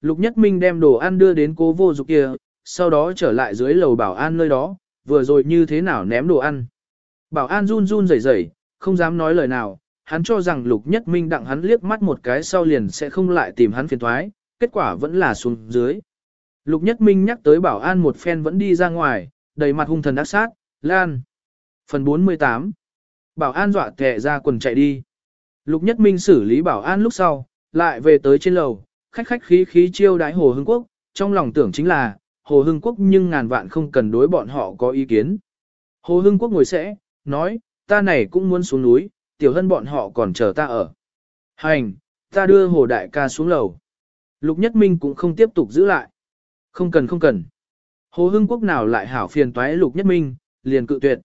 Lục Nhất Minh đem đồ ăn đưa đến cố vô dục kia, sau đó trở lại dưới lầu bảo an nơi đó, vừa rồi như thế nào ném đồ ăn. Bảo an run run rẩy rẩy, không dám nói lời nào, hắn cho rằng Lục Nhất Minh đặng hắn liếc mắt một cái sau liền sẽ không lại tìm hắn phiền thoái, kết quả vẫn là xuống dưới. Lục Nhất Minh nhắc tới bảo an một phen vẫn đi ra ngoài, đầy mặt hung thần ác sát, lan. Phần 48 Bảo an dọa kẻ ra quần chạy đi. Lục Nhất Minh xử lý bảo an lúc sau, lại về tới trên lầu, khách khách khí khí chiêu đái Hồ Hưng Quốc, trong lòng tưởng chính là, Hồ Hưng Quốc nhưng ngàn vạn không cần đối bọn họ có ý kiến. Hồ Hưng Quốc ngồi sẽ, nói, ta này cũng muốn xuống núi, tiểu hân bọn họ còn chờ ta ở. Hành, ta đưa Hồ Đại ca xuống lầu. Lục Nhất Minh cũng không tiếp tục giữ lại. Không cần không cần. Hồ Hưng Quốc nào lại hảo phiền toái Lục Nhất Minh, liền cự tuyệt.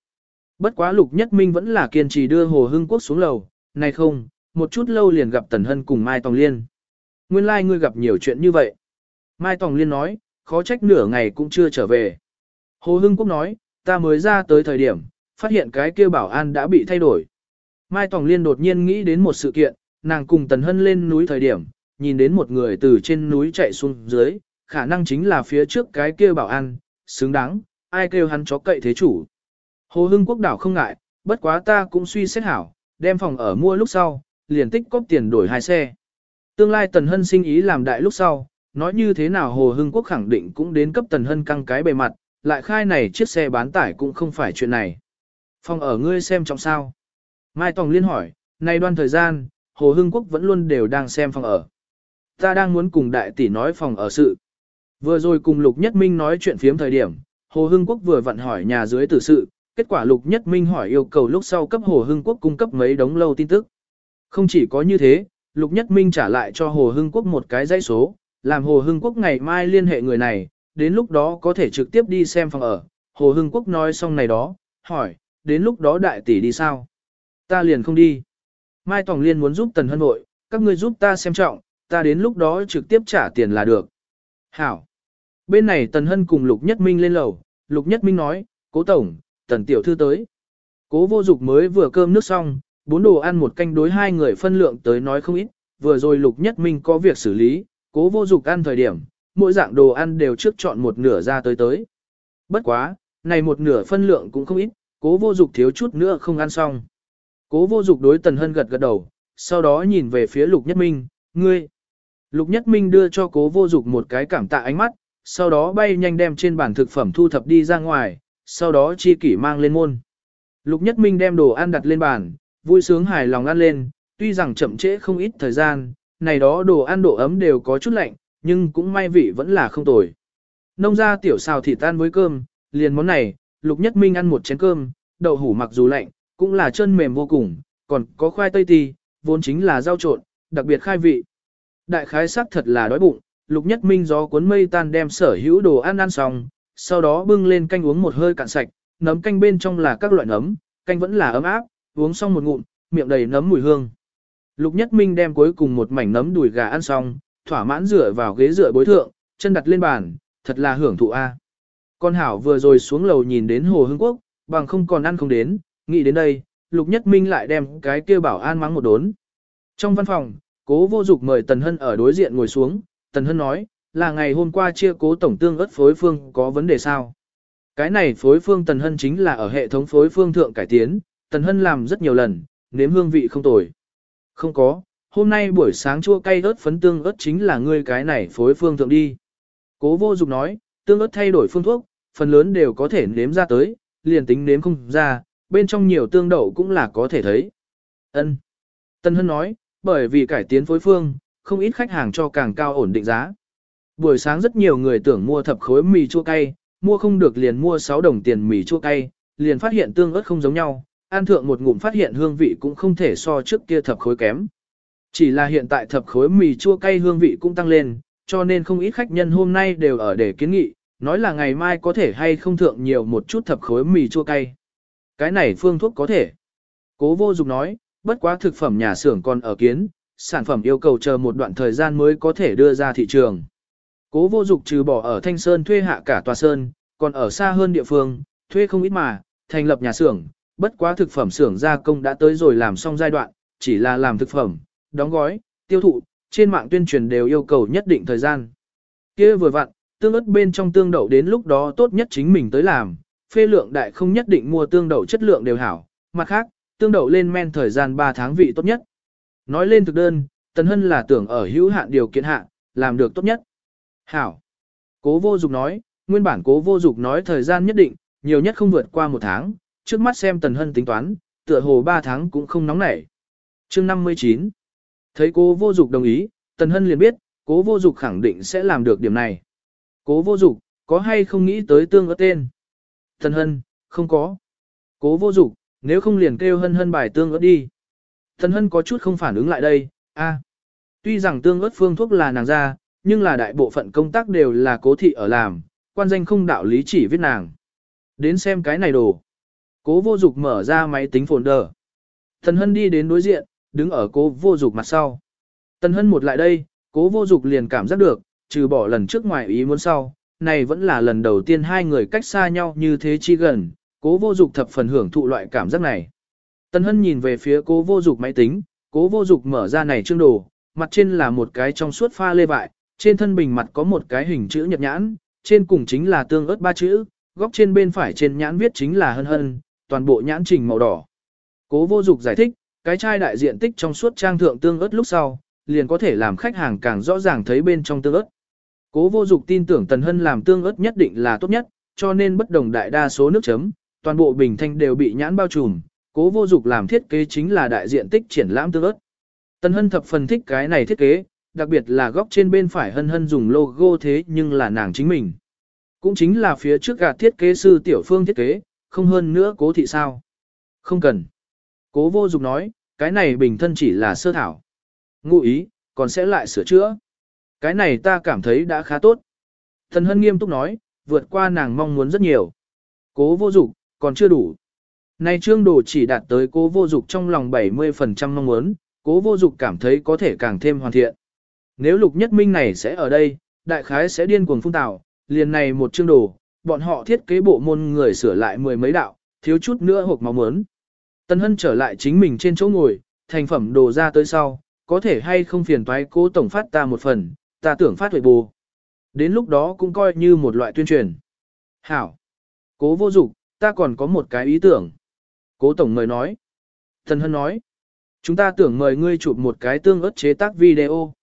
Bất quá Lục Nhất Minh vẫn là kiên trì đưa Hồ Hưng Quốc xuống lầu, này không, một chút lâu liền gặp Tần Hân cùng Mai Tòng Liên. Nguyên lai like ngươi gặp nhiều chuyện như vậy. Mai Tòng Liên nói, khó trách nửa ngày cũng chưa trở về. Hồ Hưng Quốc nói, ta mới ra tới thời điểm, phát hiện cái kia bảo an đã bị thay đổi. Mai Tòng Liên đột nhiên nghĩ đến một sự kiện, nàng cùng Tần Hân lên núi thời điểm, nhìn đến một người từ trên núi chạy xuống dưới, khả năng chính là phía trước cái kia bảo an, xứng đáng, ai kêu hắn chó cậy thế chủ. Hồ Hưng Quốc đảo không ngại, bất quá ta cũng suy xét hảo, đem phòng ở mua lúc sau, liền tích cóp tiền đổi hai xe. Tương lai Tần Hân sinh ý làm đại lúc sau, nói như thế nào Hồ Hưng Quốc khẳng định cũng đến cấp Tần Hân căng cái bề mặt, lại khai này chiếc xe bán tải cũng không phải chuyện này. Phòng ở ngươi xem trọng sao? Mai Tòng Liên hỏi, này đoan thời gian, Hồ Hưng Quốc vẫn luôn đều đang xem phòng ở. Ta đang muốn cùng đại tỷ nói phòng ở sự. Vừa rồi cùng Lục Nhất Minh nói chuyện phiếm thời điểm, Hồ Hưng Quốc vừa vặn hỏi nhà dưới tử sự, kết quả Lục Nhất Minh hỏi yêu cầu lúc sau cấp Hồ Hưng Quốc cung cấp mấy đống lâu tin tức. Không chỉ có như thế, Lục Nhất Minh trả lại cho Hồ Hưng Quốc một cái dãy số, làm Hồ Hưng Quốc ngày mai liên hệ người này, đến lúc đó có thể trực tiếp đi xem phòng ở. Hồ Hưng Quốc nói xong này đó, hỏi, đến lúc đó đại tỷ đi sao? Ta liền không đi. Mai Tòng Liên muốn giúp Tần Hân Hội, các ngươi giúp ta xem trọng, ta đến lúc đó trực tiếp trả tiền là được. Hảo. Bên này Tần Hân cùng Lục Nhất Minh lên lầu, Lục Nhất Minh nói, cố tổng, Tần Tiểu Thư tới. Cố vô dục mới vừa cơm nước xong, bốn đồ ăn một canh đối hai người phân lượng tới nói không ít, vừa rồi Lục Nhất Minh có việc xử lý, cố vô dục ăn thời điểm, mỗi dạng đồ ăn đều trước chọn một nửa ra tới tới. Bất quá, này một nửa phân lượng cũng không ít, cố vô dục thiếu chút nữa không ăn xong. Cố vô dục đối Tần Hân gật gật đầu, sau đó nhìn về phía Lục Nhất Minh, ngươi. Lục Nhất Minh đưa cho cố vô dục một cái cảm tạ ánh mắt, sau đó bay nhanh đem trên bàn thực phẩm thu thập đi ra ngoài, sau đó chi kỷ mang lên môn. Lục Nhất Minh đem đồ ăn đặt lên bàn, vui sướng hài lòng ăn lên, tuy rằng chậm trễ không ít thời gian, này đó đồ ăn độ ấm đều có chút lạnh, nhưng cũng may vị vẫn là không tồi. Nông ra tiểu xào thịt tan với cơm, liền món này, Lục Nhất Minh ăn một chén cơm, đậu hủ mặc dù lạnh, cũng là chân mềm vô cùng, còn có khoai tây tì, vốn chính là rau trộn, đặc biệt khai vị. Đại khái sắc thật là đói bụng, Lục Nhất Minh gió cuốn mây tan đem sở hữu đồ ăn ăn xong, sau đó bưng lên canh uống một hơi cạn sạch, nấm canh bên trong là các loại nấm, canh vẫn là ấm áp, uống xong một ngụm, miệng đầy nấm mùi hương. Lục Nhất Minh đem cuối cùng một mảnh nấm đùi gà ăn xong, thỏa mãn rửa vào ghế dựa bối thượng, chân đặt lên bàn, thật là hưởng thụ a. Con Hảo vừa rồi xuống lầu nhìn đến Hồ Hưng Quốc, bằng không còn ăn không đến, nghĩ đến đây, Lục Nhất Minh lại đem cái kia bảo an mắng một đốn. Trong văn phòng, cố vô dục mời Tần Hân ở đối diện ngồi xuống, Tần Hân nói, là ngày hôm qua chia cố tổng tương ớt phối phương có vấn đề sao? Cái này phối phương Tần Hân chính là ở hệ thống phối phương thượng cải tiến, Tần Hân làm rất nhiều lần, nếm hương vị không tồi. Không có, hôm nay buổi sáng chua cay ớt phấn tương ớt chính là ngươi cái này phối phương thượng đi. Cố vô dục nói, tương ớt thay đổi phương thuốc, phần lớn đều có thể nếm ra tới, liền tính nếm không ra, bên trong nhiều tương đậu cũng là có thể thấy. Ân. Tân Hân nói, bởi vì cải tiến phối phương, không ít khách hàng cho càng cao ổn định giá. Buổi sáng rất nhiều người tưởng mua thập khối mì chua cay, mua không được liền mua 6 đồng tiền mì chua cay, liền phát hiện tương ớt không giống nhau, ăn thượng một ngụm phát hiện hương vị cũng không thể so trước kia thập khối kém. Chỉ là hiện tại thập khối mì chua cay hương vị cũng tăng lên, cho nên không ít khách nhân hôm nay đều ở để kiến nghị, nói là ngày mai có thể hay không thượng nhiều một chút thập khối mì chua cay. Cái này phương thuốc có thể. Cố vô dục nói, bất quá thực phẩm nhà xưởng còn ở kiến, sản phẩm yêu cầu chờ một đoạn thời gian mới có thể đưa ra thị trường. Cố vô dục trừ bỏ ở Thanh Sơn thuê hạ cả tòa sơn, còn ở xa hơn địa phương, thuê không ít mà, thành lập nhà xưởng, bất quá thực phẩm xưởng gia công đã tới rồi làm xong giai đoạn, chỉ là làm thực phẩm, đóng gói, tiêu thụ, trên mạng tuyên truyền đều yêu cầu nhất định thời gian. kia vừa vặn, tương ớt bên trong tương đậu đến lúc đó tốt nhất chính mình tới làm, phê lượng đại không nhất định mua tương đậu chất lượng đều hảo, mặt khác, tương đậu lên men thời gian 3 tháng vị tốt nhất. Nói lên thực đơn, Tần Hân là tưởng ở hữu hạn điều kiện hạ, làm được tốt nhất. Hảo. Cố vô dục nói, nguyên bản cố vô dục nói thời gian nhất định, nhiều nhất không vượt qua một tháng, trước mắt xem Tần Hân tính toán, tựa hồ 3 tháng cũng không nóng nảy. chương 59. Thấy cố vô dục đồng ý, Tần Hân liền biết, cố vô dục khẳng định sẽ làm được điểm này. Cố vô dục, có hay không nghĩ tới tương ớt tên? Tần Hân, không có. Cố vô dục, nếu không liền kêu hân hân bài tương ớt đi. Tần Hân có chút không phản ứng lại đây, a. Tuy rằng tương ớt phương thuốc là nàng ra, nhưng là đại bộ phận công tác đều là cố thị ở làm, quan danh không đạo lý chỉ viết nàng. Đến xem cái này đồ. Cố vô dục mở ra máy tính folder. Tần Hân đi đến đối diện, đứng ở cố vô dục mặt sau. Tần Hân một lại đây, cố vô dục liền cảm giác được, trừ bỏ lần trước ngoài ý muốn sau, này vẫn là lần đầu tiên hai người cách xa nhau như thế chi gần, cố vô dục thập phần hưởng thụ loại cảm giác này. Tần Hân nhìn về phía cố vô dục máy tính, cố vô dục mở ra này chương đồ, mặt trên là một cái trong suốt pha lê vại, trên thân bình mặt có một cái hình chữ nhật nhãn, trên cùng chính là tương ớt ba chữ, góc trên bên phải trên nhãn viết chính là hân hân, toàn bộ nhãn trình màu đỏ. Cố vô dục giải thích, cái chai đại diện tích trong suốt trang thượng tương ớt lúc sau, liền có thể làm khách hàng càng rõ ràng thấy bên trong tương ớt. Cố vô dục tin tưởng Tần Hân làm tương ớt nhất định là tốt nhất, cho nên bất đồng đại đa số nước chấm, toàn bộ bình thanh đều bị nhãn bao trùm, cố vô dục làm thiết kế chính là đại diện tích triển lãm tương ớt. Tần Hân thập phần thích cái này thiết kế, đặc biệt là góc trên bên phải hân hân dùng logo thế nhưng là nàng chính mình. Cũng chính là phía trước gạt thiết kế sư tiểu phương thiết kế, không hơn nữa cố thị sao. Không cần. Cố vô dục nói, cái này bình thân chỉ là sơ thảo. Ngụ ý, còn sẽ lại sửa chữa. Cái này ta cảm thấy đã khá tốt. Thần hân nghiêm túc nói, vượt qua nàng mong muốn rất nhiều. Cố vô dục, còn chưa đủ. Này trương đồ chỉ đạt tới cố vô dục trong lòng 70% mong muốn, cố vô dục cảm thấy có thể càng thêm hoàn thiện. Nếu lục nhất minh này sẽ ở đây, đại khái sẽ điên cuồng phung tạo, liền này một chương đồ, bọn họ thiết kế bộ môn người sửa lại mười mấy đạo, thiếu chút nữa hộp máu mớn. Tân Hân trở lại chính mình trên chỗ ngồi, thành phẩm đồ ra tới sau, có thể hay không phiền toái cố tổng phát ta một phần, ta tưởng phát huệ bù. Đến lúc đó cũng coi như một loại tuyên truyền. Hảo! Cố vô dục, ta còn có một cái ý tưởng. Cố tổng mời nói. Tân Hân nói. Chúng ta tưởng mời ngươi chụp một cái tương ớt chế tác video.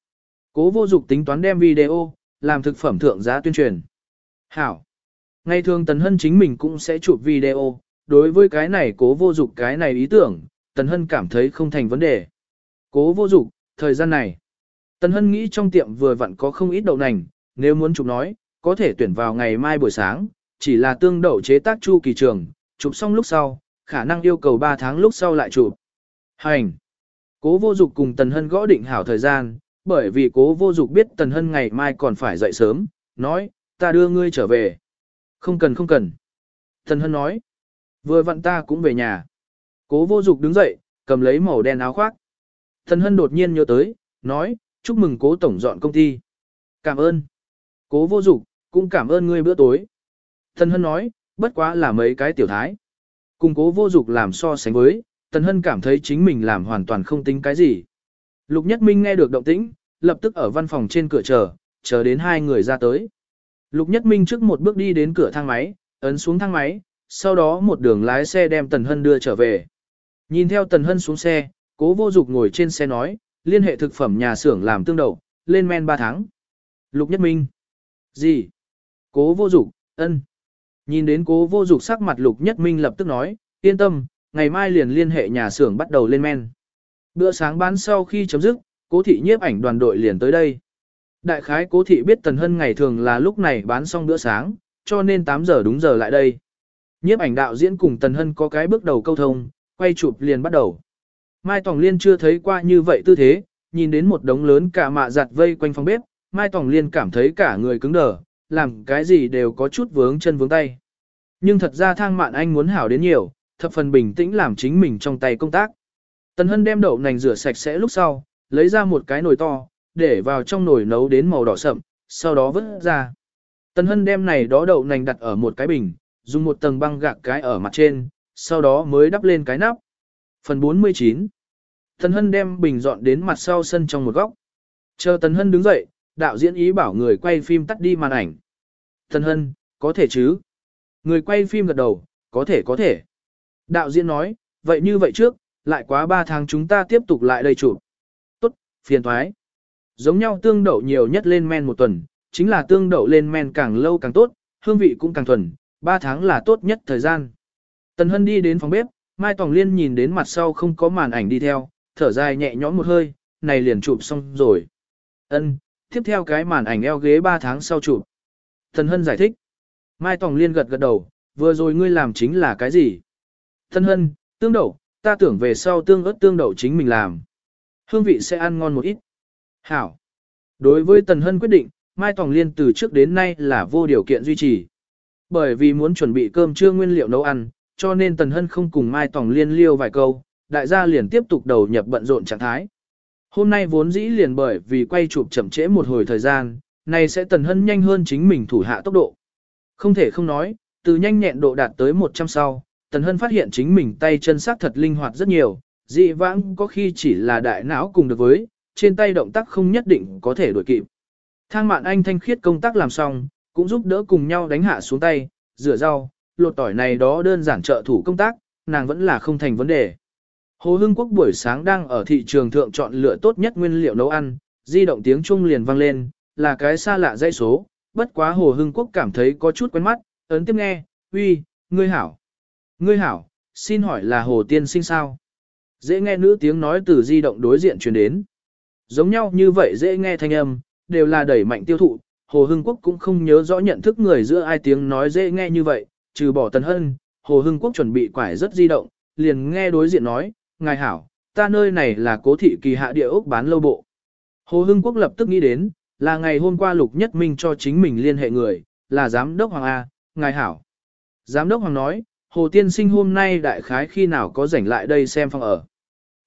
Cố vô dục tính toán đem video, làm thực phẩm thượng giá tuyên truyền. Hảo! Ngày thường Tần Hân chính mình cũng sẽ chụp video, đối với cái này cố vô dục cái này ý tưởng, Tần Hân cảm thấy không thành vấn đề. Cố vô dục, thời gian này, Tần Hân nghĩ trong tiệm vừa vặn có không ít đậu nành, nếu muốn chụp nói, có thể tuyển vào ngày mai buổi sáng, chỉ là tương đậu chế tác chu kỳ trường, chụp xong lúc sau, khả năng yêu cầu 3 tháng lúc sau lại chụp. Hành! Cố vô dục cùng Tần Hân gõ định hảo thời gian, bởi vì cố vô dục biết Tần Hân ngày mai còn phải dậy sớm, nói, ta đưa ngươi trở về. Không cần không cần. thần Hân nói, vừa vặn ta cũng về nhà. Cố vô dục đứng dậy, cầm lấy màu đen áo khoác. thần Hân đột nhiên nhớ tới, nói, chúc mừng cố tổng dọn công ty. Cảm ơn. Cố vô dục, cũng cảm ơn ngươi bữa tối. thần Hân nói, bất quá là mấy cái tiểu thái. Cùng cố vô dục làm so sánh với, Tần Hân cảm thấy chính mình làm hoàn toàn không tính cái gì. Lục Nhất Minh nghe được động tĩnh, lập tức ở văn phòng trên cửa chờ, chờ đến hai người ra tới. Lục Nhất Minh trước một bước đi đến cửa thang máy, ấn xuống thang máy, sau đó một đường lái xe đem Tần Hân đưa trở về. Nhìn theo Tần Hân xuống xe, cố vô dục ngồi trên xe nói, liên hệ thực phẩm nhà xưởng làm tương đậu, lên men 3 tháng. Lục Nhất Minh. Gì? Cố vô dục, ân. Nhìn đến cố vô dục sắc mặt Lục Nhất Minh lập tức nói, yên tâm, ngày mai liền liên hệ nhà xưởng bắt đầu lên men. Bữa sáng bán sau khi chấm dứt, cố thị nhiếp ảnh đoàn đội liền tới đây. Đại khái cố thị biết Tần Hân ngày thường là lúc này bán xong bữa sáng, cho nên 8 giờ đúng giờ lại đây. Nhiếp ảnh đạo diễn cùng Tần Hân có cái bước đầu câu thông, quay chụp liền bắt đầu. Mai Tòng Liên chưa thấy qua như vậy tư thế, nhìn đến một đống lớn cả mạ giặt vây quanh phòng bếp, Mai Tòng Liên cảm thấy cả người cứng đờ, làm cái gì đều có chút vướng chân vướng tay. Nhưng thật ra thang mạn anh muốn hảo đến nhiều, thập phần bình tĩnh làm chính mình trong tay công tác. Tần Hân đem đậu nành rửa sạch sẽ lúc sau, lấy ra một cái nồi to, để vào trong nồi nấu đến màu đỏ sậm, sau đó vứt ra. Tần Hân đem này đó đậu nành đặt ở một cái bình, dùng một tầng băng gạc cái ở mặt trên, sau đó mới đắp lên cái nắp. Phần 49 Tần Hân đem bình dọn đến mặt sau sân trong một góc. Chờ Tần Hân đứng dậy, đạo diễn ý bảo người quay phim tắt đi màn ảnh. Tần Hân, có thể chứ? Người quay phim gật đầu, có thể có thể. Đạo diễn nói, vậy như vậy trước, lại quá 3 tháng chúng ta tiếp tục lại đây chụp. Tốt, phiền thoái. Giống nhau tương đậu nhiều nhất lên men một tuần, chính là tương đậu lên men càng lâu càng tốt, hương vị cũng càng thuần, 3 tháng là tốt nhất thời gian. Tần Hân đi đến phòng bếp, Mai Tòng Liên nhìn đến mặt sau không có màn ảnh đi theo, thở dài nhẹ nhõm một hơi, này liền chụp xong rồi. Ân, tiếp theo cái màn ảnh eo ghế 3 tháng sau chụp. Tần Hân giải thích. Mai Tòng Liên gật gật đầu, vừa rồi ngươi làm chính là cái gì? Tần Hân, tương đậu, ta tưởng về sau tương ớt tương đậu chính mình làm. Hương vị sẽ ăn ngon một ít. Hảo. Đối với Tần Hân quyết định, Mai Tòng Liên từ trước đến nay là vô điều kiện duy trì. Bởi vì muốn chuẩn bị cơm trưa nguyên liệu nấu ăn, cho nên Tần Hân không cùng Mai Tòng Liên liêu vài câu, đại gia liền tiếp tục đầu nhập bận rộn trạng thái. Hôm nay vốn dĩ liền bởi vì quay chụp chậm trễ một hồi thời gian, này sẽ Tần Hân nhanh hơn chính mình thủ hạ tốc độ. Không thể không nói, từ nhanh nhẹn độ đạt tới 100 sau, Tần Hân phát hiện chính mình tay chân sắc thật linh hoạt rất nhiều, dị vãng có khi chỉ là đại não cùng được với, trên tay động tác không nhất định có thể đuổi kịp. Thang mạn anh thanh khiết công tác làm xong, cũng giúp đỡ cùng nhau đánh hạ xuống tay, rửa rau, lột tỏi này đó đơn giản trợ thủ công tác, nàng vẫn là không thành vấn đề. Hồ Hưng Quốc buổi sáng đang ở thị trường thượng chọn lựa tốt nhất nguyên liệu nấu ăn, di động tiếng chuông liền vang lên, là cái xa lạ dây số, bất quá Hồ Hưng Quốc cảm thấy có chút quen mắt, ấn tiếp nghe, uy, ngươi hảo. Ngươi hảo, xin hỏi là Hồ Tiên sinh sao? Dễ nghe nữ tiếng nói từ di động đối diện truyền đến. Giống nhau như vậy dễ nghe thanh âm, đều là đẩy mạnh tiêu thụ, Hồ Hưng Quốc cũng không nhớ rõ nhận thức người giữa ai tiếng nói dễ nghe như vậy, trừ bỏ Tần Hân, Hồ Hưng Quốc chuẩn bị quải rất di động, liền nghe đối diện nói, ngài hảo, ta nơi này là cố thị kỳ hạ địa ốc bán lâu bộ. Hồ Hưng Quốc lập tức nghĩ đến, là ngày hôm qua Lục Nhất Minh cho chính mình liên hệ người, là Giám đốc Hoàng A, ngài hảo. Giám đốc Hoàng nói, Hồ Tiên Sinh hôm nay đại khái khi nào có rảnh lại đây xem phòng ở.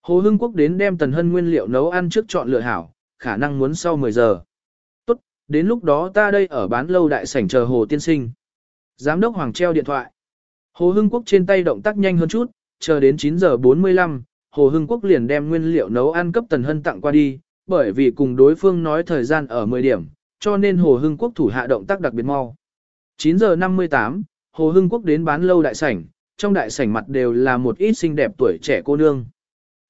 Hồ Hưng Quốc đến đem Tần Hân nguyên liệu nấu ăn trước chọn lựa hảo, khả năng muốn sau 10 giờ. Tốt, đến lúc đó ta đây ở bán lâu đại sảnh chờ Hồ Tiên Sinh. Giám đốc Hoàng treo điện thoại. Hồ Hưng Quốc trên tay động tác nhanh hơn chút, chờ đến 9 giờ 45, Hồ Hưng Quốc liền đem nguyên liệu nấu ăn cấp Tần Hân tặng qua đi, bởi vì cùng đối phương nói thời gian ở 10 điểm, cho nên Hồ Hưng Quốc thủ hạ động tác đặc biệt mau. 9 giờ 58, Hồ Hưng Quốc đến bán lâu đại sảnh, trong đại sảnh mặt đều là một ít xinh đẹp tuổi trẻ cô nương.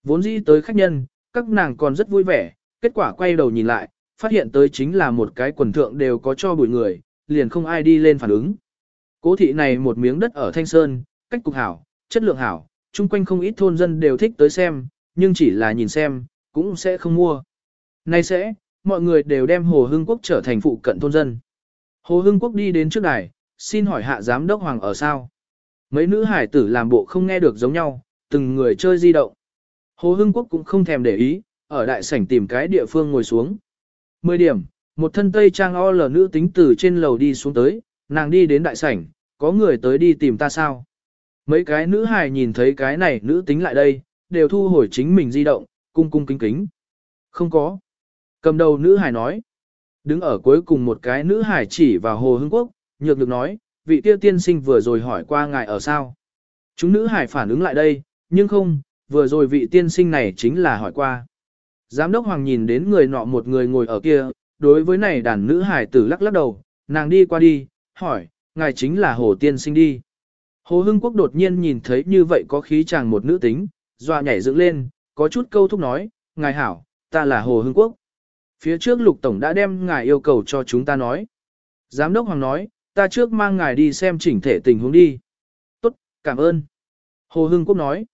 Vốn dĩ tới khách nhân, các nàng còn rất vui vẻ, kết quả quay đầu nhìn lại, phát hiện tới chính là một cái quần thượng đều có cho bụi người, liền không ai đi lên phản ứng. Cố thị này một miếng đất ở Thanh Sơn, cách cục hảo, chất lượng hảo, chung quanh không ít thôn dân đều thích tới xem, nhưng chỉ là nhìn xem, cũng sẽ không mua. Nay sẽ, mọi người đều đem Hồ Hưng Quốc trở thành phụ cận thôn dân. Hồ Hưng Quốc đi đến trước đài, xin hỏi hạ giám đốc hoàng ở sao? Mấy nữ hải tử làm bộ không nghe được giống nhau, từng người chơi di động. Hồ Hưng Quốc cũng không thèm để ý, ở đại sảnh tìm cái địa phương ngồi xuống. 10 điểm, một thân tây trang o lờ nữ tính từ trên lầu đi xuống tới, nàng đi đến đại sảnh, có người tới đi tìm ta sao? Mấy cái nữ hài nhìn thấy cái này nữ tính lại đây, đều thu hồi chính mình di động, cung cung kính kính. Không có. Cầm đầu nữ hài nói. Đứng ở cuối cùng một cái nữ hài chỉ vào Hồ Hưng Quốc, nhược được nói, vị tiêu tiên sinh vừa rồi hỏi qua ngài ở sao. Chúng nữ hài phản ứng lại đây, nhưng không, vừa rồi vị tiên sinh này chính là hỏi qua. Giám đốc Hoàng nhìn đến người nọ một người ngồi ở kia, đối với này đàn nữ hải tử lắc lắc đầu, nàng đi qua đi, hỏi, ngài chính là Hồ tiên sinh đi. Hồ Hưng Quốc đột nhiên nhìn thấy như vậy có khí chàng một nữ tính, dọa nhảy dựng lên, có chút câu thúc nói, ngài hảo, ta là Hồ Hưng Quốc. Phía trước Lục Tổng đã đem ngài yêu cầu cho chúng ta nói. Giám đốc Hoàng nói, ta trước mang ngài đi xem chỉnh thể tình huống đi. Tốt, cảm ơn. Hồ Hưng Quốc nói.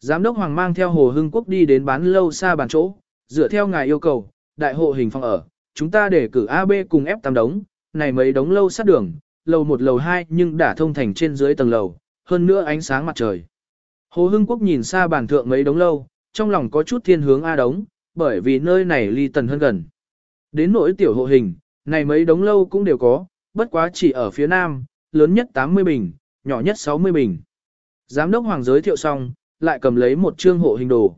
Giám đốc Hoàng mang theo Hồ Hưng Quốc đi đến bán lâu xa bàn chỗ, dựa theo ngài yêu cầu, đại hộ hình phòng ở, chúng ta để cử AB cùng F tam đống, này mấy đống lâu sát đường, lầu một lầu hai nhưng đã thông thành trên dưới tầng lầu, hơn nữa ánh sáng mặt trời. Hồ Hưng Quốc nhìn xa bàn thượng mấy đống lâu, trong lòng có chút thiên hướng A đống, bởi vì nơi này ly tần hơn gần. Đến nỗi tiểu hộ hình, này mấy đống lâu cũng đều có, bất quá chỉ ở phía nam, lớn nhất 80 bình, nhỏ nhất 60 bình. Giám đốc Hoàng giới thiệu xong, lại cầm lấy một chương hộ hình đồ.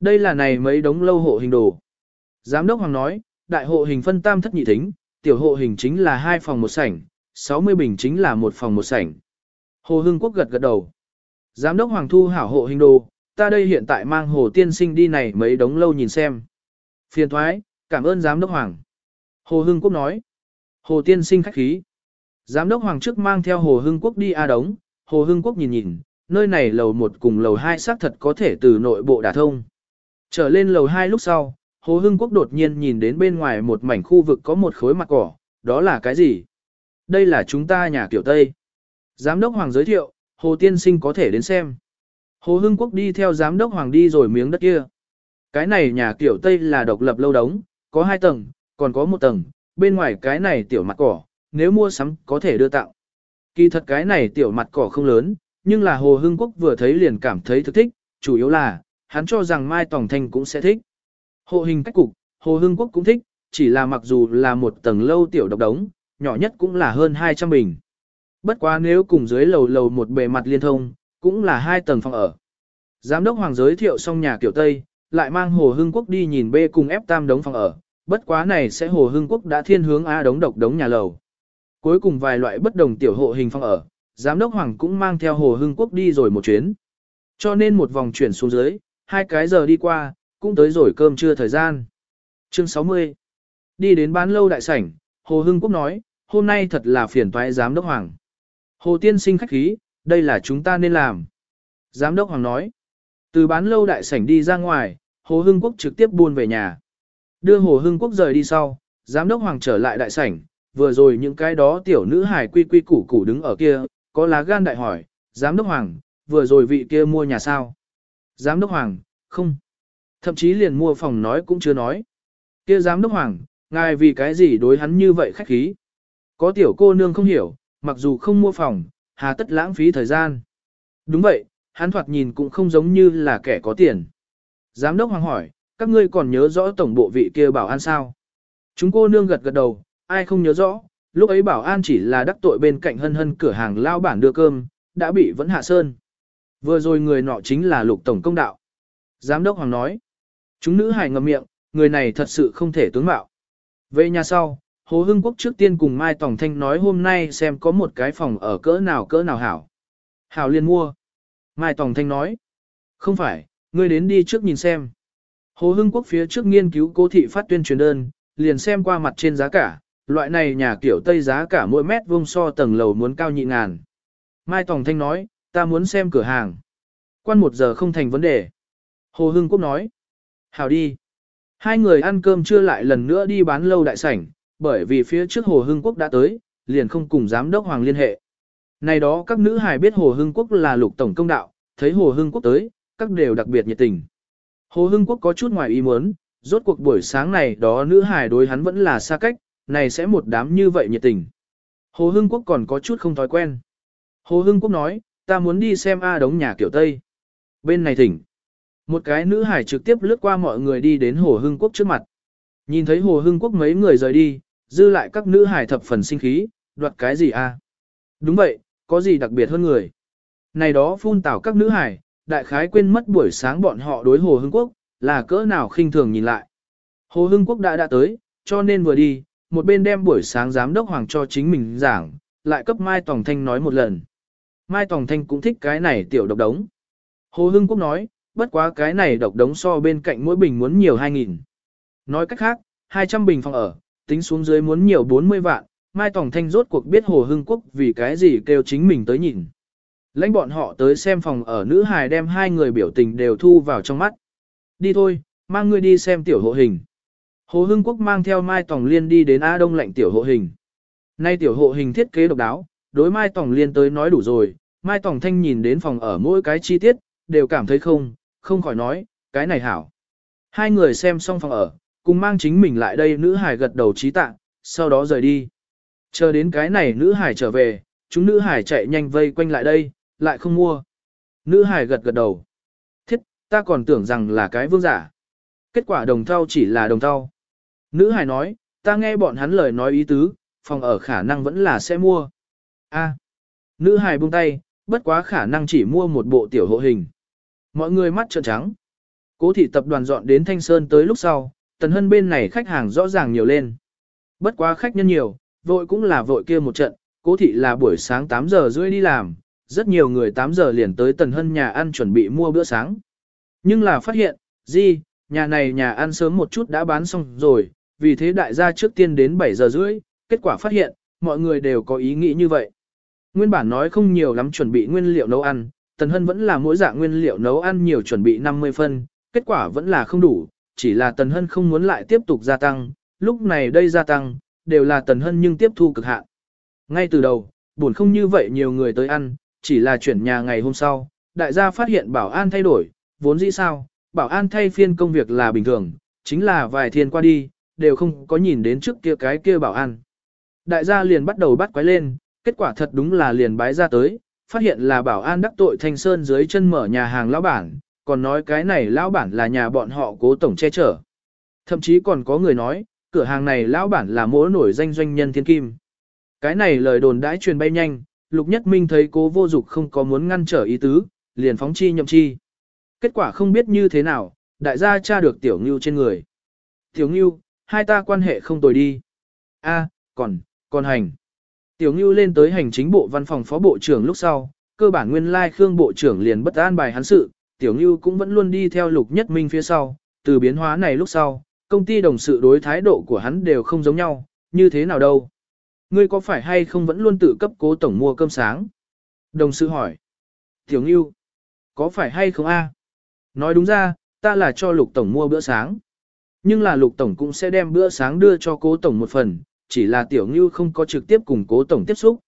Đây là này mấy đống lâu hộ hình đồ. Giám đốc Hoàng nói, đại hộ hình phân tam thất nhị thính, tiểu hộ hình chính là hai phòng một sảnh, 60 bình chính là một phòng một sảnh. Hồ Hưng Quốc gật gật đầu. Giám đốc Hoàng Thu hảo hộ hình đồ, ta đây hiện tại mang Hồ Tiên Sinh đi này mấy đống lâu nhìn xem. Phiền thoái, cảm ơn Giám đốc Hoàng. Hồ Hưng Quốc nói. Hồ Tiên sinh khách khí. Giám đốc Hoàng trước mang theo Hồ Hưng Quốc đi A Đống, Hồ Hưng Quốc nhìn nhìn, nơi này lầu 1 cùng lầu 2 xác thật có thể từ nội bộ đả thông. Trở lên lầu 2 lúc sau, Hồ Hưng Quốc đột nhiên nhìn đến bên ngoài một mảnh khu vực có một khối mặt cỏ, đó là cái gì? Đây là chúng ta nhà kiểu Tây. Giám đốc Hoàng giới thiệu, Hồ Tiên Sinh có thể đến xem. Hồ Hưng Quốc đi theo giám đốc Hoàng đi rồi miếng đất kia. Cái này nhà kiểu Tây là độc lập lâu đống, có hai tầng, còn có một tầng, bên ngoài cái này tiểu mặt cỏ, nếu mua sắm có thể đưa tặng. Kỳ thật cái này tiểu mặt cỏ không lớn, nhưng là Hồ Hưng Quốc vừa thấy liền cảm thấy thực thích, chủ yếu là, hắn cho rằng Mai Tòng Thanh cũng sẽ thích. Hộ hình cách cục, Hồ Hưng Quốc cũng thích, chỉ là mặc dù là một tầng lâu tiểu độc đống, nhỏ nhất cũng là hơn 200 bình. Bất quá nếu cùng dưới lầu lầu một bề mặt liên thông, cũng là hai tầng phòng ở. Giám đốc Hoàng giới thiệu xong nhà kiểu Tây, lại mang Hồ Hưng Quốc đi nhìn B cùng F tam đống phòng ở, bất quá này sẽ Hồ Hưng Quốc đã thiên hướng A đống độc đống nhà lầu. Cuối cùng vài loại bất đồng tiểu hộ hình phòng ở, giám đốc Hoàng cũng mang theo Hồ Hưng Quốc đi rồi một chuyến. Cho nên một vòng chuyển xuống dưới, hai cái giờ đi qua, cũng tới rồi cơm trưa thời gian. Chương 60 Đi đến bán lâu đại sảnh, Hồ Hưng Quốc nói, hôm nay thật là phiền toái giám đốc Hoàng. Hồ Tiên sinh khách khí, đây là chúng ta nên làm. Giám đốc Hoàng nói, từ bán lâu đại sảnh đi ra ngoài, Hồ Hưng Quốc trực tiếp buôn về nhà. Đưa Hồ Hưng Quốc rời đi sau, giám đốc Hoàng trở lại đại sảnh, vừa rồi những cái đó tiểu nữ hài quy quy củ củ đứng ở kia, có lá gan đại hỏi, giám đốc Hoàng, vừa rồi vị kia mua nhà sao? Giám đốc Hoàng, không. Thậm chí liền mua phòng nói cũng chưa nói. Kia giám đốc Hoàng, ngài vì cái gì đối hắn như vậy khách khí? Có tiểu cô nương không hiểu, mặc dù không mua phòng, hà tất lãng phí thời gian. Đúng vậy, hắn thoạt nhìn cũng không giống như là kẻ có tiền. Giám đốc Hoàng hỏi, các ngươi còn nhớ rõ tổng bộ vị kia bảo an sao? Chúng cô nương gật gật đầu, ai không nhớ rõ, lúc ấy bảo an chỉ là đắc tội bên cạnh hân hân cửa hàng lao bản đưa cơm, đã bị vẫn hạ sơn. Vừa rồi người nọ chính là lục tổng công đạo. Giám đốc Hoàng nói, chúng nữ hài ngậm miệng, người này thật sự không thể tướng mạo. Về nhà sau, Hồ Hưng Quốc trước tiên cùng Mai Tòng Thanh nói hôm nay xem có một cái phòng ở cỡ nào cỡ nào hảo. Hảo liền mua. Mai Tòng Thanh nói, không phải, ngươi đến đi trước nhìn xem. Hồ Hưng Quốc phía trước nghiên cứu cố thị phát tuyên truyền đơn, liền xem qua mặt trên giá cả, loại này nhà kiểu Tây giá cả mỗi mét vuông so tầng lầu muốn cao nhị ngàn. Mai Tòng Thanh nói, ta muốn xem cửa hàng. Quan một giờ không thành vấn đề. Hồ Hưng Quốc nói, hảo đi. Hai người ăn cơm chưa lại lần nữa đi bán lâu đại sảnh, bởi vì phía trước Hồ Hưng Quốc đã tới, liền không cùng giám đốc Hoàng liên hệ. Này đó các nữ hài biết Hồ Hưng Quốc là lục tổng công đạo, thấy Hồ Hưng Quốc tới, các đều đặc biệt nhiệt tình. Hồ Hưng Quốc có chút ngoài ý muốn, rốt cuộc buổi sáng này đó nữ hài đối hắn vẫn là xa cách, này sẽ một đám như vậy nhiệt tình. Hồ Hưng Quốc còn có chút không thói quen. Hồ Hưng Quốc nói, ta muốn đi xem A đống nhà kiểu Tây. Bên này thỉnh. Một cái nữ hải trực tiếp lướt qua mọi người đi đến Hồ Hưng Quốc trước mặt. Nhìn thấy Hồ Hưng Quốc mấy người rời đi, dư lại các nữ hải thập phần sinh khí, đoạt cái gì a? Đúng vậy, có gì đặc biệt hơn người. Này đó phun tảo các nữ hải, đại khái quên mất buổi sáng bọn họ đối Hồ Hưng Quốc, là cỡ nào khinh thường nhìn lại. Hồ Hưng Quốc đã đã tới, cho nên vừa đi, một bên đem buổi sáng giám đốc hoàng cho chính mình giảng, lại cấp Mai Tòng Thanh nói một lần. Mai Tòng Thanh cũng thích cái này tiểu độc đống. Hồ Hưng Quốc nói, bất quá cái này độc đống so bên cạnh mỗi bình muốn nhiều 2.000. Nói cách khác, 200 bình phòng ở, tính xuống dưới muốn nhiều 40 vạn, Mai Tòng Thanh rốt cuộc biết Hồ Hưng Quốc vì cái gì kêu chính mình tới nhìn. Lãnh bọn họ tới xem phòng ở nữ hài đem hai người biểu tình đều thu vào trong mắt. Đi thôi, mang ngươi đi xem tiểu hộ hình. Hồ Hưng Quốc mang theo Mai Tòng Liên đi đến A Đông lệnh tiểu hộ hình. Nay tiểu hộ hình thiết kế độc đáo, đối Mai Tòng Liên tới nói đủ rồi, Mai Tòng Thanh nhìn đến phòng ở mỗi cái chi tiết, đều cảm thấy không, không khỏi nói, cái này hảo. Hai người xem xong phòng ở, cùng mang chính mình lại đây nữ hải gật đầu trí tạ, sau đó rời đi. Chờ đến cái này nữ hải trở về, chúng nữ hải chạy nhanh vây quanh lại đây, lại không mua. Nữ hải gật gật đầu. Thiết, ta còn tưởng rằng là cái vương giả. Kết quả đồng thau chỉ là đồng thau. Nữ hải nói, ta nghe bọn hắn lời nói ý tứ, phòng ở khả năng vẫn là sẽ mua. A. Nữ hải buông tay, bất quá khả năng chỉ mua một bộ tiểu hộ hình. Mọi người mắt trợn trắng. Cố thị tập đoàn dọn đến Thanh Sơn tới lúc sau, tần hân bên này khách hàng rõ ràng nhiều lên. Bất quá khách nhân nhiều, vội cũng là vội kia một trận, cố thị là buổi sáng 8 giờ rưỡi đi làm, rất nhiều người 8 giờ liền tới tần hân nhà ăn chuẩn bị mua bữa sáng. Nhưng là phát hiện, gì, nhà này nhà ăn sớm một chút đã bán xong rồi, vì thế đại gia trước tiên đến 7 giờ rưỡi, kết quả phát hiện, mọi người đều có ý nghĩ như vậy. Nguyên bản nói không nhiều lắm chuẩn bị nguyên liệu nấu ăn, Tần Hân vẫn là mỗi dạng nguyên liệu nấu ăn nhiều chuẩn bị 50 phân, kết quả vẫn là không đủ, chỉ là Tần Hân không muốn lại tiếp tục gia tăng, lúc này đây gia tăng, đều là Tần Hân nhưng tiếp thu cực hạn. Ngay từ đầu, buồn không như vậy nhiều người tới ăn, chỉ là chuyển nhà ngày hôm sau, đại gia phát hiện bảo an thay đổi, vốn dĩ sao, bảo an thay phiên công việc là bình thường, chính là vài thiên qua đi, đều không có nhìn đến trước kia cái kia bảo an. Đại gia liền bắt đầu bắt quái lên, kết quả thật đúng là liền bái ra tới, phát hiện là bảo an đắc tội thanh sơn dưới chân mở nhà hàng lão bản, còn nói cái này lão bản là nhà bọn họ cố tổng che chở. Thậm chí còn có người nói, cửa hàng này lão bản là mỗ nổi danh doanh nhân thiên kim. Cái này lời đồn đãi truyền bay nhanh, Lục Nhất Minh thấy cố vô dục không có muốn ngăn trở ý tứ, liền phóng chi nhậm chi. Kết quả không biết như thế nào, đại gia tra được tiểu ngưu trên người. Tiểu ngưu, hai ta quan hệ không tồi đi. a còn, còn hành. Tiểu ngưu lên tới hành chính bộ văn phòng phó bộ trưởng lúc sau, cơ bản nguyên lai Khương bộ trưởng liền bất an bài hắn sự, tiểu ngưu cũng vẫn luôn đi theo lục nhất minh phía sau, từ biến hóa này lúc sau, công ty đồng sự đối thái độ của hắn đều không giống nhau, như thế nào đâu. Ngươi có phải hay không vẫn luôn tự cấp cố tổng mua cơm sáng? Đồng sự hỏi. Tiểu ngưu, có phải hay không a? Nói đúng ra, ta là cho lục tổng mua bữa sáng. Nhưng là lục tổng cũng sẽ đem bữa sáng đưa cho cố tổng một phần, chỉ là tiểu ngưu không có trực tiếp cùng cố tổng tiếp xúc.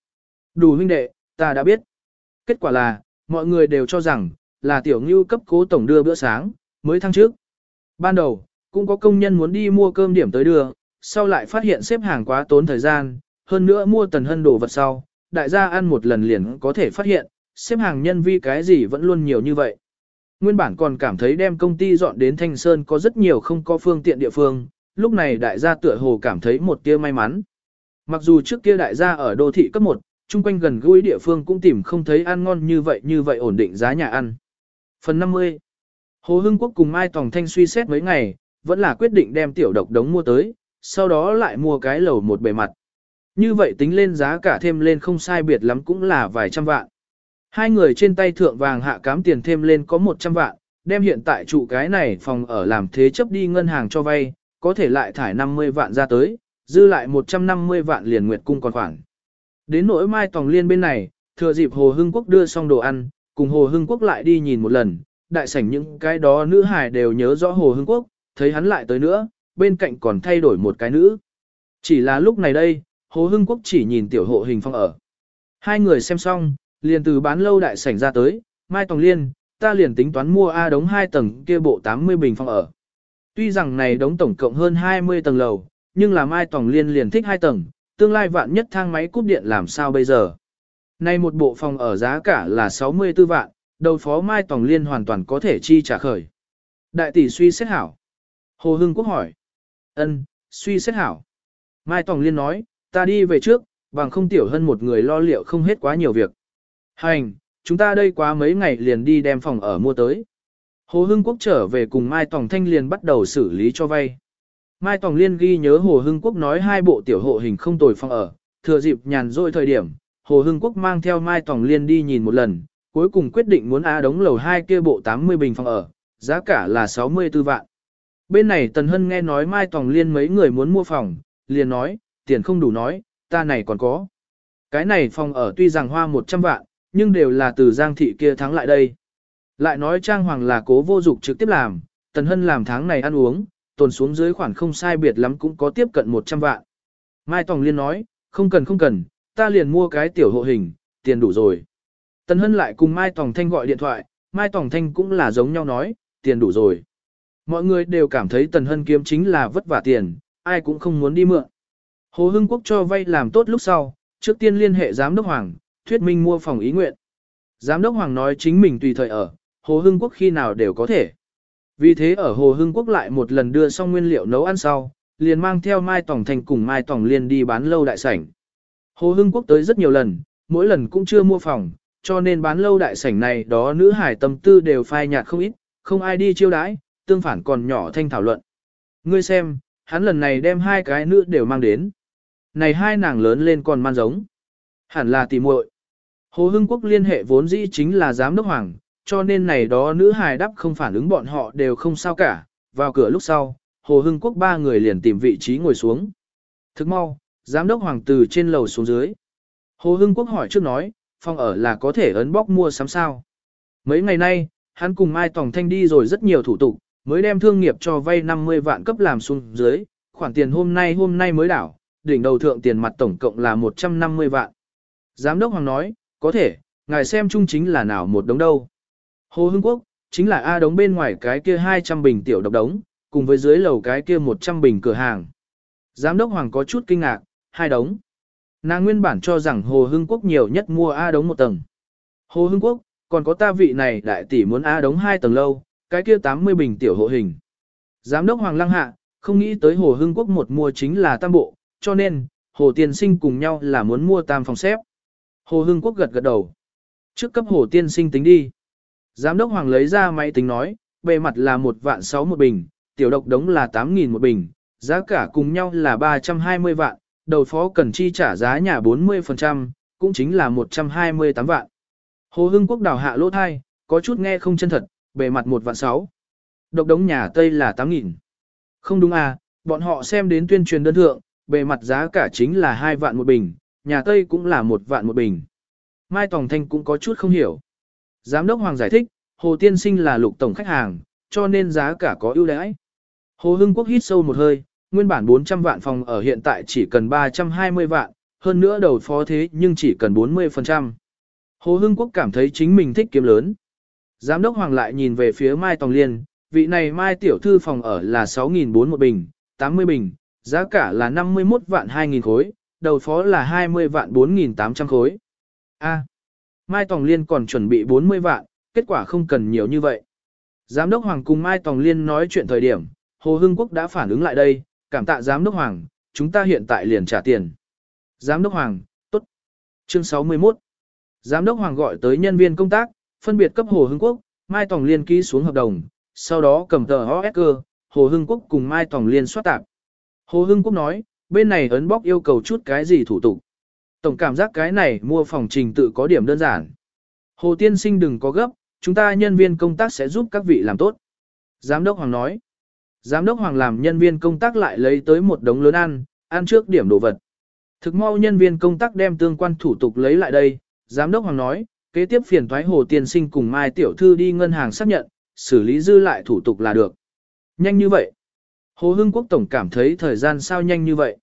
Đủ huynh đệ, ta đã biết. Kết quả là, mọi người đều cho rằng, là tiểu ngưu cấp cố tổng đưa bữa sáng, mới thăng trước. Ban đầu, cũng có công nhân muốn đi mua cơm điểm tới đưa, sau lại phát hiện xếp hàng quá tốn thời gian, hơn nữa mua tần hân đồ vật sau, đại gia ăn một lần liền có thể phát hiện, xếp hàng nhân vi cái gì vẫn luôn nhiều như vậy. Nguyên bản còn cảm thấy đem công ty dọn đến Thanh Sơn có rất nhiều không có phương tiện địa phương, lúc này đại gia tựa hồ cảm thấy một tia may mắn. Mặc dù trước kia đại gia ở đô thị cấp 1, chung quanh gần gũi địa phương cũng tìm không thấy ăn ngon như vậy như vậy ổn định giá nhà ăn. Phần 50 Hồ Hưng Quốc cùng Mai Tòng Thanh suy xét mấy ngày, vẫn là quyết định đem tiểu độc đống mua tới, sau đó lại mua cái lầu một bề mặt. Như vậy tính lên giá cả thêm lên không sai biệt lắm cũng là vài trăm vạn. Hai người trên tay thượng vàng hạ cám tiền thêm lên có 100 vạn, đem hiện tại trụ cái này phòng ở làm thế chấp đi ngân hàng cho vay, có thể lại thải 50 vạn ra tới, dư lại 150 vạn liền nguyệt cung còn khoản. Đến nỗi mai tòng liên bên này, thừa dịp Hồ Hưng Quốc đưa xong đồ ăn, cùng Hồ Hưng Quốc lại đi nhìn một lần, đại sảnh những cái đó nữ hài đều nhớ rõ Hồ Hưng Quốc, thấy hắn lại tới nữa, bên cạnh còn thay đổi một cái nữ. Chỉ là lúc này đây, Hồ Hưng Quốc chỉ nhìn tiểu hộ hình phong ở. Hai người xem xong, liền từ bán lâu đại sảnh ra tới, Mai Tòng Liên, ta liền tính toán mua A đống 2 tầng kia bộ 80 bình phong ở. Tuy rằng này đống tổng cộng hơn 20 tầng lầu, nhưng là Mai Tòng Liên liền thích 2 tầng, tương lai vạn nhất thang máy cúp điện làm sao bây giờ. Nay một bộ phòng ở giá cả là 64 vạn, đầu phó Mai Tòng Liên hoàn toàn có thể chi trả khởi. Đại tỷ suy xét hảo. Hồ Hưng Quốc hỏi. ân suy xét hảo. Mai Tòng Liên nói, ta đi về trước, bằng không tiểu hơn một người lo liệu không hết quá nhiều việc. Hành, chúng ta đây quá mấy ngày liền đi đem phòng ở mua tới. Hồ Hưng Quốc trở về cùng Mai Tòng Thanh liền bắt đầu xử lý cho vay. Mai Tòng Liên ghi nhớ Hồ Hưng Quốc nói hai bộ tiểu hộ hình không tồi phòng ở, thừa dịp nhàn rỗi thời điểm, Hồ Hưng Quốc mang theo Mai Tòng Liên đi nhìn một lần, cuối cùng quyết định muốn á đống lầu hai kia bộ 80 bình phòng ở, giá cả là 64 vạn. Bên này Tần Hân nghe nói Mai Tòng Liên mấy người muốn mua phòng, liền nói, tiền không đủ nói, ta này còn có. Cái này phòng ở tuy rằng hoa 100 vạn, nhưng đều là từ Giang thị kia thắng lại đây. Lại nói Trang Hoàng là cố vô dục trực tiếp làm, Tần Hân làm tháng này ăn uống, tồn xuống dưới khoản không sai biệt lắm cũng có tiếp cận 100 vạn. Mai Tòng Liên nói, không cần không cần, ta liền mua cái tiểu hộ hình, tiền đủ rồi. Tần Hân lại cùng Mai Tòng Thanh gọi điện thoại, Mai Tòng Thanh cũng là giống nhau nói, tiền đủ rồi. Mọi người đều cảm thấy Tần Hân kiếm chính là vất vả tiền, ai cũng không muốn đi mượn. Hồ Hưng Quốc cho vay làm tốt lúc sau, trước tiên liên hệ giám đốc Hoàng, thuyết minh mua phòng ý nguyện. Giám đốc Hoàng nói chính mình tùy thời ở, Hồ Hưng Quốc khi nào đều có thể. Vì thế ở Hồ Hưng Quốc lại một lần đưa xong nguyên liệu nấu ăn sau, liền mang theo Mai Tổng Thành cùng Mai Tổng Liên đi bán lâu đại sảnh. Hồ Hưng Quốc tới rất nhiều lần, mỗi lần cũng chưa mua phòng, cho nên bán lâu đại sảnh này đó nữ hải tâm tư đều phai nhạt không ít, không ai đi chiêu đãi, tương phản còn nhỏ thanh thảo luận. Ngươi xem, hắn lần này đem hai cái nữ đều mang đến. Này hai nàng lớn lên còn man giống. Hẳn là tỷ muội. Hồ Hưng Quốc liên hệ vốn dĩ chính là giám đốc hoàng, cho nên này đó nữ hài đắp không phản ứng bọn họ đều không sao cả. Vào cửa lúc sau, Hồ Hưng Quốc ba người liền tìm vị trí ngồi xuống. Thức mau, giám đốc hoàng từ trên lầu xuống dưới. Hồ Hưng Quốc hỏi trước nói, phòng ở là có thể ấn bóc mua sắm sao. Mấy ngày nay, hắn cùng Mai Tòng Thanh đi rồi rất nhiều thủ tục, mới đem thương nghiệp cho vay 50 vạn cấp làm xuống dưới, khoản tiền hôm nay hôm nay mới đảo, đỉnh đầu thượng tiền mặt tổng cộng là 150 vạn. Giám đốc Hoàng nói, có thể, ngài xem chung chính là nào một đống đâu. Hồ Hưng Quốc, chính là A đống bên ngoài cái kia 200 bình tiểu độc đống, cùng với dưới lầu cái kia 100 bình cửa hàng. Giám đốc Hoàng có chút kinh ngạc, hai đống. Nàng nguyên bản cho rằng Hồ Hưng Quốc nhiều nhất mua A đống một tầng. Hồ Hưng Quốc, còn có ta vị này đại tỷ muốn A đống hai tầng lâu, cái kia 80 bình tiểu hộ hình. Giám đốc Hoàng Lăng Hạ, không nghĩ tới Hồ Hưng Quốc một mua chính là tam bộ, cho nên, Hồ tiền Sinh cùng nhau là muốn mua tam phòng xếp. Hồ Hưng Quốc gật gật đầu. Trước cấp Hồ Tiên Sinh tính đi. Giám đốc Hoàng lấy ra máy tính nói, bề mặt là một vạn sáu một bình, tiểu độc đống là 8.000 một bình, giá cả cùng nhau là 320 vạn, đầu phó cần chi trả giá nhà 40%, cũng chính là 128 vạn. Hồ Hưng Quốc đào hạ lỗ thai, có chút nghe không chân thật, bề mặt một vạn sáu. Độc đống nhà Tây là 8.000. Không đúng à, bọn họ xem đến tuyên truyền đơn thượng, bề mặt giá cả chính là 2 vạn một bình, nhà Tây cũng là một vạn một bình. Mai Tòng Thanh cũng có chút không hiểu. Giám đốc Hoàng giải thích, Hồ Tiên Sinh là lục tổng khách hàng, cho nên giá cả có ưu đãi. Hồ Hưng Quốc hít sâu một hơi, nguyên bản 400 vạn phòng ở hiện tại chỉ cần 320 vạn, hơn nữa đầu phó thế nhưng chỉ cần 40%. Hồ Hưng Quốc cảm thấy chính mình thích kiếm lớn. Giám đốc Hoàng lại nhìn về phía Mai Tòng Liên, vị này Mai tiểu thư phòng ở là 6.400 một bình, 80 bình, giá cả là 51 vạn 2.000 khối, đầu phó là 20 vạn 4.800 khối. A. Mai Tòng Liên còn chuẩn bị 40 vạn, kết quả không cần nhiều như vậy. Giám đốc Hoàng cùng Mai Tòng Liên nói chuyện thời điểm, Hồ Hưng Quốc đã phản ứng lại đây, cảm tạ Giám đốc Hoàng, chúng ta hiện tại liền trả tiền. Giám đốc Hoàng, tốt. Chương 61. Giám đốc Hoàng gọi tới nhân viên công tác, phân biệt cấp Hồ Hưng Quốc, Mai Tòng Liên ký xuống hợp đồng, sau đó cầm tờ OSK, Hồ Hưng Quốc cùng Mai Tòng Liên soát tạp. Hồ Hưng Quốc nói, bên này ấn bóc yêu cầu chút cái gì thủ tục. Tổng cảm giác cái này mua phòng trình tự có điểm đơn giản. Hồ Tiên Sinh đừng có gấp, chúng ta nhân viên công tác sẽ giúp các vị làm tốt. Giám đốc Hoàng nói. Giám đốc Hoàng làm nhân viên công tác lại lấy tới một đống lớn ăn, ăn trước điểm đồ vật. Thực mau nhân viên công tác đem tương quan thủ tục lấy lại đây, giám đốc Hoàng nói, kế tiếp phiền thoái Hồ Tiên Sinh cùng Mai Tiểu Thư đi ngân hàng xác nhận, xử lý dư lại thủ tục là được. Nhanh như vậy. Hồ Hưng Quốc Tổng cảm thấy thời gian sao nhanh như vậy.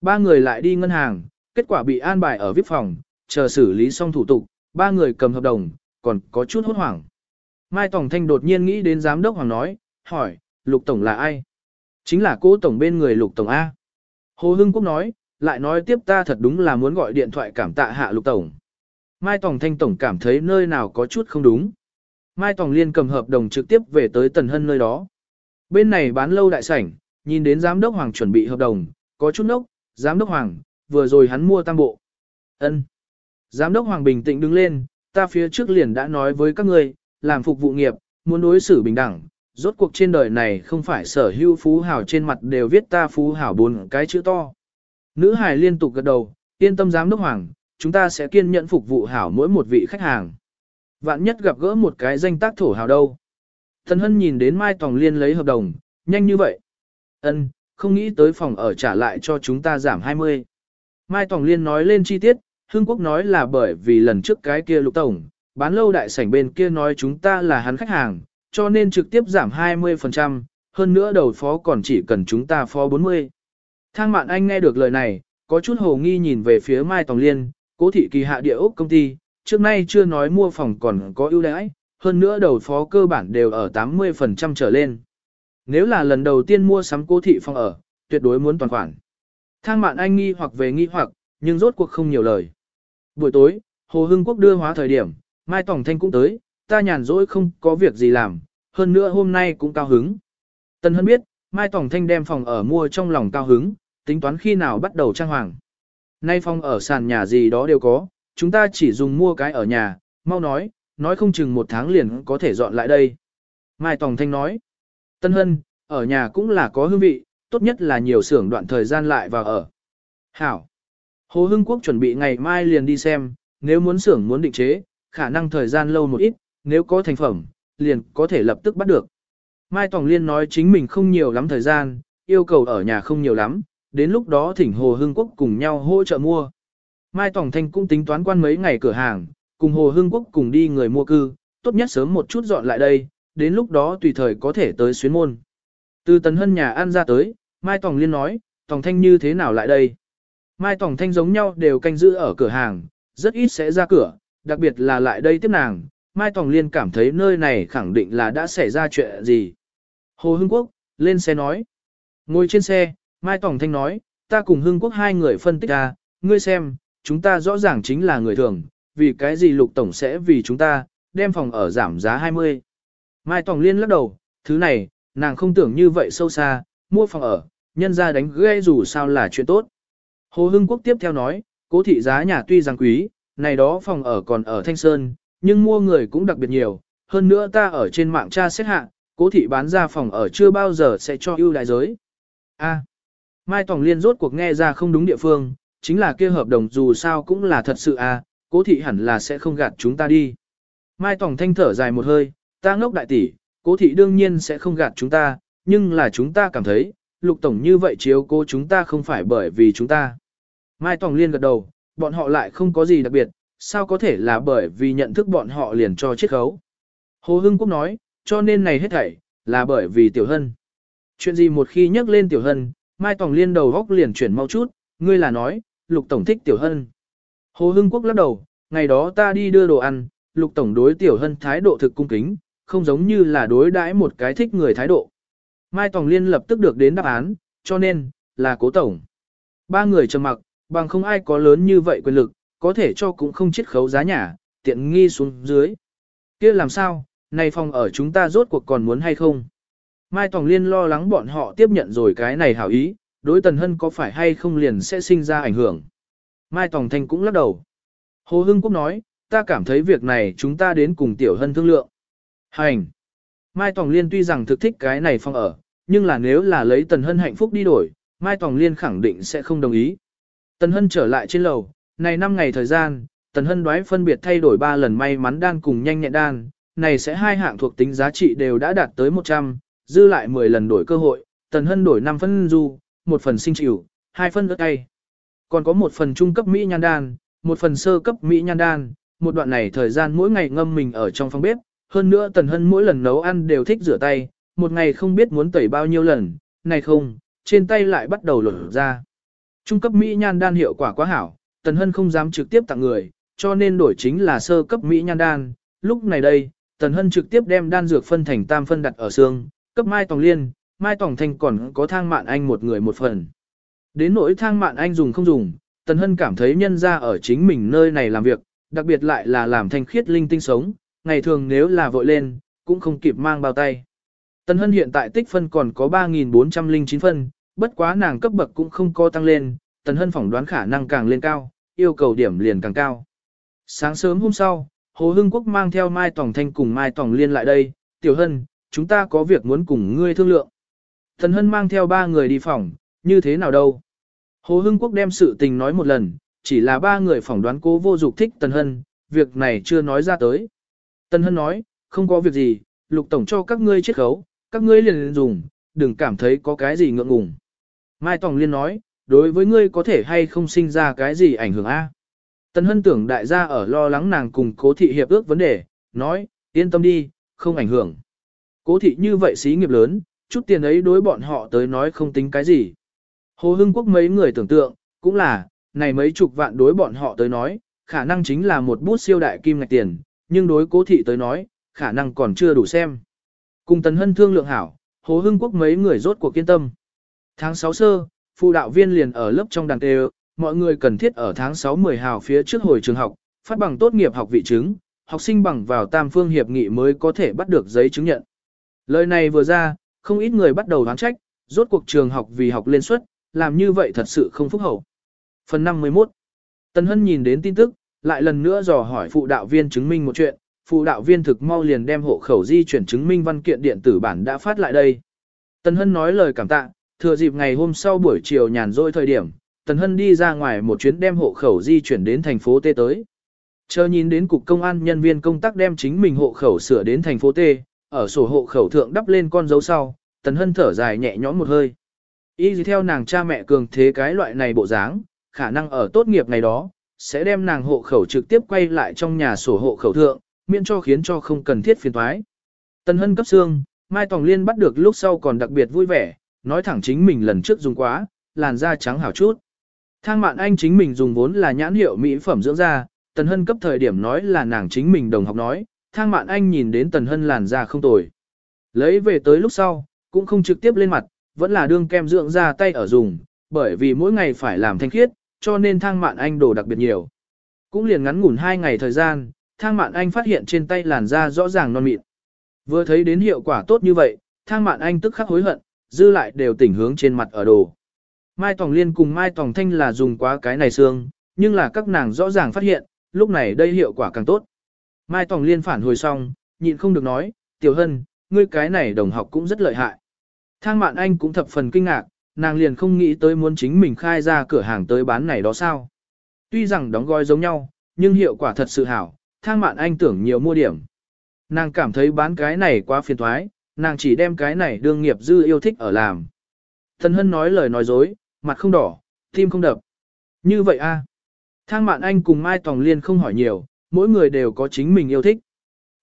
Ba người lại đi ngân hàng, kết quả bị an bài ở vip phòng, chờ xử lý xong thủ tục, ba người cầm hợp đồng, còn có chút hốt hoảng. Mai Tổng Thanh đột nhiên nghĩ đến giám đốc Hoàng nói, hỏi, Lục Tổng là ai? Chính là cô Tổng bên người Lục Tổng A. Hồ Hưng Quốc nói, lại nói tiếp ta thật đúng là muốn gọi điện thoại cảm tạ hạ Lục Tổng. Mai Tổng Thanh Tổng cảm thấy nơi nào có chút không đúng. Mai Tòng Liên cầm hợp đồng trực tiếp về tới Tần Hân nơi đó. Bên này bán lâu đại sảnh, nhìn đến giám đốc Hoàng chuẩn bị hợp đồng, có chút nốc, giám đốc Hoàng, vừa rồi hắn mua tam bộ. ân Giám đốc Hoàng bình tĩnh đứng lên, ta phía trước liền đã nói với các người, làm phục vụ nghiệp, muốn đối xử bình đẳng, rốt cuộc trên đời này không phải sở hữu phú hảo trên mặt đều viết ta phú hảo bốn cái chữ to. Nữ hài liên tục gật đầu, yên tâm giám đốc Hoàng, chúng ta sẽ kiên nhẫn phục vụ hảo mỗi một vị khách hàng. Vạn nhất gặp gỡ một cái danh tác thổ hào đâu. Thần Hân nhìn đến Mai Tòng Liên lấy hợp đồng, nhanh như vậy. Ân, không nghĩ tới phòng ở trả lại cho chúng ta giảm 20. Mai Tòng Liên nói lên chi tiết, Hương Quốc nói là bởi vì lần trước cái kia lục tổng, bán lâu đại sảnh bên kia nói chúng ta là hắn khách hàng, cho nên trực tiếp giảm 20%, hơn nữa đầu phó còn chỉ cần chúng ta phó 40. Thang mạn anh nghe được lời này, có chút hồ nghi nhìn về phía Mai Tòng Liên, cố thị kỳ hạ địa ốc công ty, trước nay chưa nói mua phòng còn có ưu đãi, hơn nữa đầu phó cơ bản đều ở 80% trở lên. Nếu là lần đầu tiên mua sắm cố thị phòng ở, tuyệt đối muốn toàn khoản. Thang mạn anh nghi hoặc về nghi hoặc, nhưng rốt cuộc không nhiều lời. Buổi tối, Hồ Hưng Quốc đưa hóa thời điểm, Mai Tổng Thanh cũng tới, ta nhàn rỗi không có việc gì làm, hơn nữa hôm nay cũng cao hứng. Tân Hân biết, Mai Tổng Thanh đem phòng ở mua trong lòng cao hứng, tính toán khi nào bắt đầu trang hoàng. Nay phòng ở sàn nhà gì đó đều có, chúng ta chỉ dùng mua cái ở nhà, mau nói, nói không chừng một tháng liền có thể dọn lại đây. Mai Tòng Thanh nói, Tân Hân, ở nhà cũng là có hương vị, tốt nhất là nhiều xưởng đoạn thời gian lại vào ở. Hảo. Hồ Hưng Quốc chuẩn bị ngày mai liền đi xem, nếu muốn xưởng muốn định chế, khả năng thời gian lâu một ít, nếu có thành phẩm, liền có thể lập tức bắt được. Mai Tòng Liên nói chính mình không nhiều lắm thời gian, yêu cầu ở nhà không nhiều lắm, đến lúc đó thỉnh Hồ Hưng Quốc cùng nhau hỗ trợ mua. Mai Tòng Thanh cũng tính toán quan mấy ngày cửa hàng, cùng Hồ Hưng Quốc cùng đi người mua cư, tốt nhất sớm một chút dọn lại đây, đến lúc đó tùy thời có thể tới xuyến môn. Từ Tần Hân nhà ăn ra tới, Mai Tòng Liên nói, Tòng Thanh như thế nào lại đây? Mai Tòng Thanh giống nhau đều canh giữ ở cửa hàng, rất ít sẽ ra cửa, đặc biệt là lại đây tiếp nàng. Mai Tòng Liên cảm thấy nơi này khẳng định là đã xảy ra chuyện gì. Hồ Hưng Quốc, lên xe nói. Ngồi trên xe, Mai Tòng Thanh nói, ta cùng Hưng Quốc hai người phân tích ra, ngươi xem, chúng ta rõ ràng chính là người thường, vì cái gì lục tổng sẽ vì chúng ta, đem phòng ở giảm giá 20. Mai Tòng Liên lắc đầu, thứ này, nàng không tưởng như vậy sâu xa, mua phòng ở, nhân ra đánh gây dù sao là chuyện tốt. Hồ Hưng Quốc tiếp theo nói, cố thị giá nhà tuy rằng quý, này đó phòng ở còn ở Thanh Sơn, nhưng mua người cũng đặc biệt nhiều, hơn nữa ta ở trên mạng tra xét hạ, cố thị bán ra phòng ở chưa bao giờ sẽ cho ưu đại giới. A. Mai Tòng Liên rốt cuộc nghe ra không đúng địa phương, chính là kia hợp đồng dù sao cũng là thật sự a, cố thị hẳn là sẽ không gạt chúng ta đi. Mai Tòng Thanh thở dài một hơi, ta ngốc đại tỷ, cố thị đương nhiên sẽ không gạt chúng ta, nhưng là chúng ta cảm thấy, lục tổng như vậy chiếu cố chúng ta không phải bởi vì chúng ta. Mai Tòng Liên gật đầu, bọn họ lại không có gì đặc biệt, sao có thể là bởi vì nhận thức bọn họ liền cho chiết khấu. Hồ Hưng Quốc nói, cho nên này hết thảy, là bởi vì Tiểu Hân. Chuyện gì một khi nhắc lên Tiểu Hân, Mai Tòng Liên đầu góc liền chuyển mau chút, ngươi là nói, Lục Tổng thích Tiểu Hân. Hồ Hưng Quốc lắc đầu, ngày đó ta đi đưa đồ ăn, Lục Tổng đối Tiểu Hân thái độ thực cung kính, không giống như là đối đãi một cái thích người thái độ. Mai Tòng Liên lập tức được đến đáp án, cho nên, là cố tổng. Ba người trầm mặc, bằng không ai có lớn như vậy quyền lực, có thể cho cũng không chiết khấu giá nhà, tiện nghi xuống dưới. kia làm sao, này phòng ở chúng ta rốt cuộc còn muốn hay không? Mai Tòng Liên lo lắng bọn họ tiếp nhận rồi cái này hảo ý, đối Tần Hân có phải hay không liền sẽ sinh ra ảnh hưởng. Mai Tòng Thanh cũng lắc đầu. Hồ Hưng Quốc nói, ta cảm thấy việc này chúng ta đến cùng Tiểu Hân thương lượng. Hành! Mai Tòng Liên tuy rằng thực thích cái này phong ở, nhưng là nếu là lấy Tần Hân hạnh phúc đi đổi, Mai Tòng Liên khẳng định sẽ không đồng ý. Tần Hân trở lại trên lầu, này 5 ngày thời gian, Tần Hân đoái phân biệt thay đổi 3 lần may mắn đan cùng nhanh nhẹn đan, này sẽ hai hạng thuộc tính giá trị đều đã đạt tới 100, dư lại 10 lần đổi cơ hội, Tần Hân đổi 5 phân du, một phần sinh chịu, hai phân ớt cay. Còn có một phần trung cấp Mỹ nhan đan, một phần sơ cấp Mỹ nhan đan, một đoạn này thời gian mỗi ngày ngâm mình ở trong phòng bếp, hơn nữa Tần Hân mỗi lần nấu ăn đều thích rửa tay, một ngày không biết muốn tẩy bao nhiêu lần, này không, trên tay lại bắt đầu lột ra. Trung cấp Mỹ nhan đan hiệu quả quá hảo, Tần Hân không dám trực tiếp tặng người, cho nên đổi chính là sơ cấp Mỹ nhan đan. Lúc này đây, Tần Hân trực tiếp đem đan dược phân thành tam phân đặt ở xương, cấp Mai Tòng Liên, Mai Tòng Thanh còn có thang mạn anh một người một phần. Đến nỗi thang mạn anh dùng không dùng, Tần Hân cảm thấy nhân ra ở chính mình nơi này làm việc, đặc biệt lại là làm thanh khiết linh tinh sống, ngày thường nếu là vội lên, cũng không kịp mang bao tay. Tần Hân hiện tại tích phân còn có 3.409 phân, bất quá nàng cấp bậc cũng không có tăng lên, Tần Hân phỏng đoán khả năng càng lên cao, yêu cầu điểm liền càng cao. Sáng sớm hôm sau, Hồ Hưng Quốc mang theo Mai Tòng Thanh cùng Mai Tòng Liên lại đây, Tiểu Hân, chúng ta có việc muốn cùng ngươi thương lượng. Tần Hân mang theo ba người đi phòng, như thế nào đâu? Hồ Hưng Quốc đem sự tình nói một lần, chỉ là ba người phỏng đoán cố vô dục thích Tần Hân, việc này chưa nói ra tới. Tần Hân nói, không có việc gì, Lục Tổng cho các ngươi chiết khấu, các ngươi liền dùng, đừng cảm thấy có cái gì ngượng ngùng. Mai Tòng Liên nói, đối với ngươi có thể hay không sinh ra cái gì ảnh hưởng a? Tần Hân tưởng đại gia ở lo lắng nàng cùng cố thị hiệp ước vấn đề, nói, yên tâm đi, không ảnh hưởng. Cố thị như vậy xí nghiệp lớn, chút tiền ấy đối bọn họ tới nói không tính cái gì. Hồ Hưng Quốc mấy người tưởng tượng, cũng là, này mấy chục vạn đối bọn họ tới nói, khả năng chính là một bút siêu đại kim ngạch tiền, nhưng đối cố thị tới nói, khả năng còn chưa đủ xem. Cùng Tần Hân thương lượng hảo, Hồ Hưng Quốc mấy người rốt cuộc kiên tâm. Tháng 6 sơ, phụ đạo viên liền ở lớp trong đàn tê mọi người cần thiết ở tháng 6-10 hào phía trước hồi trường học, phát bằng tốt nghiệp học vị chứng, học sinh bằng vào tam phương hiệp nghị mới có thể bắt được giấy chứng nhận. Lời này vừa ra, không ít người bắt đầu đoán trách, rốt cuộc trường học vì học lên suất, làm như vậy thật sự không phúc hậu. Phần 51 Tần Hân nhìn đến tin tức, lại lần nữa dò hỏi phụ đạo viên chứng minh một chuyện, phụ đạo viên thực mau liền đem hộ khẩu di chuyển chứng minh văn kiện điện tử bản đã phát lại đây. Tần Hân nói lời cảm tạ, thừa dịp ngày hôm sau buổi chiều nhàn rỗi thời điểm, Tần Hân đi ra ngoài một chuyến đem hộ khẩu di chuyển đến thành phố T tới. Chờ nhìn đến cục công an nhân viên công tác đem chính mình hộ khẩu sửa đến thành phố T, ở sổ hộ khẩu thượng đắp lên con dấu sau, Tần Hân thở dài nhẹ nhõm một hơi. Y gì theo nàng cha mẹ cường thế cái loại này bộ dáng, khả năng ở tốt nghiệp ngày đó, sẽ đem nàng hộ khẩu trực tiếp quay lại trong nhà sổ hộ khẩu thượng, miễn cho khiến cho không cần thiết phiền toái. Tần Hân cấp xương, Mai Tòng Liên bắt được lúc sau còn đặc biệt vui vẻ, nói thẳng chính mình lần trước dùng quá, làn da trắng hảo chút. Thang mạn anh chính mình dùng vốn là nhãn hiệu mỹ phẩm dưỡng da, Tần Hân cấp thời điểm nói là nàng chính mình đồng học nói, thang mạn anh nhìn đến Tần Hân làn da không tồi. Lấy về tới lúc sau, cũng không trực tiếp lên mặt, vẫn là đương kem dưỡng ra tay ở dùng, bởi vì mỗi ngày phải làm thanh khiết, cho nên thang mạn anh đồ đặc biệt nhiều. Cũng liền ngắn ngủn hai ngày thời gian, thang mạn anh phát hiện trên tay làn da rõ ràng non mịn. Vừa thấy đến hiệu quả tốt như vậy, thang mạn anh tức khắc hối hận, dư lại đều tỉnh hướng trên mặt ở đồ. Mai Tòng Liên cùng Mai Tòng Thanh là dùng quá cái này xương, nhưng là các nàng rõ ràng phát hiện, lúc này đây hiệu quả càng tốt. Mai Tòng Liên phản hồi xong, nhịn không được nói, Tiểu Hân, ngươi cái này đồng học cũng rất lợi hại. Thang Mạn Anh cũng thập phần kinh ngạc, nàng liền không nghĩ tới muốn chính mình khai ra cửa hàng tới bán này đó sao. Tuy rằng đóng gói giống nhau, nhưng hiệu quả thật sự hảo, Thang Mạn Anh tưởng nhiều mua điểm. Nàng cảm thấy bán cái này quá phiền thoái, nàng chỉ đem cái này đương nghiệp dư yêu thích ở làm. Thần Hân nói lời nói dối, mặt không đỏ, tim không đập. Như vậy a Thang Mạn Anh cùng Mai Tòng Liên không hỏi nhiều, mỗi người đều có chính mình yêu thích.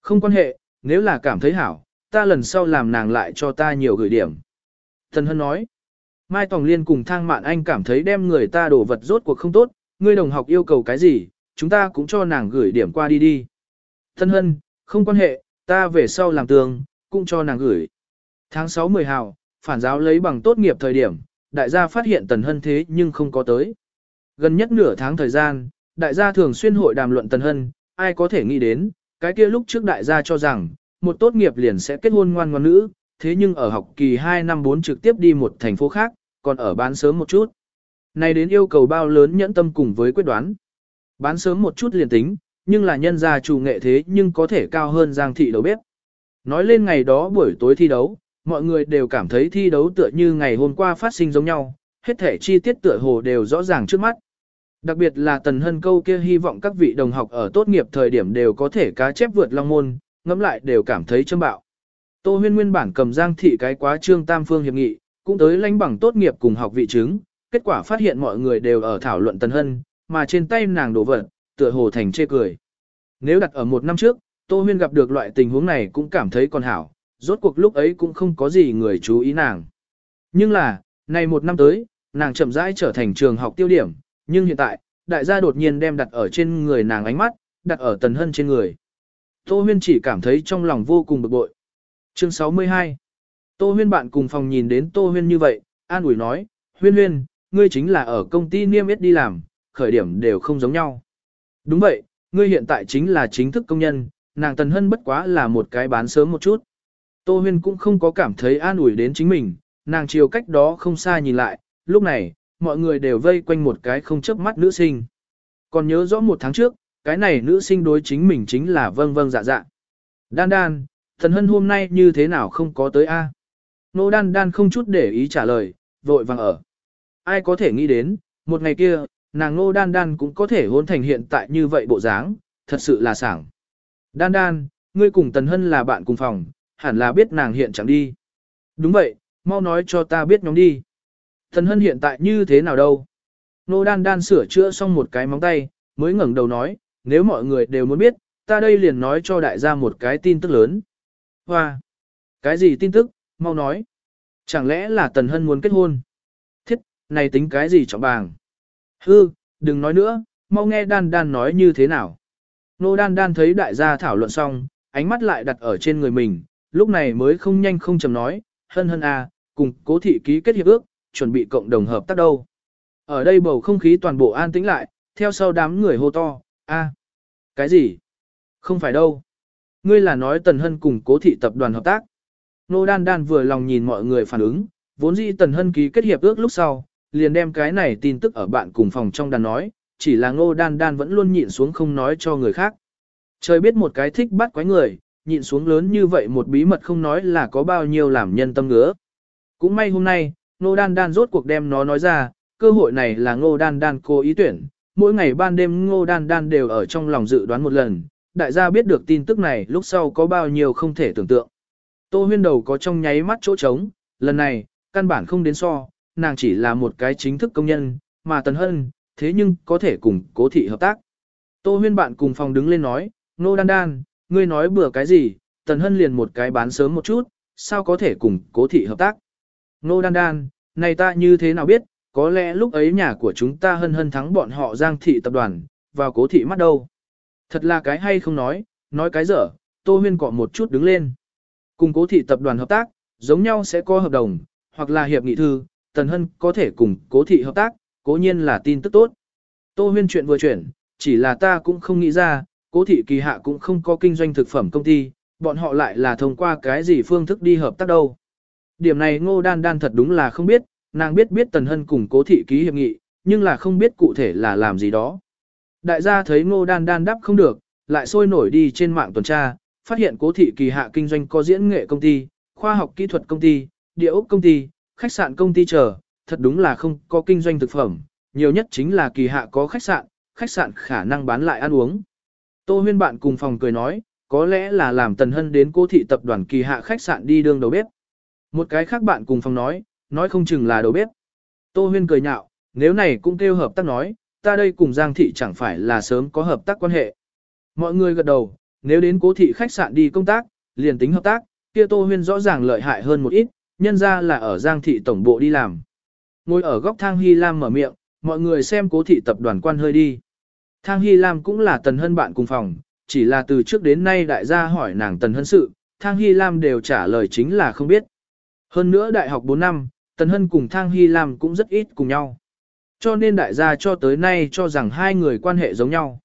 Không quan hệ, nếu là cảm thấy hảo, ta lần sau làm nàng lại cho ta nhiều gửi điểm. Thần Hân nói, Mai Tòng Liên cùng Thang Mạn Anh cảm thấy đem người ta đổ vật rốt cuộc không tốt, ngươi đồng học yêu cầu cái gì, chúng ta cũng cho nàng gửi điểm qua đi đi. Thân Hân, không quan hệ, ta về sau làm tường, cũng cho nàng gửi. Tháng 6 10 hào, phản giáo lấy bằng tốt nghiệp thời điểm, đại gia phát hiện Tần Hân thế nhưng không có tới. Gần nhất nửa tháng thời gian, đại gia thường xuyên hội đàm luận Tần Hân, ai có thể nghĩ đến, cái kia lúc trước đại gia cho rằng, một tốt nghiệp liền sẽ kết hôn ngoan ngoan nữ, thế nhưng ở học kỳ 2 năm 4 trực tiếp đi một thành phố khác, còn ở bán sớm một chút. Này đến yêu cầu bao lớn nhẫn tâm cùng với quyết đoán. Bán sớm một chút liền tính, nhưng là nhân gia chủ nghệ thế nhưng có thể cao hơn Giang thị đầu bếp. Nói lên ngày đó buổi tối thi đấu, mọi người đều cảm thấy thi đấu tựa như ngày hôm qua phát sinh giống nhau, hết thể chi tiết tựa hồ đều rõ ràng trước mắt. Đặc biệt là Tần Hân câu kia hy vọng các vị đồng học ở tốt nghiệp thời điểm đều có thể cá chép vượt long môn, ngẫm lại đều cảm thấy châm bạo. Tô huyên nguyên bản cầm giang thị cái quá trương tam phương hiệp nghị, cũng tới lãnh bằng tốt nghiệp cùng học vị chứng, kết quả phát hiện mọi người đều ở thảo luận Tần Hân, mà trên tay nàng đổ vật, tựa hồ thành chê cười. Nếu đặt ở một năm trước, Tô huyên gặp được loại tình huống này cũng cảm thấy còn hảo, rốt cuộc lúc ấy cũng không có gì người chú ý nàng. Nhưng là, này một năm tới, nàng chậm rãi trở thành trường học tiêu điểm, nhưng hiện tại, đại gia đột nhiên đem đặt ở trên người nàng ánh mắt, đặt ở tần hân trên người. Tô huyên chỉ cảm thấy trong lòng vô cùng bực bội. Chương 62 Tô huyên bạn cùng phòng nhìn đến Tô huyên như vậy, an ủi nói, huyên huyên, ngươi chính là ở công ty niêm yết đi làm, khởi điểm đều không giống nhau. Đúng vậy, ngươi hiện tại chính là chính thức công nhân, nàng tần hân bất quá là một cái bán sớm một chút. Tô huyên cũng không có cảm thấy an ủi đến chính mình, nàng chiều cách đó không xa nhìn lại, lúc này, mọi người đều vây quanh một cái không chớp mắt nữ sinh. Còn nhớ rõ một tháng trước, cái này nữ sinh đối chính mình chính là vâng vâng dạ dạ. Đan đan, thần hân hôm nay như thế nào không có tới a? Nô đan đan không chút để ý trả lời, vội vàng ở. Ai có thể nghĩ đến, một ngày kia, nàng nô đan đan cũng có thể hôn thành hiện tại như vậy bộ dáng, thật sự là sảng. Đan đan, ngươi cùng tần hân là bạn cùng phòng, hẳn là biết nàng hiện chẳng đi. Đúng vậy, mau nói cho ta biết nhóm đi. Thần hân hiện tại như thế nào đâu? Nô đan đan sửa chữa xong một cái móng tay, mới ngẩng đầu nói, nếu mọi người đều muốn biết, ta đây liền nói cho đại gia một cái tin tức lớn. Hoa! Cái gì tin tức, mau nói. Chẳng lẽ là Tần Hân muốn kết hôn? Thiết, này tính cái gì trọng bàng? Hư, đừng nói nữa, mau nghe đan đan nói như thế nào. Nô đan đan thấy đại gia thảo luận xong, ánh mắt lại đặt ở trên người mình, lúc này mới không nhanh không chầm nói, hân hân à, cùng cố thị ký kết hiệp ước, chuẩn bị cộng đồng hợp tác đâu. Ở đây bầu không khí toàn bộ an tĩnh lại, theo sau đám người hô to, a, cái gì? Không phải đâu. Ngươi là nói Tần Hân cùng cố thị tập đoàn hợp tác. Nô Đan Đan vừa lòng nhìn mọi người phản ứng, vốn dĩ Tần Hân ký kết hiệp ước lúc sau, liền đem cái này tin tức ở bạn cùng phòng trong đàn nói, chỉ là Ngô Đan Đan vẫn luôn nhịn xuống không nói cho người khác. Trời biết một cái thích bắt quái người, nhịn xuống lớn như vậy một bí mật không nói là có bao nhiêu làm nhân tâm ngứa. Cũng may hôm nay, Ngô Đan Đan rốt cuộc đem nó nói ra, cơ hội này là Ngô Đan Đan cố ý tuyển, mỗi ngày ban đêm Ngô Đan Đan đều ở trong lòng dự đoán một lần, đại gia biết được tin tức này lúc sau có bao nhiêu không thể tưởng tượng. Tô huyên đầu có trong nháy mắt chỗ trống, lần này, căn bản không đến so, nàng chỉ là một cái chính thức công nhân, mà Tần Hân, thế nhưng có thể cùng cố thị hợp tác. Tô huyên bạn cùng phòng đứng lên nói, nô đan đan, ngươi nói bừa cái gì, Tần Hân liền một cái bán sớm một chút, sao có thể cùng cố thị hợp tác. Nô đan đan, này ta như thế nào biết, có lẽ lúc ấy nhà của chúng ta hân hân thắng bọn họ giang thị tập đoàn, vào cố thị mắt đâu. Thật là cái hay không nói, nói cái dở, Tô Huyên cọ một chút đứng lên. Cùng cố thị tập đoàn hợp tác, giống nhau sẽ có hợp đồng, hoặc là hiệp nghị thư, Tần Hân có thể cùng cố thị hợp tác, cố nhiên là tin tức tốt. Tô Huyên chuyện vừa chuyển, chỉ là ta cũng không nghĩ ra, cố thị kỳ hạ cũng không có kinh doanh thực phẩm công ty, bọn họ lại là thông qua cái gì phương thức đi hợp tác đâu. Điểm này ngô đan đan thật đúng là không biết, nàng biết biết Tần Hân cùng cố thị ký hiệp nghị, nhưng là không biết cụ thể là làm gì đó. Đại gia thấy ngô đan đan đáp không được, lại sôi nổi đi trên mạng tuần tra, phát hiện cố thị kỳ hạ kinh doanh có diễn nghệ công ty, khoa học kỹ thuật công ty, địa ốc công ty, khách sạn công ty chờ, thật đúng là không có kinh doanh thực phẩm, nhiều nhất chính là kỳ hạ có khách sạn, khách sạn khả năng bán lại ăn uống. Tô huyên bạn cùng phòng cười nói, có lẽ là làm Tần Hân đến cố thị tập đoàn kỳ hạ khách sạn đi đương đầu bếp. Một cái khác bạn cùng phòng nói, nói không chừng là đầu bếp. Tô huyên cười nhạo, nếu này cũng kêu hợp tác nói, ta đây cùng Giang thị chẳng phải là sớm có hợp tác quan hệ. Mọi người gật đầu, nếu đến cố thị khách sạn đi công tác, liền tính hợp tác, kia Tô huyên rõ ràng lợi hại hơn một ít, nhân ra là ở Giang thị tổng bộ đi làm. Ngồi ở góc thang Hy Lam mở miệng, mọi người xem cố thị tập đoàn quan hơi đi. Thang Hy Lam cũng là tần hân bạn cùng phòng, chỉ là từ trước đến nay đại gia hỏi nàng tần hân sự, Thang Hy Lam đều trả lời chính là không biết. Hơn nữa đại học 4 năm, tần hân cùng Thang Hy Lam cũng rất ít cùng nhau. Cho nên đại gia cho tới nay cho rằng hai người quan hệ giống nhau.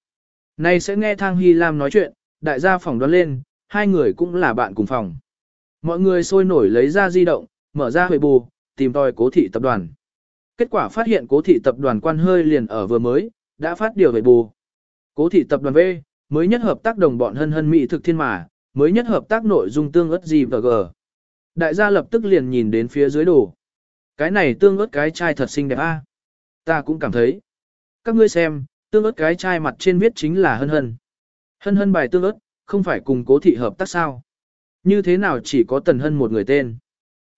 Nay sẽ nghe Thang Hy Lam nói chuyện, đại gia phòng đoán lên, hai người cũng là bạn cùng phòng. Mọi người sôi nổi lấy ra di động, mở ra huệ bù, tìm tòi cố thị tập đoàn. Kết quả phát hiện cố thị tập đoàn quan hơi liền ở vừa mới, đã phát điều về bù. Cố thị tập đoàn V, mới nhất hợp tác đồng bọn hân hân mỹ thực thiên mà, mới nhất hợp tác nội dung tương ớt gì và g. Đại gia lập tức liền nhìn đến phía dưới đồ. Cái này tương ớt cái chai thật xinh đẹp a. Ta cũng cảm thấy. Các ngươi xem, tương ớt cái chai mặt trên viết chính là hân hân. Hân hân bài tương ớt, không phải cùng cố thị hợp tác sao. Như thế nào chỉ có tần hân một người tên.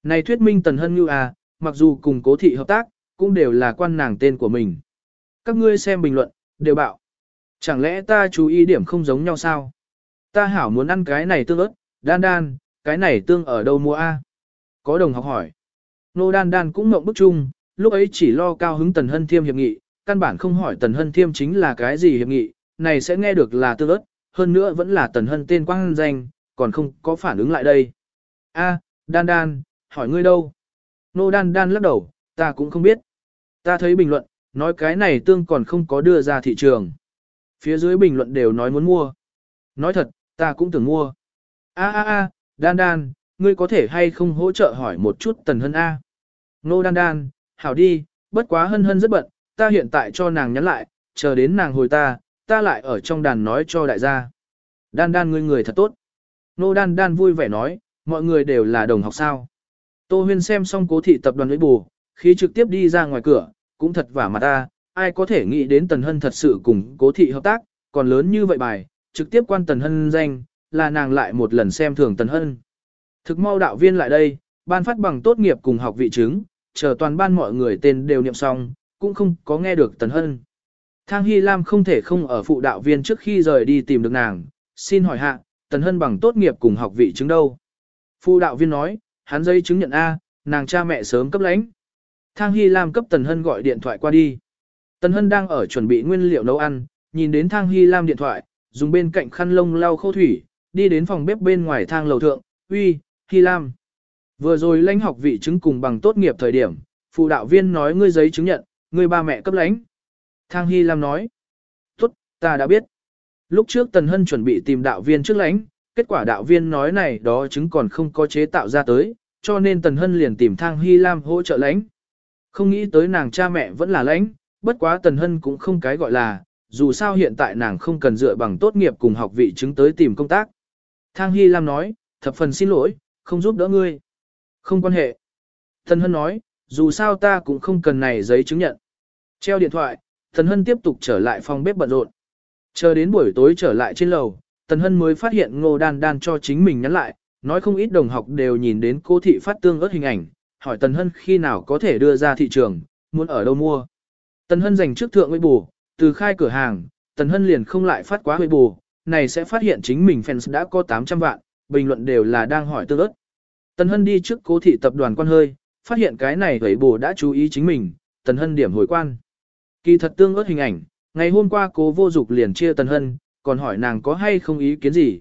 Này thuyết minh tần hân như à, mặc dù cùng cố thị hợp tác, cũng đều là quan nàng tên của mình. Các ngươi xem bình luận, đều bảo. Chẳng lẽ ta chú ý điểm không giống nhau sao? Ta hảo muốn ăn cái này tương ớt, đan đan, cái này tương ở đâu mua a? Có đồng học hỏi. Nô đan đan cũng ngộng bức chung, lúc ấy chỉ lo cao hứng tần hân thiêm hiệp nghị, căn bản không hỏi tần hân thiêm chính là cái gì hiệp nghị, này sẽ nghe được là tương ớt, hơn nữa vẫn là tần hân tên quang danh, còn không có phản ứng lại đây. A, đan đan, hỏi ngươi đâu? Nô đan đan lắc đầu, ta cũng không biết. Ta thấy bình luận, nói cái này tương còn không có đưa ra thị trường. Phía dưới bình luận đều nói muốn mua. Nói thật, ta cũng tưởng mua. A a a, đan đan, ngươi có thể hay không hỗ trợ hỏi một chút tần hân A. Nô đan đan, hảo đi, bất quá hân hân rất bận, ta hiện tại cho nàng nhắn lại, chờ đến nàng hồi ta, ta lại ở trong đàn nói cho đại gia. Đan đan ngươi người thật tốt. Nô đan đan vui vẻ nói, mọi người đều là đồng học sao. Tô huyên xem xong cố thị tập đoàn lưỡi bù, khi trực tiếp đi ra ngoài cửa, cũng thật vả mặt ta, ai có thể nghĩ đến Tần Hân thật sự cùng cố thị hợp tác, còn lớn như vậy bài, trực tiếp quan Tần Hân danh, là nàng lại một lần xem thường Tần Hân. Thực mau đạo viên lại đây, ban phát bằng tốt nghiệp cùng học vị chứng, chờ toàn ban mọi người tên đều niệm xong, cũng không có nghe được Tần Hân. Thang Hy Lam không thể không ở phụ đạo viên trước khi rời đi tìm được nàng, xin hỏi hạ, Tần Hân bằng tốt nghiệp cùng học vị chứng đâu? Phụ đạo viên nói, hắn giấy chứng nhận A, nàng cha mẹ sớm cấp lãnh. Thang Hy Lam cấp Tần Hân gọi điện thoại qua đi. Tần Hân đang ở chuẩn bị nguyên liệu nấu ăn, nhìn đến Thang Hy Lam điện thoại, dùng bên cạnh khăn lông lau khô thủy, đi đến phòng bếp bên ngoài thang lầu thượng, uy, Hy Lam. Vừa rồi lãnh học vị chứng cùng bằng tốt nghiệp thời điểm, phụ đạo viên nói ngươi giấy chứng nhận, ngươi ba mẹ cấp lãnh. Thang Hy Lam nói, tốt, ta đã biết. Lúc trước Tần Hân chuẩn bị tìm đạo viên trước lãnh, kết quả đạo viên nói này đó chứng còn không có chế tạo ra tới, cho nên Tần Hân liền tìm Thang Hy Lam hỗ trợ lãnh. Không nghĩ tới nàng cha mẹ vẫn là lãnh, bất quá Tần Hân cũng không cái gọi là, dù sao hiện tại nàng không cần dựa bằng tốt nghiệp cùng học vị chứng tới tìm công tác. Thang Hy Lam nói, thập phần xin lỗi, không giúp đỡ ngươi. Không quan hệ. Thần Hân nói, dù sao ta cũng không cần này giấy chứng nhận. Treo điện thoại, Thần Hân tiếp tục trở lại phòng bếp bận rộn. Chờ đến buổi tối trở lại trên lầu, Thần Hân mới phát hiện Ngô Đan Đan cho chính mình nhắn lại, nói không ít đồng học đều nhìn đến cô thị phát tương ớt hình ảnh, hỏi Tần Hân khi nào có thể đưa ra thị trường, muốn ở đâu mua. Tần Hân dành trước thượng với bù, từ khai cửa hàng, Tần Hân liền không lại phát quá với bù, này sẽ phát hiện chính mình fans đã có 800 vạn, bình luận đều là đang hỏi tương ớt. Tần Hân đi trước cố thị tập đoàn quan hơi, phát hiện cái này với bù đã chú ý chính mình, Tần Hân điểm hồi quan. Kỳ thật tương ớt hình ảnh, ngày hôm qua cố vô dục liền chia Tần Hân, còn hỏi nàng có hay không ý kiến gì.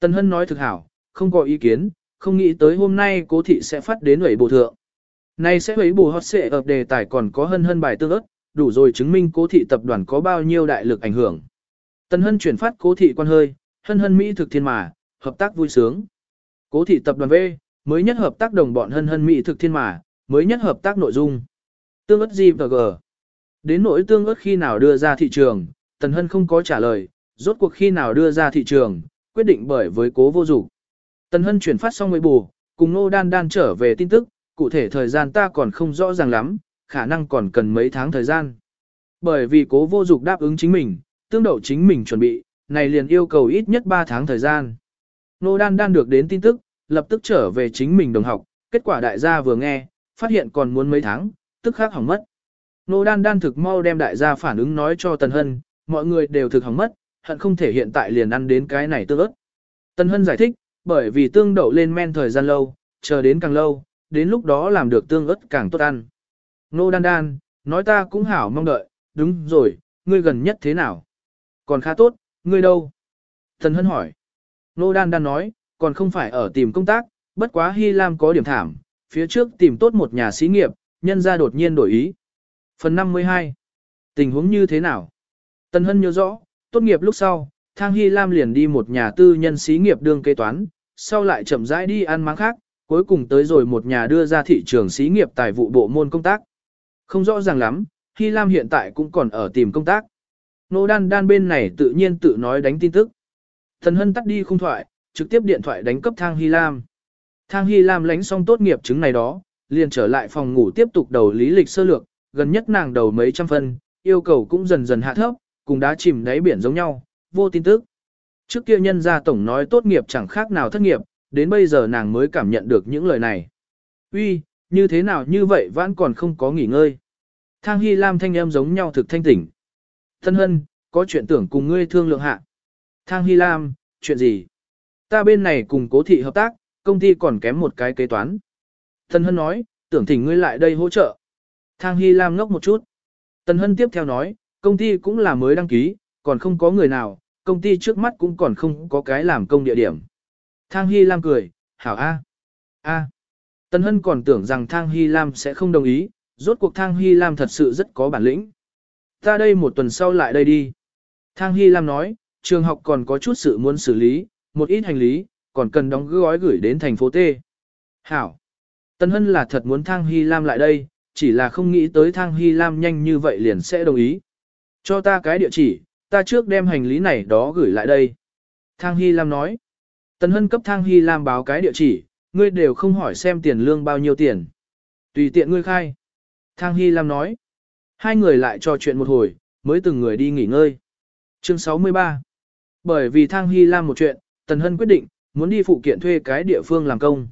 Tần Hân nói thực hảo, không có ý kiến, không nghĩ tới hôm nay cố thị sẽ phát đến ủy bộ thượng. Này sẽ ủy bộ hot sẽ ập đề tài còn có hân hân bài tương ớt, đủ rồi chứng minh cố thị tập đoàn có bao nhiêu đại lực ảnh hưởng. Tần hân chuyển phát cố thị quan hơi, hân hân Mỹ thực thiên mà, hợp tác vui sướng. Cố thị tập đoàn V, mới nhất hợp tác đồng bọn hân hân Mỹ thực thiên mà, mới nhất hợp tác nội dung. Tương ớt gì và G. Đến nỗi tương ớt khi nào đưa ra thị trường, Tần hân không có trả lời, rốt cuộc khi nào đưa ra thị trường, quyết định bởi với cố vô dục. Tần Hân chuyển phát xong với bù, cùng Nô Đan Đan trở về tin tức, cụ thể thời gian ta còn không rõ ràng lắm, khả năng còn cần mấy tháng thời gian. Bởi vì cố vô dục đáp ứng chính mình, tương đậu chính mình chuẩn bị, này liền yêu cầu ít nhất 3 tháng thời gian. Nô Đan Đan được đến tin tức, lập tức trở về chính mình đồng học, kết quả đại gia vừa nghe, phát hiện còn muốn mấy tháng, tức khác hỏng mất. Nô Đan Đan thực mau đem đại gia phản ứng nói cho Tần Hân, mọi người đều thực hỏng mất, hận không thể hiện tại liền ăn đến cái này tương ớt. Tần Hân giải thích, bởi vì tương đậu lên men thời gian lâu, chờ đến càng lâu, đến lúc đó làm được tương ớt càng tốt ăn. Nô đan đan, nói ta cũng hảo mong đợi, đúng rồi, ngươi gần nhất thế nào? Còn khá tốt, ngươi đâu? Tần hân hỏi. Nô đan đan nói, còn không phải ở tìm công tác, bất quá Hy Lam có điểm thảm, phía trước tìm tốt một nhà xí nghiệp, nhân ra đột nhiên đổi ý. Phần 52. Tình huống như thế nào? Tân Hân nhớ rõ, tốt nghiệp lúc sau, Thang Hy Lam liền đi một nhà tư nhân xí nghiệp đương kế toán, sau lại chậm rãi đi ăn máng khác, cuối cùng tới rồi một nhà đưa ra thị trường xí nghiệp tài vụ bộ môn công tác. Không rõ ràng lắm, Hy Lam hiện tại cũng còn ở tìm công tác. Nô đan đan bên này tự nhiên tự nói đánh tin tức. Thần hân tắt đi không thoại, trực tiếp điện thoại đánh cấp thang Hy Lam. Thang Hy Lam lánh xong tốt nghiệp chứng này đó, liền trở lại phòng ngủ tiếp tục đầu lý lịch sơ lược, gần nhất nàng đầu mấy trăm phân, yêu cầu cũng dần dần hạ thấp, cùng đá chìm đáy biển giống nhau, vô tin tức. Trước kia nhân gia tổng nói tốt nghiệp chẳng khác nào thất nghiệp, đến bây giờ nàng mới cảm nhận được những lời này. Uy, như thế nào như vậy vẫn còn không có nghỉ ngơi. Thang Hy Lam thanh em giống nhau thực thanh tỉnh. Thân hân, có chuyện tưởng cùng ngươi thương lượng hạ. Thang Hy Lam, chuyện gì? Ta bên này cùng cố thị hợp tác, công ty còn kém một cái kế toán. Tần hân nói, tưởng thỉnh ngươi lại đây hỗ trợ. Thang Hy Lam ngốc một chút. Tần hân tiếp theo nói, công ty cũng là mới đăng ký, còn không có người nào, công ty trước mắt cũng còn không có cái làm công địa điểm. Thang Hy Lam cười, hảo A. A. Tần Hân còn tưởng rằng Thang Hy Lam sẽ không đồng ý, rốt cuộc Thang Hy Lam thật sự rất có bản lĩnh. Ta đây một tuần sau lại đây đi. Thang Hy Lam nói, trường học còn có chút sự muốn xử lý, một ít hành lý, còn cần đóng gói gửi đến thành phố T. Hảo. Tân Hân là thật muốn Thang Hy Lam lại đây, chỉ là không nghĩ tới Thang Hy Lam nhanh như vậy liền sẽ đồng ý. Cho ta cái địa chỉ, ta trước đem hành lý này đó gửi lại đây. Thang Hy Lam nói. Tân Hân cấp Thang Hy Lam báo cái địa chỉ, ngươi đều không hỏi xem tiền lương bao nhiêu tiền. Tùy tiện ngươi khai. Thang Hy Lam nói. Hai người lại trò chuyện một hồi, mới từng người đi nghỉ ngơi. Chương 63 Bởi vì Thang Hy Lam một chuyện, Tần Hân quyết định, muốn đi phụ kiện thuê cái địa phương làm công.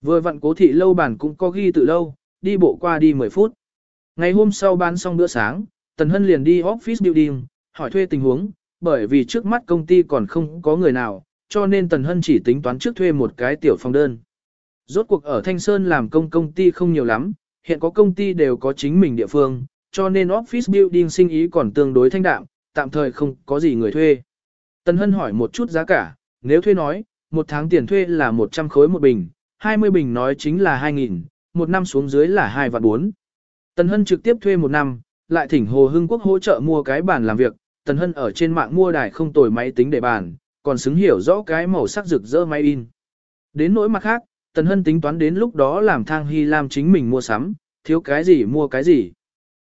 Vừa vặn cố thị lâu bản cũng có ghi từ lâu, đi bộ qua đi 10 phút. Ngày hôm sau bán xong bữa sáng, Tần Hân liền đi office building, hỏi thuê tình huống, bởi vì trước mắt công ty còn không có người nào, cho nên Tần Hân chỉ tính toán trước thuê một cái tiểu phòng đơn. Rốt cuộc ở Thanh Sơn làm công công ty không nhiều lắm, hiện có công ty đều có chính mình địa phương, cho nên office building sinh ý còn tương đối thanh đạm, tạm thời không có gì người thuê. Tần Hân hỏi một chút giá cả, nếu thuê nói, một tháng tiền thuê là 100 khối một bình, 20 bình nói chính là 2.000, một năm xuống dưới là 2 vạn 4. Tần Hân trực tiếp thuê một năm, lại thỉnh Hồ Hưng Quốc hỗ trợ mua cái bàn làm việc, Tần Hân ở trên mạng mua đài không tồi máy tính để bàn, còn xứng hiểu rõ cái màu sắc rực rỡ máy in. Đến nỗi mặt khác, Tần Hân tính toán đến lúc đó làm thang hy lam chính mình mua sắm, thiếu cái gì mua cái gì.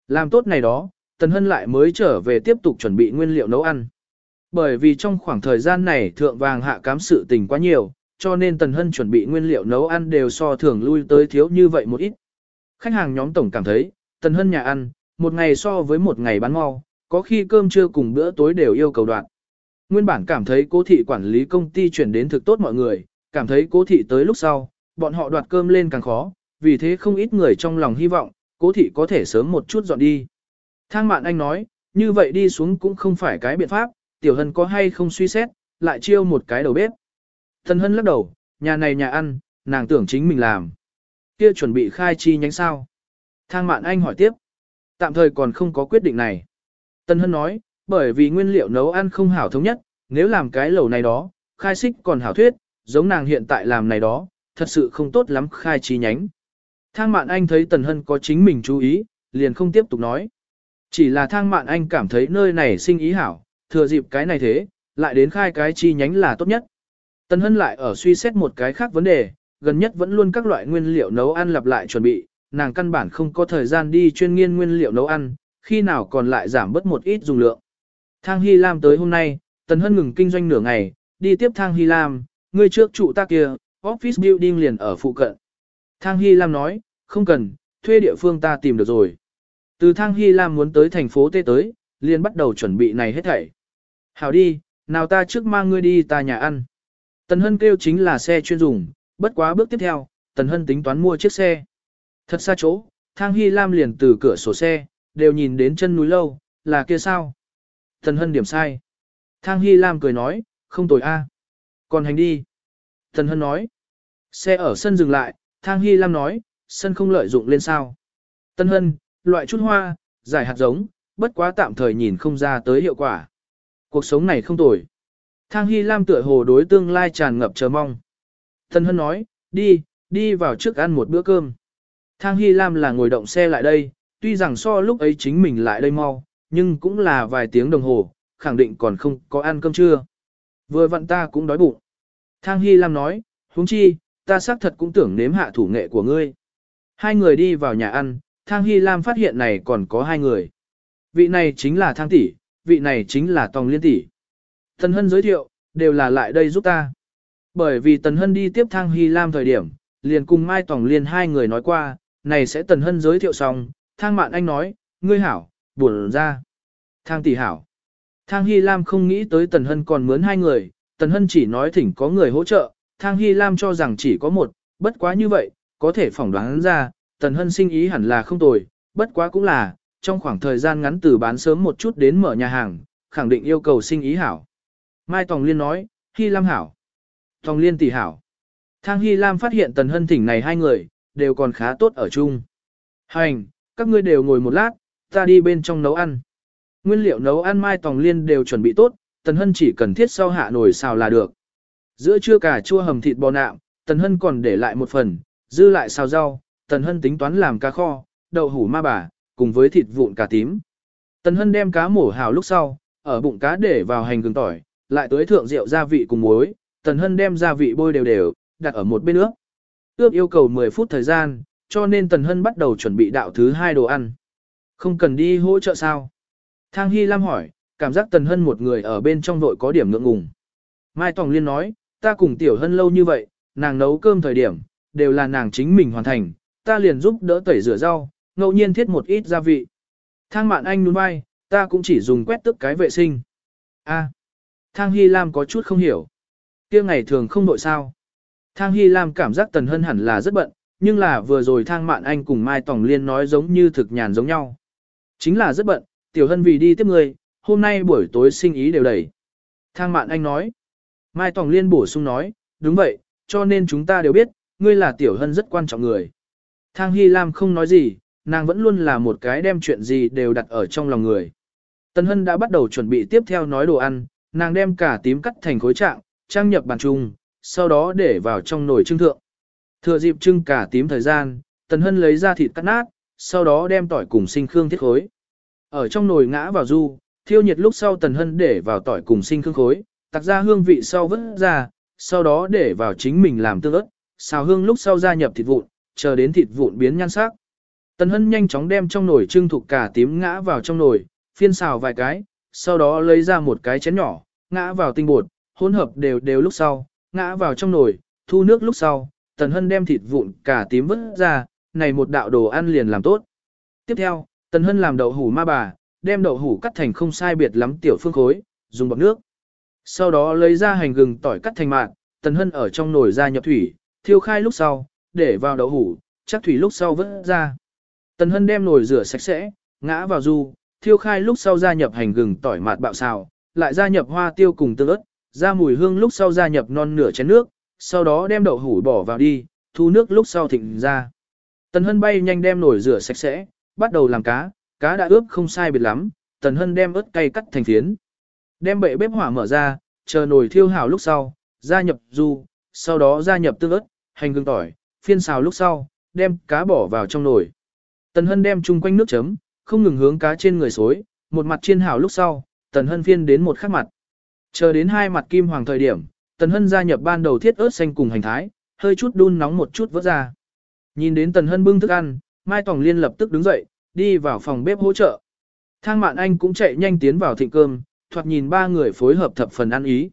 Làm tốt này đó, Tần Hân lại mới trở về tiếp tục chuẩn bị nguyên liệu nấu ăn. Bởi vì trong khoảng thời gian này thượng vàng hạ cám sự tình quá nhiều, cho nên Tần Hân chuẩn bị nguyên liệu nấu ăn đều so thường lui tới thiếu như vậy một ít. Khách hàng nhóm tổng cảm thấy, Tần Hân nhà ăn, một ngày so với một ngày bán mau, có khi cơm trưa cùng bữa tối đều yêu cầu đoạn. Nguyên bản cảm thấy cố thị quản lý công ty chuyển đến thực tốt mọi người, cảm thấy cố thị tới lúc sau, bọn họ đoạt cơm lên càng khó, vì thế không ít người trong lòng hy vọng, cố thị có thể sớm một chút dọn đi. Thang mạn anh nói, như vậy đi xuống cũng không phải cái biện pháp, tiểu hân có hay không suy xét, lại chiêu một cái đầu bếp. Thần hân lắc đầu, nhà này nhà ăn, nàng tưởng chính mình làm. Kia chuẩn bị khai chi nhánh sao? Thang mạn anh hỏi tiếp. Tạm thời còn không có quyết định này. Tân hân nói, bởi vì nguyên liệu nấu ăn không hảo thống nhất, nếu làm cái lẩu này đó, khai xích còn hảo thuyết, giống nàng hiện tại làm này đó, thật sự không tốt lắm khai chi nhánh. Thang mạn anh thấy Tần Hân có chính mình chú ý, liền không tiếp tục nói. Chỉ là thang mạn anh cảm thấy nơi này sinh ý hảo, thừa dịp cái này thế, lại đến khai cái chi nhánh là tốt nhất. Tần Hân lại ở suy xét một cái khác vấn đề, gần nhất vẫn luôn các loại nguyên liệu nấu ăn lặp lại chuẩn bị, nàng căn bản không có thời gian đi chuyên nghiên nguyên liệu nấu ăn, khi nào còn lại giảm bớt một ít dùng lượng. Thang Hy Lam tới hôm nay, Tần Hân ngừng kinh doanh nửa ngày, đi tiếp Thang Hy Lam, người trước trụ ta kia, office building liền ở phụ cận. Thang Hy Lam nói, không cần, thuê địa phương ta tìm được rồi. Từ Thang Hy Lam muốn tới thành phố Tê tới, liền bắt đầu chuẩn bị này hết thảy. Hảo đi, nào ta trước mang ngươi đi ta nhà ăn. Tần Hân kêu chính là xe chuyên dùng, bất quá bước tiếp theo, Tần Hân tính toán mua chiếc xe. Thật xa chỗ, Thang Hy Lam liền từ cửa sổ xe, đều nhìn đến chân núi lâu, là kia sao? Tần Hân điểm sai. Thang Hy Lam cười nói, không tồi a. Còn hành đi. Tần Hân nói. Xe ở sân dừng lại, Thang Hy Lam nói, sân không lợi dụng lên sao. Tân Hân, loại chút hoa, giải hạt giống, bất quá tạm thời nhìn không ra tới hiệu quả. Cuộc sống này không tồi. Thang Hy Lam tựa hồ đối tương lai tràn ngập chờ mong. Thần Hân nói, đi, đi vào trước ăn một bữa cơm. Thang Hy Lam là ngồi động xe lại đây, tuy rằng so lúc ấy chính mình lại đây mau, nhưng cũng là vài tiếng đồng hồ, khẳng định còn không có ăn cơm trưa. Vừa vặn ta cũng đói bụng. Thang Hy Lam nói, huống chi, ta xác thật cũng tưởng nếm hạ thủ nghệ của ngươi. Hai người đi vào nhà ăn, Thang Hy Lam phát hiện này còn có hai người. Vị này chính là Thang Tỷ, vị này chính là Tòng Liên Tỷ. Tần Hân giới thiệu, đều là lại đây giúp ta. Bởi vì Tần Hân đi tiếp Thang Hy Lam thời điểm, liền cùng Mai Tòng Liên hai người nói qua, này sẽ Tần Hân giới thiệu xong, Thang Mạn Anh nói, ngươi hảo, buồn ra. Thang Tỷ hảo. Thang Hy Lam không nghĩ tới Tần Hân còn mướn hai người, Tần Hân chỉ nói thỉnh có người hỗ trợ, Thang Hy Lam cho rằng chỉ có một, bất quá như vậy, có thể phỏng đoán ra, Tần Hân sinh ý hẳn là không tồi, bất quá cũng là, trong khoảng thời gian ngắn từ bán sớm một chút đến mở nhà hàng, khẳng định yêu cầu sinh ý hảo. Mai Tòng Liên nói, Hy Lam hảo. Tòng Liên tỷ hảo. Thang Hy Lam phát hiện Tần Hân thỉnh này hai người, đều còn khá tốt ở chung. Hành, các ngươi đều ngồi một lát, ta đi bên trong nấu ăn. Nguyên liệu nấu ăn Mai Tòng Liên đều chuẩn bị tốt, Tần Hân chỉ cần thiết sau hạ nồi xào là được. Giữa trưa cả chua hầm thịt bò nạm, Tần Hân còn để lại một phần, dư lại xào rau, Tần Hân tính toán làm cá kho, đậu hủ ma bà, cùng với thịt vụn cà tím. Tần Hân đem cá mổ hào lúc sau, ở bụng cá để vào hành gừng tỏi, lại tới thượng rượu gia vị cùng muối, Tần Hân đem gia vị bôi đều đều, đặt ở một bên nước, Ướp yêu cầu 10 phút thời gian, cho nên Tần Hân bắt đầu chuẩn bị đạo thứ hai đồ ăn. Không cần đi hỗ trợ sao? Thang Hy Lam hỏi, cảm giác Tần Hân một người ở bên trong vội có điểm ngượng ngùng. Mai Tòng Liên nói, ta cùng Tiểu Hân lâu như vậy, nàng nấu cơm thời điểm, đều là nàng chính mình hoàn thành, ta liền giúp đỡ tẩy rửa rau, ngẫu nhiên thiết một ít gia vị. Thang mạn anh nhún vai, ta cũng chỉ dùng quét tức cái vệ sinh. A. À, thang Hy Lam có chút không hiểu. kia ngày thường không nội sao. Thang Hy Lam cảm giác Tần Hân hẳn là rất bận, nhưng là vừa rồi Thang Mạn Anh cùng Mai Tòng Liên nói giống như thực nhàn giống nhau. Chính là rất bận, Tiểu Hân vì đi tiếp người, hôm nay buổi tối sinh ý đều đầy. Thang Mạn Anh nói. Mai Tòng Liên bổ sung nói, đúng vậy, cho nên chúng ta đều biết, ngươi là Tiểu Hân rất quan trọng người. Thang Hy Lam không nói gì, nàng vẫn luôn là một cái đem chuyện gì đều đặt ở trong lòng người. Tần Hân đã bắt đầu chuẩn bị tiếp theo nói đồ ăn, nàng đem cả tím cắt thành khối trạng, trang nhập bàn chung, sau đó để vào trong nồi trưng thượng. Thừa dịp trưng cả tím thời gian, Tần Hân lấy ra thịt cắt nát, sau đó đem tỏi cùng sinh khương thiết khối. Ở trong nồi ngã vào du, thiêu nhiệt lúc sau Tần Hân để vào tỏi cùng sinh khương khối, tặc ra hương vị sau vớt ra, sau đó để vào chính mình làm tương ớt, xào hương lúc sau gia nhập thịt vụn, chờ đến thịt vụn biến nhan sắc. Tần Hân nhanh chóng đem trong nồi trưng thục cả tím ngã vào trong nồi, phiên xào vài cái, sau đó lấy ra một cái chén nhỏ, ngã vào tinh bột, hỗn hợp đều đều lúc sau, ngã vào trong nồi, thu nước lúc sau, Tần Hân đem thịt vụn cả tím vứt ra, này một đạo đồ ăn liền làm tốt. Tiếp theo, Tần Hân làm đậu hủ ma bà, đem đậu hủ cắt thành không sai biệt lắm tiểu phương khối, dùng bọc nước. Sau đó lấy ra hành gừng tỏi cắt thành mạn, Tần Hân ở trong nồi ra nhập thủy, thiêu khai lúc sau, để vào đậu hủ, chắc thủy lúc sau vớt ra. Tần Hân đem nồi rửa sạch sẽ, ngã vào du, thiêu khai lúc sau gia nhập hành gừng tỏi mạt bạo xào, lại gia nhập hoa tiêu cùng tương ớt, ra mùi hương lúc sau gia nhập non nửa chén nước, sau đó đem đậu hủ bỏ vào đi, thu nước lúc sau thịnh ra. Tần Hân bay nhanh đem nồi rửa sạch sẽ, bắt đầu làm cá, cá đã ướp không sai biệt lắm, Tần Hân đem ớt cay cắt thành phiến. Đem bệ bếp hỏa mở ra, chờ nồi thiêu hảo lúc sau, gia nhập du, sau đó gia nhập tương ớt, hành gừng tỏi, phiên xào lúc sau, đem cá bỏ vào trong nồi. Tần Hân đem chung quanh nước chấm, không ngừng hướng cá trên người xối, một mặt chiên hảo lúc sau, Tần Hân phiên đến một khắc mặt. Chờ đến hai mặt kim hoàng thời điểm, Tần Hân gia nhập ban đầu thiết ớt xanh cùng hành thái, hơi chút đun nóng một chút vỡ ra. Nhìn đến Tần Hân bưng thức ăn, Mai Tòng Liên lập tức đứng dậy, đi vào phòng bếp hỗ trợ. Thang Mạn Anh cũng chạy nhanh tiến vào thịnh cơm, thoạt nhìn ba người phối hợp thập phần ăn ý.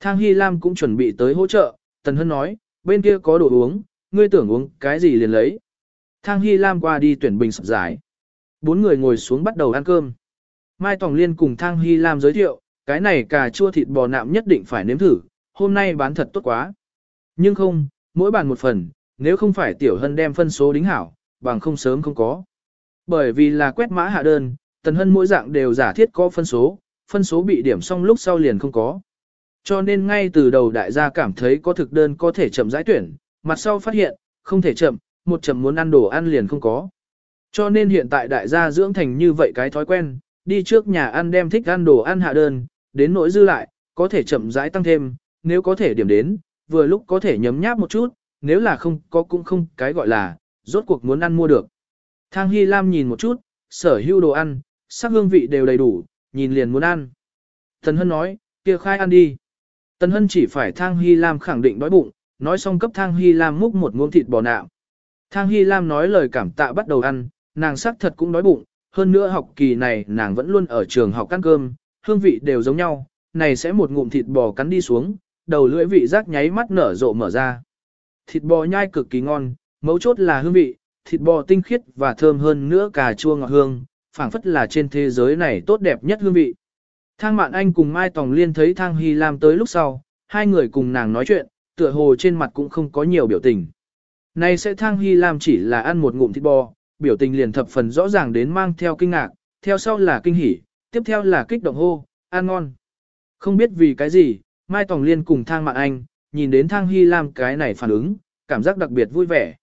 Thang Hy Lam cũng chuẩn bị tới hỗ trợ, Tần Hân nói, bên kia có đồ uống, ngươi tưởng uống cái gì liền lấy. Thang Hy Lam qua đi tuyển bình sập giải. Bốn người ngồi xuống bắt đầu ăn cơm. Mai Tòng Liên cùng Thang Hy Lam giới thiệu, cái này cà chua thịt bò nạm nhất định phải nếm thử, hôm nay bán thật tốt quá. Nhưng không, mỗi bàn một phần, nếu không phải Tiểu Hân đem phân số đính hảo, bằng không sớm không có. Bởi vì là quét mã hạ đơn, Tần Hân mỗi dạng đều giả thiết có phân số, phân số bị điểm xong lúc sau liền không có. Cho nên ngay từ đầu đại gia cảm thấy có thực đơn có thể chậm giải tuyển, mặt sau phát hiện, không thể chậm, một chậm muốn ăn đồ ăn liền không có. Cho nên hiện tại đại gia dưỡng thành như vậy cái thói quen, đi trước nhà ăn đem thích ăn đồ ăn hạ đơn, đến nỗi dư lại, có thể chậm rãi tăng thêm, nếu có thể điểm đến, vừa lúc có thể nhấm nháp một chút, nếu là không có cũng không cái gọi là, rốt cuộc muốn ăn mua được. Thang Hy Lam nhìn một chút, sở hữu đồ ăn, sắc hương vị đều đầy đủ, nhìn liền muốn ăn. Tần Hân nói, kia khai ăn đi. Tần Hân chỉ phải Thang Hy Lam khẳng định đói bụng, nói xong cấp Thang Hy Lam múc một muỗng thịt bò nạm. Thang Hy Lam nói lời cảm tạ bắt đầu ăn, nàng sắc thật cũng đói bụng, hơn nữa học kỳ này nàng vẫn luôn ở trường học ăn cơm, hương vị đều giống nhau, này sẽ một ngụm thịt bò cắn đi xuống, đầu lưỡi vị giác nháy mắt nở rộ mở ra. Thịt bò nhai cực kỳ ngon, mấu chốt là hương vị, thịt bò tinh khiết và thơm hơn nữa cà chua ngọt hương, phảng phất là trên thế giới này tốt đẹp nhất hương vị. Thang Mạn Anh cùng Mai Tòng Liên thấy Thang Hy Lam tới lúc sau, hai người cùng nàng nói chuyện, tựa hồ trên mặt cũng không có nhiều biểu tình. Này sẽ Thang Hy Lam chỉ là ăn một ngụm thịt bò, biểu tình liền thập phần rõ ràng đến mang theo kinh ngạc, theo sau là kinh hỉ, tiếp theo là kích động hô, ăn ngon. Không biết vì cái gì, Mai Tòng Liên cùng Thang Mạn Anh, nhìn đến Thang Hy Lam cái này phản ứng, cảm giác đặc biệt vui vẻ.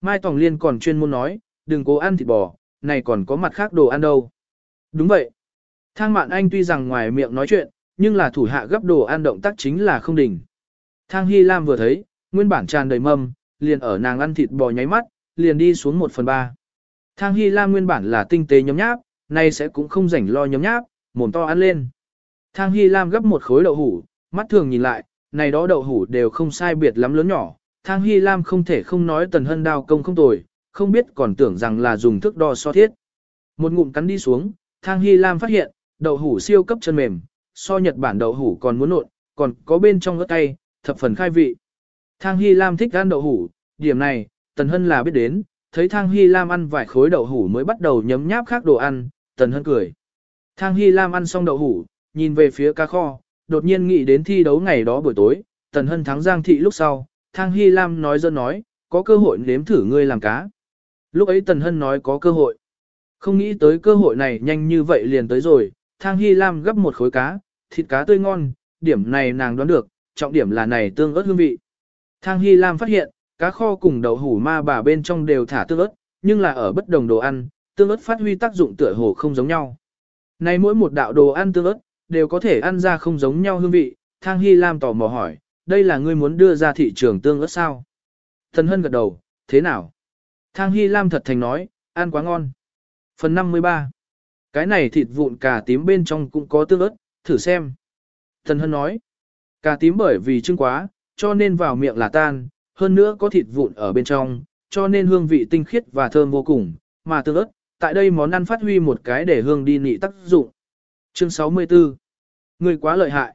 Mai Tòng Liên còn chuyên môn nói, đừng cố ăn thịt bò, này còn có mặt khác đồ ăn đâu. Đúng vậy. Thang Mạn Anh tuy rằng ngoài miệng nói chuyện, nhưng là thủ hạ gấp đồ ăn động tác chính là không đỉnh. Thang Hy Lam vừa thấy, nguyên bản tràn đầy mâm, liền ở nàng ăn thịt bò nháy mắt, liền đi xuống một phần ba. Thang Hy Lam nguyên bản là tinh tế nhóm nháp, nay sẽ cũng không rảnh lo nhóm nháp, mồm to ăn lên. Thang Hy Lam gấp một khối đậu hủ, mắt thường nhìn lại, này đó đậu hủ đều không sai biệt lắm lớn nhỏ. Thang Hy Lam không thể không nói tần hân đao công không tồi, không biết còn tưởng rằng là dùng thước đo so thiết. Một ngụm cắn đi xuống, Thang Hy Lam phát hiện, đậu hủ siêu cấp chân mềm, so Nhật Bản đậu hủ còn muốn nộn, còn có bên trong ớt cay, thập phần khai vị. Thang Hy Lam thích ăn đậu hủ, điểm này, Tần Hân là biết đến, thấy Thang Hy Lam ăn vài khối đậu hủ mới bắt đầu nhấm nháp khác đồ ăn, Tần Hân cười. Thang Hy Lam ăn xong đậu hủ, nhìn về phía cá kho, đột nhiên nghĩ đến thi đấu ngày đó buổi tối, Tần Hân thắng Giang Thị lúc sau, Thang Hy Lam nói dân nói, có cơ hội nếm thử ngươi làm cá. Lúc ấy Tần Hân nói có cơ hội. Không nghĩ tới cơ hội này nhanh như vậy liền tới rồi, Thang Hy Lam gấp một khối cá, thịt cá tươi ngon, điểm này nàng đoán được, trọng điểm là này tương ớt hương vị. Thang Hy Lam phát hiện, cá kho cùng đậu hủ ma bà bên trong đều thả tương ớt, nhưng là ở bất đồng đồ ăn, tương ớt phát huy tác dụng tựa hồ không giống nhau. Nay mỗi một đạo đồ ăn tương ớt, đều có thể ăn ra không giống nhau hương vị, Thang Hy Lam tò mò hỏi, đây là ngươi muốn đưa ra thị trường tương ớt sao? Thần Hân gật đầu, thế nào? Thang Hy Lam thật thành nói, ăn quá ngon. Phần 53 Cái này thịt vụn cà tím bên trong cũng có tương ớt, thử xem. Thần Hân nói, cà tím bởi vì trưng quá, cho nên vào miệng là tan, hơn nữa có thịt vụn ở bên trong, cho nên hương vị tinh khiết và thơm vô cùng, mà tương ớt, tại đây món ăn phát huy một cái để hương đi nị tác dụng. Chương 64 Người quá lợi hại.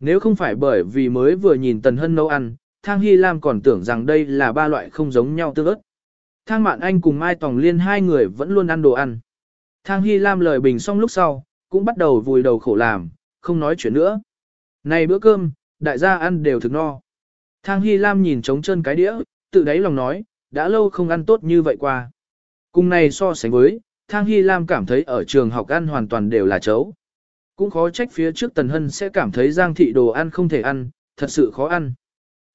Nếu không phải bởi vì mới vừa nhìn Tần Hân nấu ăn, Thang Hy Lam còn tưởng rằng đây là ba loại không giống nhau tương ớt. Thang Mạn Anh cùng Mai Tòng Liên hai người vẫn luôn ăn đồ ăn. Thang Hy Lam lời bình xong lúc sau, cũng bắt đầu vùi đầu khổ làm, không nói chuyện nữa. Này bữa cơm, đại gia ăn đều thực no. Thang Hy Lam nhìn trống chân cái đĩa, tự đáy lòng nói, đã lâu không ăn tốt như vậy qua. Cùng này so sánh với, Thang Hy Lam cảm thấy ở trường học ăn hoàn toàn đều là chấu. Cũng khó trách phía trước Tần Hân sẽ cảm thấy Giang thị đồ ăn không thể ăn, thật sự khó ăn.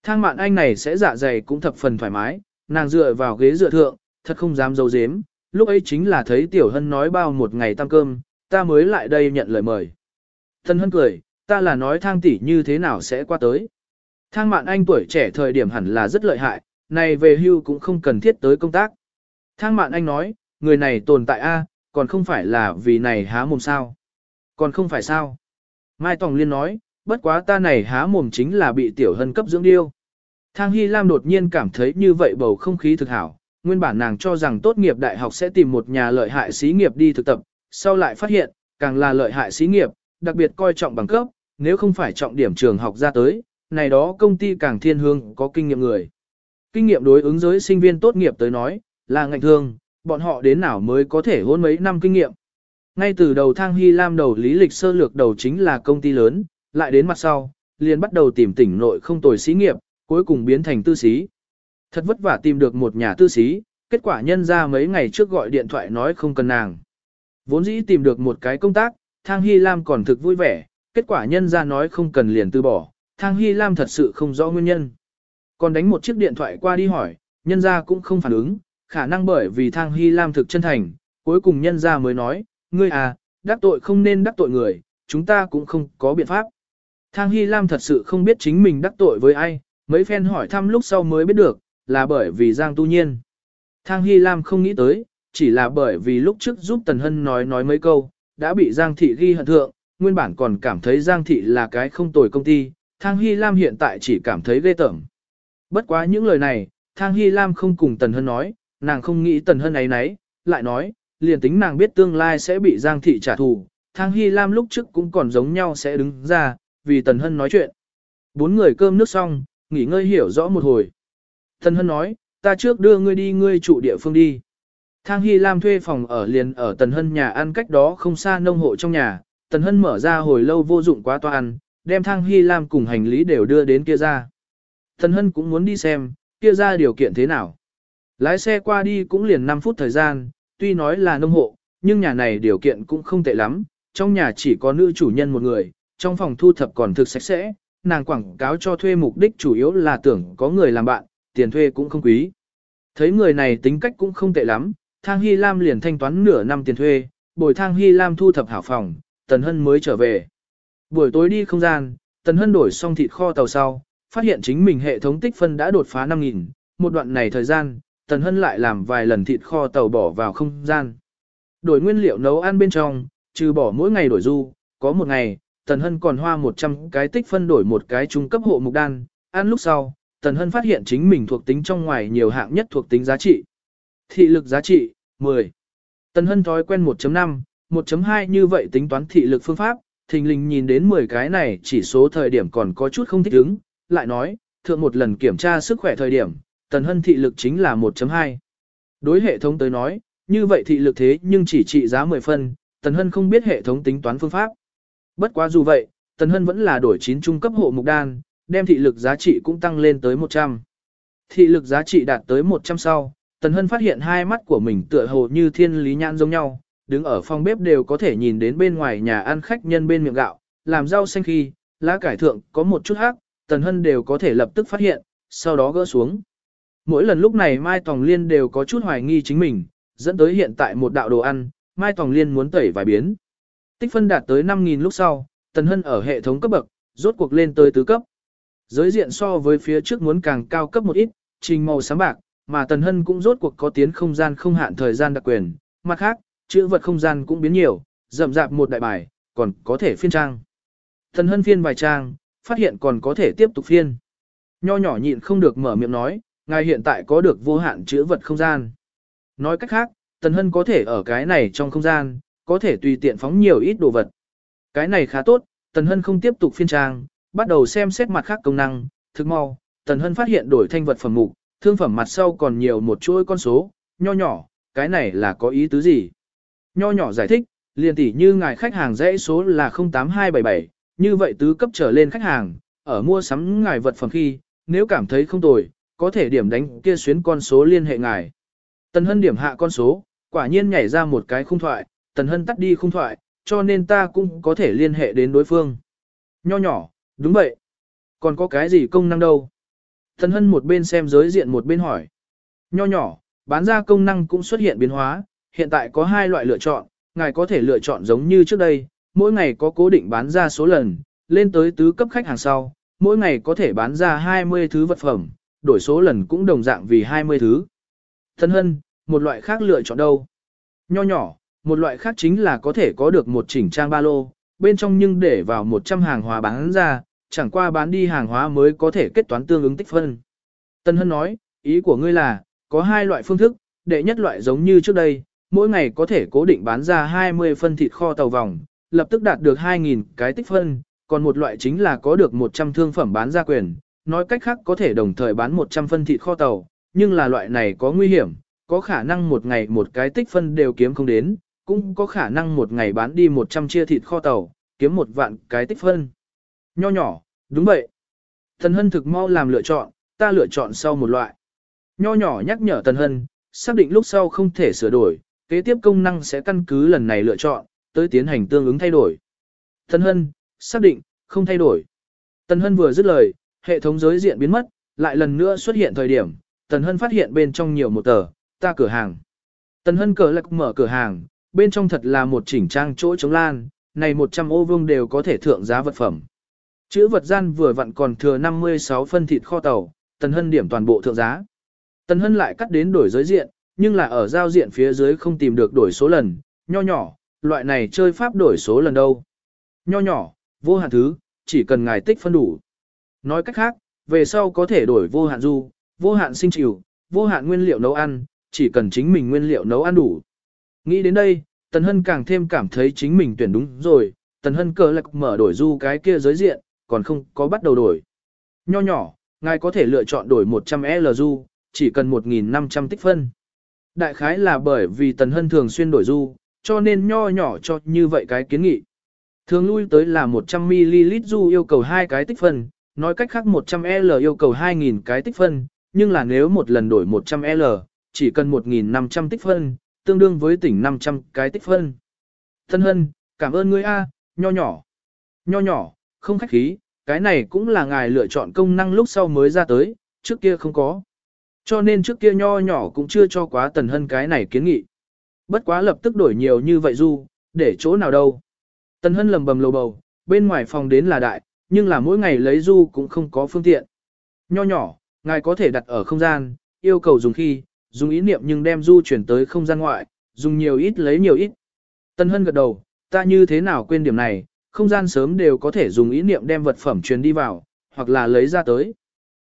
Thang mạn anh này sẽ dạ dày cũng thập phần thoải mái, nàng dựa vào ghế dựa thượng, thật không dám dấu dếm, lúc ấy chính là thấy Tiểu Hân nói bao một ngày tăng cơm, ta mới lại đây nhận lời mời. Tần Hân cười, ta là nói thang tỷ như thế nào sẽ qua tới. Thang mạn anh tuổi trẻ thời điểm hẳn là rất lợi hại, này về hưu cũng không cần thiết tới công tác. Thang mạn anh nói, người này tồn tại A, còn không phải là vì này há mồm sao. Còn không phải sao. Mai Tòng Liên nói, bất quá ta này há mồm chính là bị tiểu hân cấp dưỡng điêu. Thang Hy Lam đột nhiên cảm thấy như vậy bầu không khí thực hảo, nguyên bản nàng cho rằng tốt nghiệp đại học sẽ tìm một nhà lợi hại xí nghiệp đi thực tập, sau lại phát hiện, càng là lợi hại xí nghiệp, đặc biệt coi trọng bằng cấp, nếu không phải trọng điểm trường học ra tới, này đó công ty càng thiên hương có kinh nghiệm người. Kinh nghiệm đối ứng giới sinh viên tốt nghiệp tới nói, là ngành thương, bọn họ đến nào mới có thể hôn mấy năm kinh nghiệm. Ngay từ đầu thang Hy Lam đầu lý lịch sơ lược đầu chính là công ty lớn, lại đến mặt sau, liền bắt đầu tìm tỉnh nội không tồi xí nghiệp, cuối cùng biến thành tư xí. Thật vất vả tìm được một nhà tư xí, kết quả nhân ra mấy ngày trước gọi điện thoại nói không cần nàng. Vốn dĩ tìm được một cái công tác, Thang Hy Lam còn thực vui vẻ, kết quả nhân ra nói không cần liền từ bỏ, Thang Hy Lam thật sự không rõ nguyên nhân. Còn đánh một chiếc điện thoại qua đi hỏi, nhân ra cũng không phản ứng, khả năng bởi vì Thang Hy Lam thực chân thành, cuối cùng nhân ra mới nói, ngươi à, đắc tội không nên đắc tội người, chúng ta cũng không có biện pháp. Thang Hy Lam thật sự không biết chính mình đắc tội với ai, mấy phen hỏi thăm lúc sau mới biết được, là bởi vì Giang Tu Nhiên. Thang Hy Lam không nghĩ tới, chỉ là bởi vì lúc trước giúp Tần Hân nói nói mấy câu, đã bị Giang Thị ghi hận thượng, nguyên bản còn cảm thấy Giang Thị là cái không tồi công ty, Thang Hy Lam hiện tại chỉ cảm thấy ghê tởm. Bất quá những lời này, Thang Hy Lam không cùng Tần Hân nói, nàng không nghĩ Tần Hân ấy nấy, lại nói, liền tính nàng biết tương lai sẽ bị Giang Thị trả thù, Thang Hy Lam lúc trước cũng còn giống nhau sẽ đứng ra, vì Tần Hân nói chuyện. Bốn người cơm nước xong, nghỉ ngơi hiểu rõ một hồi. Tần Hân nói, ta trước đưa ngươi đi ngươi trụ địa phương đi. Thang Hy Lam thuê phòng ở liền ở Tần Hân nhà ăn cách đó không xa nông hộ trong nhà, Tần Hân mở ra hồi lâu vô dụng quá toa ăn, đem Thang Hy Lam cùng hành lý đều đưa đến kia ra. Thần Hân cũng muốn đi xem, kia ra điều kiện thế nào. Lái xe qua đi cũng liền 5 phút thời gian, tuy nói là nông hộ, nhưng nhà này điều kiện cũng không tệ lắm, trong nhà chỉ có nữ chủ nhân một người, trong phòng thu thập còn thực sạch sẽ, nàng quảng cáo cho thuê mục đích chủ yếu là tưởng có người làm bạn, tiền thuê cũng không quý. Thấy người này tính cách cũng không tệ lắm, Thang Hy Lam liền thanh toán nửa năm tiền thuê, bồi Thang Hy Lam thu thập hảo phòng, Tần Hân mới trở về. Buổi tối đi không gian, Tần Hân đổi xong thịt kho tàu sau, phát hiện chính mình hệ thống tích phân đã đột phá 5.000, một đoạn này thời gian, Tần Hân lại làm vài lần thịt kho tàu bỏ vào không gian. Đổi nguyên liệu nấu ăn bên trong, trừ bỏ mỗi ngày đổi du, có một ngày, Tần Hân còn hoa 100 cái tích phân đổi một cái trung cấp hộ mục đan, ăn lúc sau, Tần Hân phát hiện chính mình thuộc tính trong ngoài nhiều hạng nhất thuộc tính giá trị. Thị lực giá trị, 10. Tần Hân thói quen 1.5, 1.2 như vậy tính toán thị lực phương pháp, thình lình nhìn đến 10 cái này chỉ số thời điểm còn có chút không thích ứng, lại nói, thượng một lần kiểm tra sức khỏe thời điểm, Tần Hân thị lực chính là 1.2. Đối hệ thống tới nói, như vậy thị lực thế nhưng chỉ trị giá 10 phân, Tần Hân không biết hệ thống tính toán phương pháp. Bất quá dù vậy, Tần Hân vẫn là đổi 9 trung cấp hộ mục đan, đem thị lực giá trị cũng tăng lên tới 100. Thị lực giá trị đạt tới 100 sau, Tần Hân phát hiện hai mắt của mình tựa hồ như thiên lý nhãn giống nhau, đứng ở phòng bếp đều có thể nhìn đến bên ngoài nhà ăn khách nhân bên miệng gạo, làm rau xanh khi, lá cải thượng có một chút hắc, Tần Hân đều có thể lập tức phát hiện, sau đó gỡ xuống. Mỗi lần lúc này Mai Tòng Liên đều có chút hoài nghi chính mình, dẫn tới hiện tại một đạo đồ ăn, Mai Tòng Liên muốn tẩy vài biến. Tích phân đạt tới 5.000 lúc sau, Tần Hân ở hệ thống cấp bậc, rốt cuộc lên tới tứ cấp. Giới diện so với phía trước muốn càng cao cấp một ít, trình màu sáng bạc, mà Tần Hân cũng rốt cuộc có tiến không gian không hạn thời gian đặc quyền. Mặt khác, chữ vật không gian cũng biến nhiều, rậm rạp một đại bài, còn có thể phiên trang. thần Hân phiên vài trang, phát hiện còn có thể tiếp tục phiên. Nho nhỏ nhịn không được mở miệng nói, ngài hiện tại có được vô hạn chữ vật không gian. Nói cách khác, Tần Hân có thể ở cái này trong không gian, có thể tùy tiện phóng nhiều ít đồ vật. Cái này khá tốt, Tần Hân không tiếp tục phiên trang, bắt đầu xem xét mặt khác công năng, thực mau, Tần Hân phát hiện đổi thanh vật phẩm mục, thương phẩm mặt sau còn nhiều một chuỗi con số, nho nhỏ, cái này là có ý tứ gì? Nho nhỏ giải thích, liền tỷ như ngài khách hàng dãy số là 08277, như vậy tứ cấp trở lên khách hàng, ở mua sắm ngài vật phẩm khi, nếu cảm thấy không tồi, có thể điểm đánh kia xuyến con số liên hệ ngài. Tần Hân điểm hạ con số, quả nhiên nhảy ra một cái khung thoại, Tần Hân tắt đi khung thoại, cho nên ta cũng có thể liên hệ đến đối phương. Nho nhỏ, đúng vậy. Còn có cái gì công năng đâu? Tần Hân một bên xem giới diện một bên hỏi. Nho nhỏ, bán ra công năng cũng xuất hiện biến hóa, hiện tại có hai loại lựa chọn, ngài có thể lựa chọn giống như trước đây, mỗi ngày có cố định bán ra số lần, lên tới tứ cấp khách hàng sau, mỗi ngày có thể bán ra 20 thứ vật phẩm, đổi số lần cũng đồng dạng vì 20 thứ. Thân hân, một loại khác lựa chọn đâu? Nho nhỏ, một loại khác chính là có thể có được một chỉnh trang ba lô, bên trong nhưng để vào 100 hàng hóa bán ra, chẳng qua bán đi hàng hóa mới có thể kết toán tương ứng tích phân. Tân Hân nói, ý của ngươi là, có hai loại phương thức, đệ nhất loại giống như trước đây, mỗi ngày có thể cố định bán ra 20 phân thịt kho tàu vòng, lập tức đạt được 2.000 cái tích phân, còn một loại chính là có được 100 thương phẩm bán ra quyền, nói cách khác có thể đồng thời bán 100 phân thịt kho tàu, nhưng là loại này có nguy hiểm, có khả năng một ngày một cái tích phân đều kiếm không đến, cũng có khả năng một ngày bán đi 100 chia thịt kho tàu, kiếm một vạn cái tích phân. Nho nhỏ, đúng vậy. Thần Hân thực mau làm lựa chọn, ta lựa chọn sau một loại. Nho nhỏ nhắc nhở Thần Hân, xác định lúc sau không thể sửa đổi, kế tiếp công năng sẽ căn cứ lần này lựa chọn, tới tiến hành tương ứng thay đổi. Tân Hân, xác định, không thay đổi. Tần Hân vừa dứt lời, hệ thống giới diện biến mất, lại lần nữa xuất hiện thời điểm, Tần Hân phát hiện bên trong nhiều một tờ, ta cửa hàng. Tần Hân cờ lạc mở cửa hàng, bên trong thật là một chỉnh trang chỗ chống lan, này 100 ô vương đều có thể thượng giá vật phẩm. Chữ vật gian vừa vặn còn thừa 56 phân thịt kho tàu, Tần Hân điểm toàn bộ thượng giá. Tần Hân lại cắt đến đổi giới diện, nhưng là ở giao diện phía dưới không tìm được đổi số lần, nho nhỏ, loại này chơi pháp đổi số lần đâu. Nho nhỏ, vô hạn thứ, chỉ cần ngài tích phân đủ. Nói cách khác, về sau có thể đổi vô hạn du, vô hạn sinh chịu, vô hạn nguyên liệu nấu ăn, chỉ cần chính mình nguyên liệu nấu ăn đủ. Nghĩ đến đây, Tần Hân càng thêm cảm thấy chính mình tuyển đúng rồi, Tần Hân cờ lạc mở đổi du cái kia giới diện, còn không có bắt đầu đổi. Nho nhỏ, ngài có thể lựa chọn đổi 100L du, chỉ cần 1.500 tích phân. Đại khái là bởi vì Tần Hân thường xuyên đổi du, cho nên nho nhỏ cho như vậy cái kiến nghị. Thường lui tới là 100ml du yêu cầu 2 cái tích phân, nói cách khác 100L yêu cầu 2.000 cái tích phân, nhưng là nếu một lần đổi 100L, chỉ cần 1.500 tích phân, tương đương với tỉnh 500 cái tích phân. Thân hân, cảm ơn ngươi A, nho nhỏ. Nho nhỏ, không khách khí, cái này cũng là ngài lựa chọn công năng lúc sau mới ra tới, trước kia không có. Cho nên trước kia nho nhỏ cũng chưa cho quá tần hân cái này kiến nghị. Bất quá lập tức đổi nhiều như vậy du, để chỗ nào đâu. Tần hân lầm bầm lầu bầu, bên ngoài phòng đến là đại, nhưng là mỗi ngày lấy du cũng không có phương tiện. Nho nhỏ, ngài có thể đặt ở không gian, yêu cầu dùng khi, dùng ý niệm nhưng đem du chuyển tới không gian ngoại, dùng nhiều ít lấy nhiều ít. Tần hân gật đầu, ta như thế nào quên điểm này, không gian sớm đều có thể dùng ý niệm đem vật phẩm truyền đi vào, hoặc là lấy ra tới.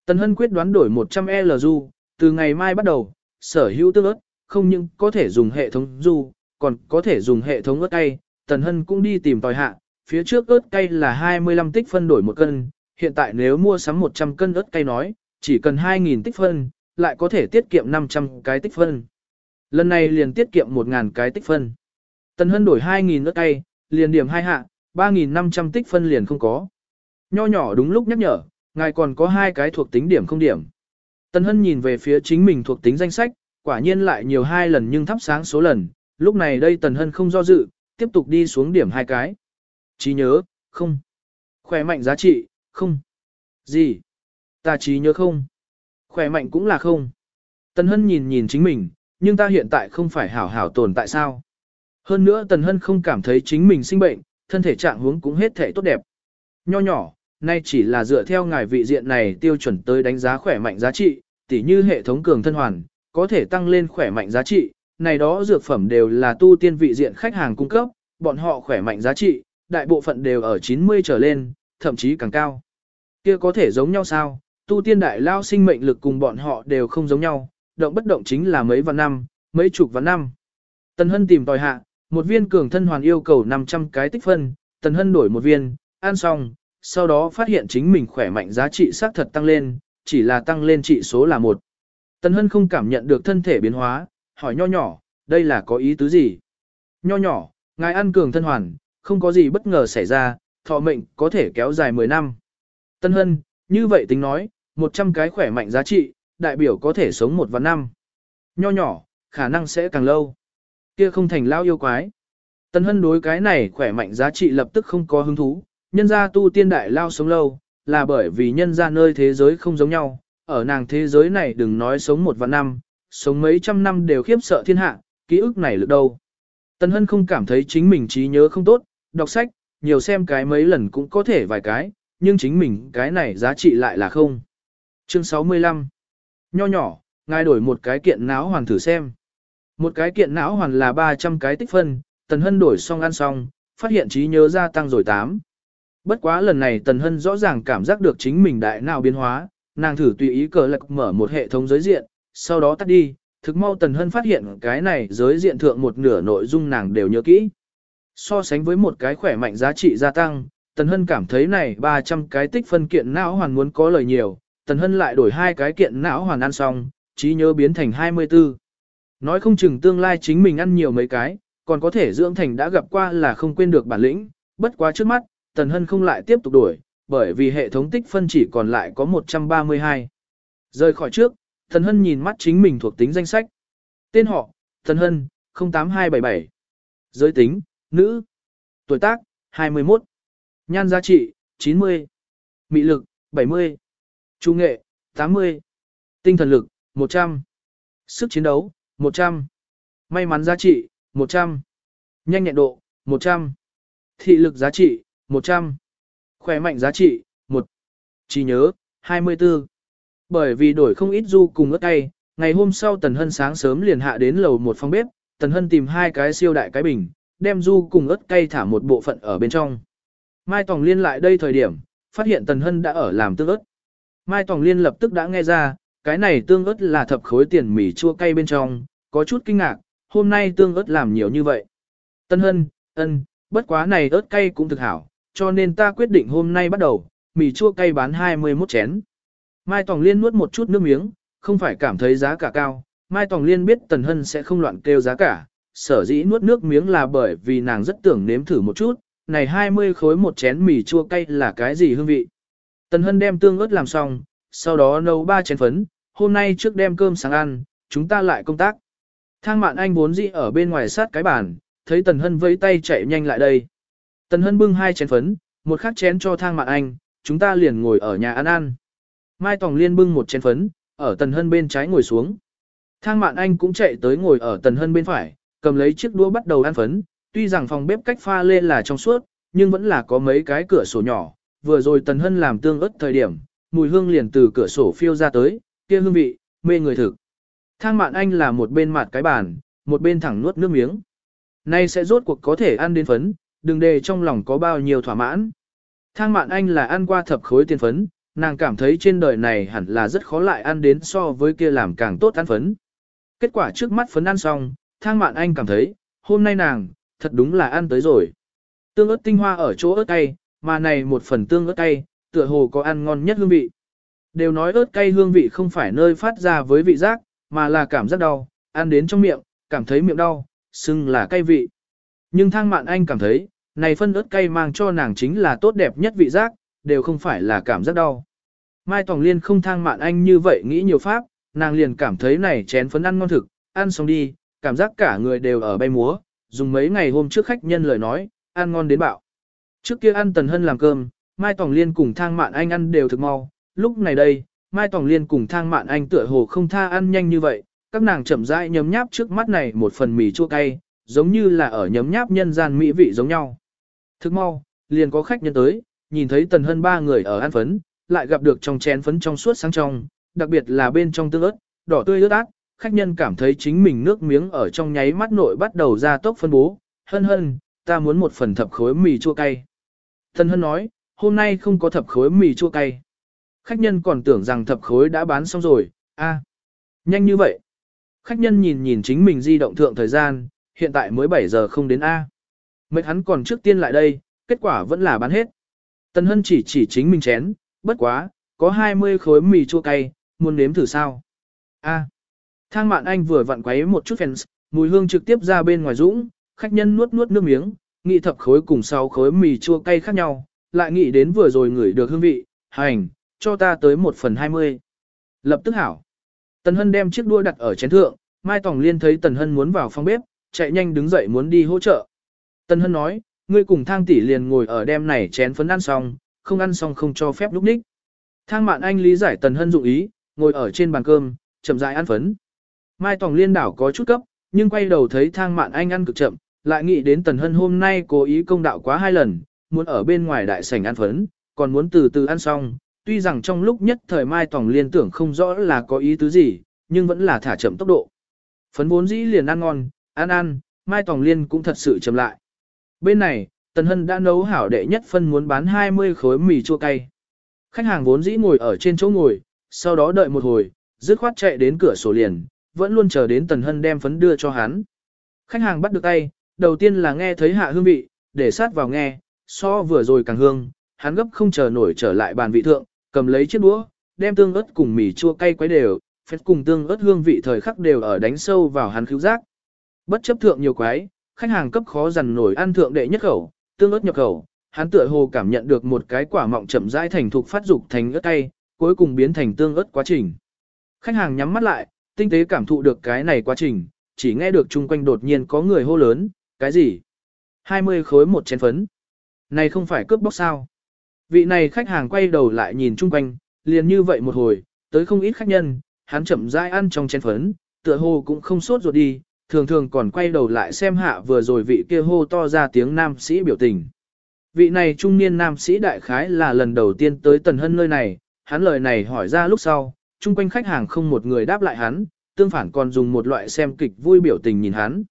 Tần hân quyết đoán đổi 100L du, từ ngày mai bắt đầu, sở hữu tương ớt, không những có thể dùng hệ thống du, còn có thể dùng hệ thống ớt cay. Tần Hân cũng đi tìm tòi hạ, phía trước ớt cay là 25 tích phân đổi một cân, hiện tại nếu mua sắm 100 cân ớt cay nói, chỉ cần 2.000 tích phân, lại có thể tiết kiệm 500 cái tích phân. Lần này liền tiết kiệm 1.000 cái tích phân. Tần Hân đổi 2.000 ớt cay, liền điểm hai hạ, 3.500 tích phân liền không có. Nho nhỏ đúng lúc nhắc nhở, ngài còn có hai cái thuộc tính điểm không điểm. Tần Hân nhìn về phía chính mình thuộc tính danh sách, quả nhiên lại nhiều hai lần nhưng thắp sáng số lần, lúc này đây Tần Hân không do dự, tiếp tục đi xuống điểm hai cái. Trí nhớ, không. Khỏe mạnh giá trị, không. Gì? Ta trí nhớ không. Khỏe mạnh cũng là không. Tần Hân nhìn nhìn chính mình, nhưng ta hiện tại không phải hảo hảo tồn tại sao. Hơn nữa Tần Hân không cảm thấy chính mình sinh bệnh, thân thể trạng huống cũng hết thể tốt đẹp. Nho nhỏ, nay chỉ là dựa theo ngài vị diện này tiêu chuẩn tới đánh giá khỏe mạnh giá trị, tỉ như hệ thống cường thân hoàn, có thể tăng lên khỏe mạnh giá trị, này đó dược phẩm đều là tu tiên vị diện khách hàng cung cấp, bọn họ khỏe mạnh giá trị, đại bộ phận đều ở 90 trở lên, thậm chí càng cao. Kia có thể giống nhau sao? Tu tiên đại lao sinh mệnh lực cùng bọn họ đều không giống nhau, động bất động chính là mấy vạn năm, mấy chục vạn năm. Tần Hân tìm tòi hạ, một viên cường thân hoàn yêu cầu 500 cái tích phân, Tần Hân đổi một viên, ăn xong, sau đó phát hiện chính mình khỏe mạnh giá trị xác thật tăng lên, chỉ là tăng lên trị số là một. Tần Hân không cảm nhận được thân thể biến hóa, hỏi nho nhỏ, đây là có ý tứ gì? Nho nhỏ, ngài ăn cường thân hoàn, không có gì bất ngờ xảy ra, thọ mệnh có thể kéo dài 10 năm. Tân Hân, như vậy tính nói, 100 cái khỏe mạnh giá trị, đại biểu có thể sống một và năm. Nho nhỏ, khả năng sẽ càng lâu. Kia không thành lao yêu quái. Tân hân đối cái này khỏe mạnh giá trị lập tức không có hứng thú, nhân gia tu tiên đại lao sống lâu, là bởi vì nhân gia nơi thế giới không giống nhau, ở nàng thế giới này đừng nói sống một vạn năm, sống mấy trăm năm đều khiếp sợ thiên hạ, ký ức này lực đâu. Tần hân không cảm thấy chính mình trí nhớ không tốt, đọc sách, nhiều xem cái mấy lần cũng có thể vài cái, nhưng chính mình cái này giá trị lại là không. Chương 65 Nho nhỏ, ngài đổi một cái kiện não hoàn thử xem. Một cái kiện não hoàn là 300 cái tích phân, Tần Hân đổi xong ăn xong, phát hiện trí nhớ gia tăng rồi 8. Bất quá lần này Tần Hân rõ ràng cảm giác được chính mình đại não biến hóa, nàng thử tùy ý cờ lạc mở một hệ thống giới diện, sau đó tắt đi, thực mau Tần Hân phát hiện cái này giới diện thượng một nửa nội dung nàng đều nhớ kỹ. So sánh với một cái khỏe mạnh giá trị gia tăng, Tần Hân cảm thấy này 300 cái tích phân kiện não hoàn muốn có lời nhiều, Tần Hân lại đổi hai cái kiện não hoàn ăn xong, trí nhớ biến thành 24. Nói không chừng tương lai chính mình ăn nhiều mấy cái, còn có thể dưỡng thành đã gặp qua là không quên được bản lĩnh, bất quá trước mắt, Tần Hân không lại tiếp tục đuổi, bởi vì hệ thống tích phân chỉ còn lại có 132. Rời khỏi trước, Tần Hân nhìn mắt chính mình thuộc tính danh sách. Tên họ, Tần Hân, 08277. Giới tính, nữ. Tuổi tác, 21. Nhan giá trị, 90. Mị lực, 70. Trung nghệ, 80. Tinh thần lực, 100. Sức chiến đấu, 100. May mắn giá trị, 100. Nhanh nhẹn độ, 100. Thị lực giá trị, 100. Khỏe mạnh giá trị, 1. chỉ nhớ, 24. Bởi vì đổi không ít du cùng ớt tay, ngày hôm sau Tần Hân sáng sớm liền hạ đến lầu một phòng bếp, Tần Hân tìm hai cái siêu đại cái bình, đem du cùng ớt cay thả một bộ phận ở bên trong. Mai Tòng Liên lại đây thời điểm, phát hiện Tần Hân đã ở làm tương ớt. Mai Tòng Liên lập tức đã nghe ra, cái này tương ớt là thập khối tiền mì chua cay bên trong, có chút kinh ngạc, hôm nay tương ớt làm nhiều như vậy. tần Hân, ân, bất quá này ớt cay cũng thực hảo, cho nên ta quyết định hôm nay bắt đầu, mì chua cay bán 21 chén. Mai Tòng Liên nuốt một chút nước miếng, không phải cảm thấy giá cả cao, Mai Tòng Liên biết Tần Hân sẽ không loạn kêu giá cả, sở dĩ nuốt nước miếng là bởi vì nàng rất tưởng nếm thử một chút, này 20 khối một chén mì chua cay là cái gì hương vị. Tần Hân đem tương ớt làm xong, sau đó nấu 3 chén phấn, hôm nay trước đem cơm sáng ăn, chúng ta lại công tác. Thang mạn anh vốn dĩ ở bên ngoài sát cái bàn, thấy Tần Hân vẫy tay chạy nhanh lại đây. Tần Hân bưng hai chén phấn, một khắc chén cho thang mạn anh, chúng ta liền ngồi ở nhà ăn ăn. Mai Tòng Liên bưng một chén phấn, ở Tần Hân bên trái ngồi xuống. Thang mạn anh cũng chạy tới ngồi ở Tần Hân bên phải, cầm lấy chiếc đũa bắt đầu ăn phấn, tuy rằng phòng bếp cách pha lên là trong suốt, nhưng vẫn là có mấy cái cửa sổ nhỏ. Vừa rồi Tần Hân làm tương ớt thời điểm, mùi hương liền từ cửa sổ phiêu ra tới, kia hương vị, mê người thực. Thang mạn anh là một bên mặt cái bàn, một bên thẳng nuốt nước miếng. Nay sẽ rốt cuộc có thể ăn đến phấn, đừng để trong lòng có bao nhiêu thỏa mãn. Thang mạn anh là ăn qua thập khối tiền phấn, nàng cảm thấy trên đời này hẳn là rất khó lại ăn đến so với kia làm càng tốt ăn phấn. Kết quả trước mắt phấn ăn xong, thang mạn anh cảm thấy, hôm nay nàng, thật đúng là ăn tới rồi. Tương ớt tinh hoa ở chỗ ớt cay, mà này một phần tương ớt cay, tựa hồ có ăn ngon nhất hương vị. Đều nói ớt cay hương vị không phải nơi phát ra với vị giác, mà là cảm giác đau, ăn đến trong miệng, cảm thấy miệng đau, sưng là cay vị. Nhưng thang mạn anh cảm thấy, này phân ớt cay mang cho nàng chính là tốt đẹp nhất vị giác, đều không phải là cảm giác đau. Mai Tòng Liên không thang mạn anh như vậy nghĩ nhiều pháp, nàng liền cảm thấy này chén phấn ăn ngon thực, ăn xong đi, cảm giác cả người đều ở bay múa, dùng mấy ngày hôm trước khách nhân lời nói, ăn ngon đến bạo. Trước kia ăn Tần Hân làm cơm, Mai Tòng Liên cùng thang mạn anh ăn đều thực mau, lúc này đây, Mai Tòng Liên cùng thang mạn anh tựa hồ không tha ăn nhanh như vậy, các nàng chậm rãi nhấm nháp trước mắt này một phần mì chua cay, giống như là ở nhấm nháp nhân gian mỹ vị giống nhau. Thức mau, liền có khách nhân tới, nhìn thấy tần hơn ba người ở ăn phấn, lại gặp được trong chén phấn trong suốt sáng trong, đặc biệt là bên trong tương ớt, đỏ tươi ướt át, khách nhân cảm thấy chính mình nước miếng ở trong nháy mắt nội bắt đầu ra tốc phân bố, hân hân, ta muốn một phần thập khối mì chua cay. Tần hân nói, hôm nay không có thập khối mì chua cay. Khách nhân còn tưởng rằng thập khối đã bán xong rồi, a, nhanh như vậy. Khách nhân nhìn nhìn chính mình di động thượng thời gian, hiện tại mới 7 giờ không đến A. Mấy hắn còn trước tiên lại đây, kết quả vẫn là bán hết. Tần Hân chỉ chỉ chính mình chén, bất quá, có 20 khối mì chua cay, muốn nếm thử sao. A. Thang mạn anh vừa vặn quấy một chút fans, mùi hương trực tiếp ra bên ngoài dũng, khách nhân nuốt nuốt nước miếng, nghĩ thập khối cùng sáu khối mì chua cay khác nhau, lại nghĩ đến vừa rồi ngửi được hương vị, hành, cho ta tới một phần hai mươi. Lập tức hảo. Tần Hân đem chiếc đũa đặt ở chén thượng, Mai Tòng Liên thấy Tần Hân muốn vào phòng bếp, chạy nhanh đứng dậy muốn đi hỗ trợ. Tần Hân nói, ngươi cùng thang tỷ liền ngồi ở đem này chén phấn ăn xong, không ăn xong không cho phép lúc ních. Thang mạn anh lý giải Tần Hân dụng ý, ngồi ở trên bàn cơm, chậm rãi ăn phấn. Mai Tòng Liên đảo có chút cấp, nhưng quay đầu thấy thang mạn anh ăn cực chậm, lại nghĩ đến Tần Hân hôm nay cố ý công đạo quá hai lần, muốn ở bên ngoài đại sảnh ăn phấn, còn muốn từ từ ăn xong, tuy rằng trong lúc nhất thời Mai Tòng Liên tưởng không rõ là có ý tứ gì, nhưng vẫn là thả chậm tốc độ. Phấn vốn dĩ liền ăn ngon, ăn ăn, Mai Tòng Liên cũng thật sự chậm lại. Bên này, Tần Hân đã nấu hảo đệ nhất phân muốn bán 20 khối mì chua cay. Khách hàng vốn dĩ ngồi ở trên chỗ ngồi, sau đó đợi một hồi, dứt khoát chạy đến cửa sổ liền, vẫn luôn chờ đến Tần Hân đem phấn đưa cho hắn. Khách hàng bắt được tay, đầu tiên là nghe thấy hạ hương vị, để sát vào nghe, so vừa rồi càng hương, hắn gấp không chờ nổi trở lại bàn vị thượng, cầm lấy chiếc đũa, đem tương ớt cùng mì chua cay quấy đều, phép cùng tương ớt hương vị thời khắc đều ở đánh sâu vào hắn khứu giác. Bất chấp thượng nhiều quái, khách hàng cấp khó dằn nổi ăn thượng đệ nhất khẩu, tương ớt nhập khẩu, hắn tựa hồ cảm nhận được một cái quả mọng chậm rãi thành thục phát dục thành ớt cay, cuối cùng biến thành tương ớt quá trình. Khách hàng nhắm mắt lại, tinh tế cảm thụ được cái này quá trình, chỉ nghe được chung quanh đột nhiên có người hô lớn, cái gì? 20 khối một chén phấn. Này không phải cướp bóc sao? Vị này khách hàng quay đầu lại nhìn chung quanh, liền như vậy một hồi, tới không ít khách nhân, hắn chậm rãi ăn trong chén phấn, tựa hồ cũng không sốt ruột đi, thường thường còn quay đầu lại xem hạ vừa rồi vị kia hô to ra tiếng nam sĩ biểu tình. Vị này trung niên nam sĩ đại khái là lần đầu tiên tới Tần Hân nơi này, hắn lời này hỏi ra lúc sau, chung quanh khách hàng không một người đáp lại hắn, tương phản còn dùng một loại xem kịch vui biểu tình nhìn hắn.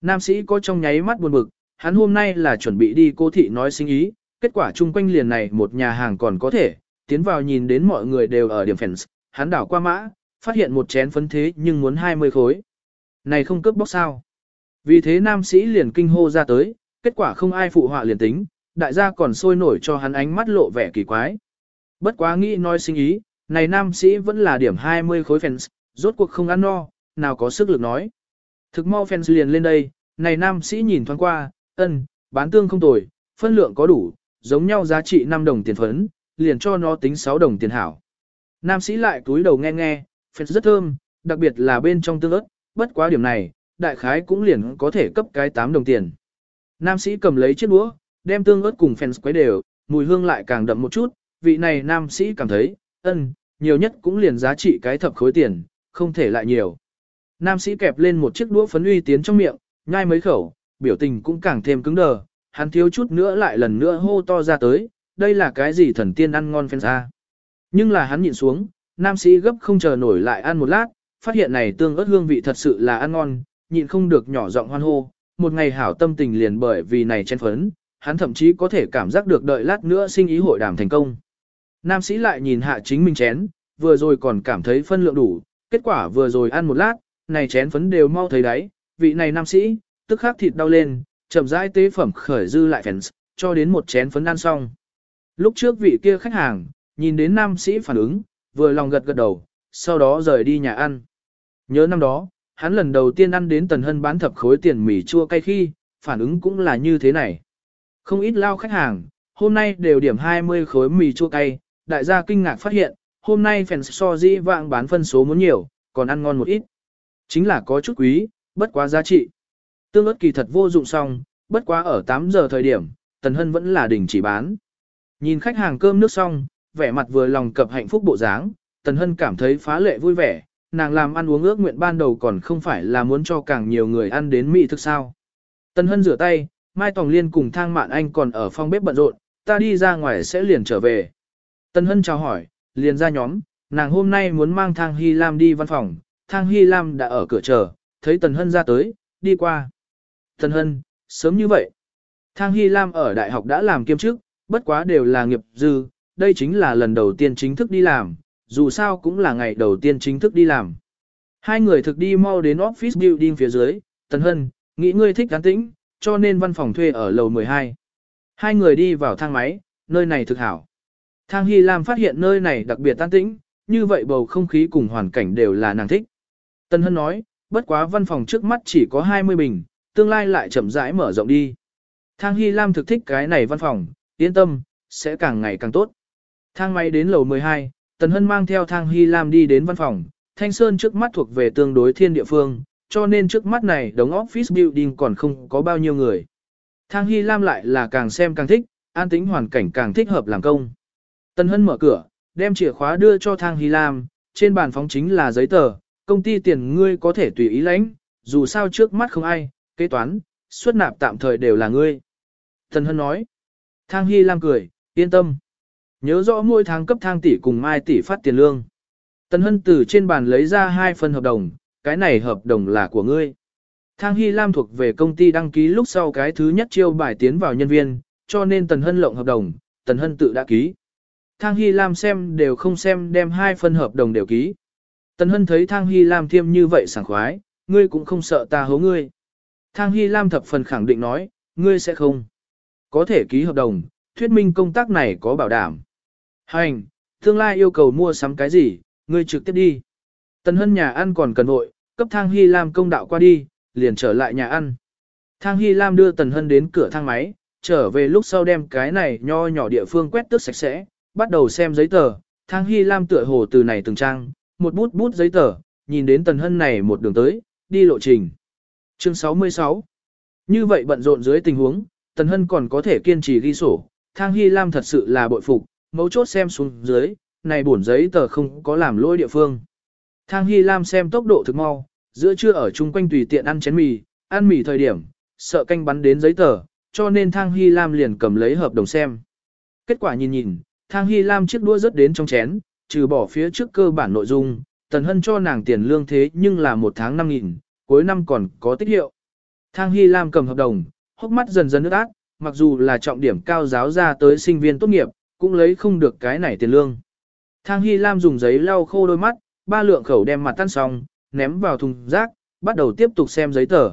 Nam sĩ có trong nháy mắt buồn bực, hắn hôm nay là chuẩn bị đi cô thị nói sinh ý, kết quả chung quanh liền này một nhà hàng còn có thể, tiến vào nhìn đến mọi người đều ở điểm fence, hắn đảo qua mã, phát hiện một chén phấn thế nhưng muốn 20 khối. Này không cướp bóc sao? Vì thế nam sĩ liền kinh hô ra tới, kết quả không ai phụ họa liền tính, đại gia còn sôi nổi cho hắn ánh mắt lộ vẻ kỳ quái. Bất quá nghĩ nói sinh ý, này nam sĩ vẫn là điểm 20 khối fans, rốt cuộc không ăn no, nào có sức lực nói. Thực mau fans liền lên đây, này nam sĩ nhìn thoáng qua, ân, bán tương không tồi, phân lượng có đủ, giống nhau giá trị 5 đồng tiền phấn, liền cho nó tính 6 đồng tiền hảo. Nam sĩ lại túi đầu nghe nghe, fans rất thơm, đặc biệt là bên trong tương ớt, bất quá điểm này, đại khái cũng liền có thể cấp cái 8 đồng tiền. Nam sĩ cầm lấy chiếc đũa, đem tương ớt cùng fans quấy đều, mùi hương lại càng đậm một chút, vị này nam sĩ cảm thấy, ân, nhiều nhất cũng liền giá trị cái thập khối tiền, không thể lại nhiều. Nam sĩ kẹp lên một chiếc đũa phấn uy tiến trong miệng, nhai mấy khẩu, biểu tình cũng càng thêm cứng đờ, hắn thiếu chút nữa lại lần nữa hô to ra tới, đây là cái gì thần tiên ăn ngon fans a. Nhưng là hắn nhịn xuống, nam sĩ gấp không chờ nổi lại ăn một lát, phát hiện này tương ớt hương vị thật sự là ăn ngon, nhịn không được nhỏ giọng hoan hô, một ngày hảo tâm tình liền bởi vì này chen phấn, hắn thậm chí có thể cảm giác được đợi lát nữa sinh ý hội đàm thành công. Nam sĩ lại nhìn hạ chính mình chén, vừa rồi còn cảm thấy phân lượng đủ, kết quả vừa rồi ăn một lát, này chén phấn đều mau thấy đấy, vị này nam sĩ, tức khắc thịt đau lên, chậm rãi tế phẩm khởi dư lại phèn, cho đến một chén phấn ăn xong. Lúc trước vị kia khách hàng, nhìn đến nam sĩ phản ứng, vừa lòng gật gật đầu, sau đó rời đi nhà ăn. Nhớ năm đó, hắn lần đầu tiên ăn đến tần hân bán thập khối tiền mì chua cay khi, phản ứng cũng là như thế này. Không ít lao khách hàng, hôm nay đều điểm 20 khối mì chua cay, đại gia kinh ngạc phát hiện, hôm nay phèn so di vạng bán phân số muốn nhiều, còn ăn ngon một ít. Chính là có chút quý, bất quá giá trị. Tương ớt kỳ thật vô dụng xong, bất quá ở 8 giờ thời điểm, Tần Hân vẫn là đỉnh chỉ bán. Nhìn khách hàng cơm nước xong, vẻ mặt vừa lòng cập hạnh phúc bộ dáng, Tần Hân cảm thấy phá lệ vui vẻ, nàng làm ăn uống ước nguyện ban đầu còn không phải là muốn cho càng nhiều người ăn đến mỹ thực sao. Tần Hân rửa tay, Mai Tòng Liên cùng Thang Mạn Anh còn ở phòng bếp bận rộn, ta đi ra ngoài sẽ liền trở về. Tần Hân chào hỏi, liền ra nhóm, nàng hôm nay muốn mang Thang Hy Lam đi văn phòng, Thang Hy Lam đã ở cửa chờ, thấy Tần Hân ra tới, đi qua. Tần Hân, sớm như vậy. Thang Hy Lam ở đại học đã làm kiêm chức, bất quá đều là nghiệp dư, đây chính là lần đầu tiên chính thức đi làm, dù sao cũng là ngày đầu tiên chính thức đi làm. Hai người thực đi mau đến office building phía dưới, Tần Hân, nghĩ ngươi thích gắn tĩnh, cho nên văn phòng thuê ở lầu 12. Hai người đi vào thang máy, nơi này thực hảo. Thang Hy Lam phát hiện nơi này đặc biệt tan tĩnh, như vậy bầu không khí cùng hoàn cảnh đều là nàng thích. Tần Hân nói, bất quá văn phòng trước mắt chỉ có 20 bình, tương lai lại chậm rãi mở rộng đi. Thang Hy Lam thực thích cái này văn phòng, yên tâm, sẽ càng ngày càng tốt. Thang máy đến lầu 12, Tần Hân mang theo thang Hy Lam đi đến văn phòng, Thanh Sơn trước mắt thuộc về tương đối thiên địa phương, cho nên trước mắt này đống office building còn không có bao nhiêu người. Thang Hy Lam lại là càng xem càng thích, an tính hoàn cảnh càng thích hợp làm công. Tần Hân mở cửa, đem chìa khóa đưa cho Thang Hy Lam, trên bàn phóng chính là giấy tờ, công ty tiền ngươi có thể tùy ý lãnh, dù sao trước mắt không ai, kế toán, xuất nạp tạm thời đều là ngươi. Tần Hân nói. Thang Hy Lam cười, yên tâm. Nhớ rõ mỗi tháng cấp thang tỷ cùng mai tỷ phát tiền lương. Tần Hân từ trên bàn lấy ra hai phần hợp đồng, cái này hợp đồng là của ngươi. Thang Hy Lam thuộc về công ty đăng ký lúc sau cái thứ nhất chiêu bài tiến vào nhân viên, cho nên Tần Hân lộng hợp đồng, Tần Hân tự đã ký. Thang Hy Lam xem đều không xem đem hai phần hợp đồng đều ký. Tần Hân thấy Thang Hy Lam thiêm như vậy sảng khoái, ngươi cũng không sợ ta hố ngươi. Thang Hy Lam thập phần khẳng định nói, ngươi sẽ không. Có thể ký hợp đồng, thuyết minh công tác này có bảo đảm. Hành, tương lai yêu cầu mua sắm cái gì, ngươi trực tiếp đi. Tần Hân nhà ăn còn cần nội, cấp Thang Hy Lam công đạo qua đi, liền trở lại nhà ăn. Thang Hy Lam đưa Tần Hân đến cửa thang máy, trở về lúc sau đem cái này nho nhỏ địa phương quét tước sạch sẽ, bắt đầu xem giấy tờ. Thang Hy Lam tựa hồ từ này từng trang, một bút bút giấy tờ, nhìn đến Tần Hân này một đường tới, đi lộ trình. Chương 66 Như vậy bận rộn dưới tình huống, Tần Hân còn có thể kiên trì ghi sổ, Thang Hy Lam thật sự là bội phục, mấu chốt xem xuống dưới, này bổn giấy tờ không có làm lỗi địa phương. Thang Hy Lam xem tốc độ thực mau, giữa trưa ở chung quanh tùy tiện ăn chén mì, ăn mì thời điểm, sợ canh bắn đến giấy tờ, cho nên Thang Hy Lam liền cầm lấy hợp đồng xem. Kết quả nhìn nhìn, Thang Hy Lam chiếc đũa rớt đến trong chén, trừ bỏ phía trước cơ bản nội dung, Tần Hân cho nàng tiền lương thế nhưng là một tháng 5.000, cuối năm còn có tích hiệu. Thang Hy Lam cầm hợp đồng, hốc mắt dần dần nước ác, mặc dù là trọng điểm cao giáo ra tới sinh viên tốt nghiệp, cũng lấy không được cái này tiền lương. Thang Hy Lam dùng giấy lau khô đôi mắt, ba lượng khẩu đem mặt tan xong, ném vào thùng rác, bắt đầu tiếp tục xem giấy tờ.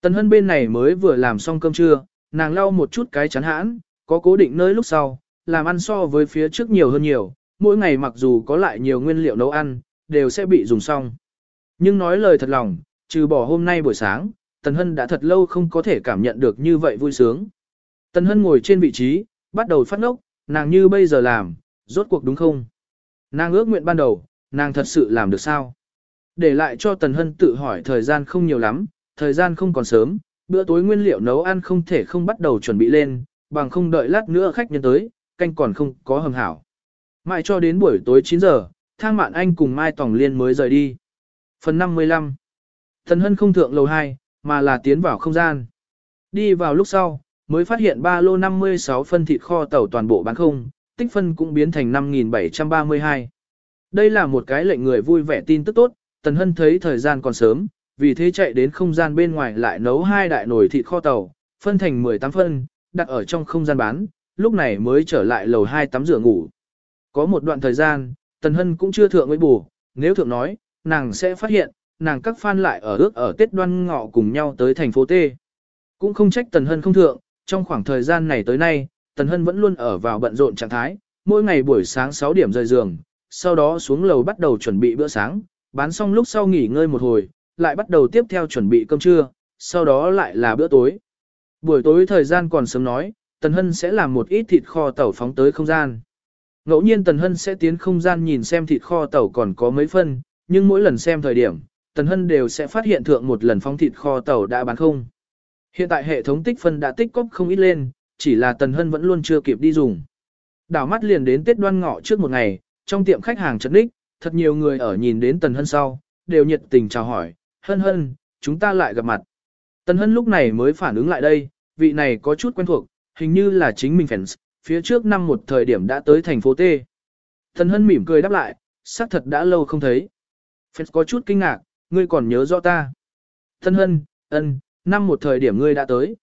Tần Hân bên này mới vừa làm xong cơm trưa, nàng lau một chút cái chắn hãn, có cố định nơi lúc sau, làm ăn so với phía trước nhiều hơn nhiều, mỗi ngày mặc dù có lại nhiều nguyên liệu nấu ăn, đều sẽ bị dùng xong. Nhưng nói lời thật lòng, trừ bỏ hôm nay buổi sáng, Tần Hân đã thật lâu không có thể cảm nhận được như vậy vui sướng. Tần Hân ngồi trên vị trí, bắt đầu phát ngốc, nàng như bây giờ làm, rốt cuộc đúng không? Nàng ước nguyện ban đầu, nàng thật sự làm được sao? Để lại cho Tần Hân tự hỏi thời gian không nhiều lắm, thời gian không còn sớm, bữa tối nguyên liệu nấu ăn không thể không bắt đầu chuẩn bị lên, bằng không đợi lát nữa khách nhân tới, canh còn không có hầm hảo. Mãi cho đến buổi tối 9 giờ, Thang Mạn Anh cùng Mai Tòng Liên mới rời đi. Phần 55 Tần Hân không thượng lầu 2, mà là tiến vào không gian. Đi vào lúc sau, mới phát hiện ba lô 56 phân thịt kho tàu toàn bộ bán không, tích phân cũng biến thành 5.732. Đây là một cái lệnh người vui vẻ tin tức tốt, Tần Hân thấy thời gian còn sớm, vì thế chạy đến không gian bên ngoài lại nấu hai đại nồi thịt kho tàu, phân thành 18 phân, đặt ở trong không gian bán, lúc này mới trở lại lầu 2 tắm rửa ngủ. Có một đoạn thời gian, Tần Hân cũng chưa thượng với bù, nếu thượng nói, nàng sẽ phát hiện, nàng các fan lại ở ước ở Tết đoan ngọ cùng nhau tới thành phố T. Cũng không trách Tần Hân không thượng, trong khoảng thời gian này tới nay, Tần Hân vẫn luôn ở vào bận rộn trạng thái, mỗi ngày buổi sáng 6 điểm rời giường, sau đó xuống lầu bắt đầu chuẩn bị bữa sáng, bán xong lúc sau nghỉ ngơi một hồi, lại bắt đầu tiếp theo chuẩn bị cơm trưa, sau đó lại là bữa tối. Buổi tối thời gian còn sớm nói, Tần Hân sẽ làm một ít thịt kho tàu phóng tới không gian. Ngẫu nhiên Tần Hân sẽ tiến không gian nhìn xem thịt kho tàu còn có mấy phân, nhưng mỗi lần xem thời điểm, Tần Hân đều sẽ phát hiện thượng một lần phóng thịt kho tàu đã bán không. Hiện tại hệ thống tích phân đã tích cóp không ít lên, chỉ là Tần Hân vẫn luôn chưa kịp đi dùng. Đảo mắt liền đến Tết đoan ngọ trước một ngày, trong tiệm khách hàng chật ních, thật nhiều người ở nhìn đến Tần Hân sau, đều nhiệt tình chào hỏi, Hân Hân, chúng ta lại gặp mặt. Tần Hân lúc này mới phản ứng lại đây, vị này có chút quen thuộc, hình như là chính mình fans, phía trước năm một thời điểm đã tới thành phố T. Tần Hân mỉm cười đáp lại, xác thật đã lâu không thấy. Fans có chút kinh ngạc, ngươi còn nhớ rõ ta. Tần Hân, ân, năm một thời điểm ngươi đã tới.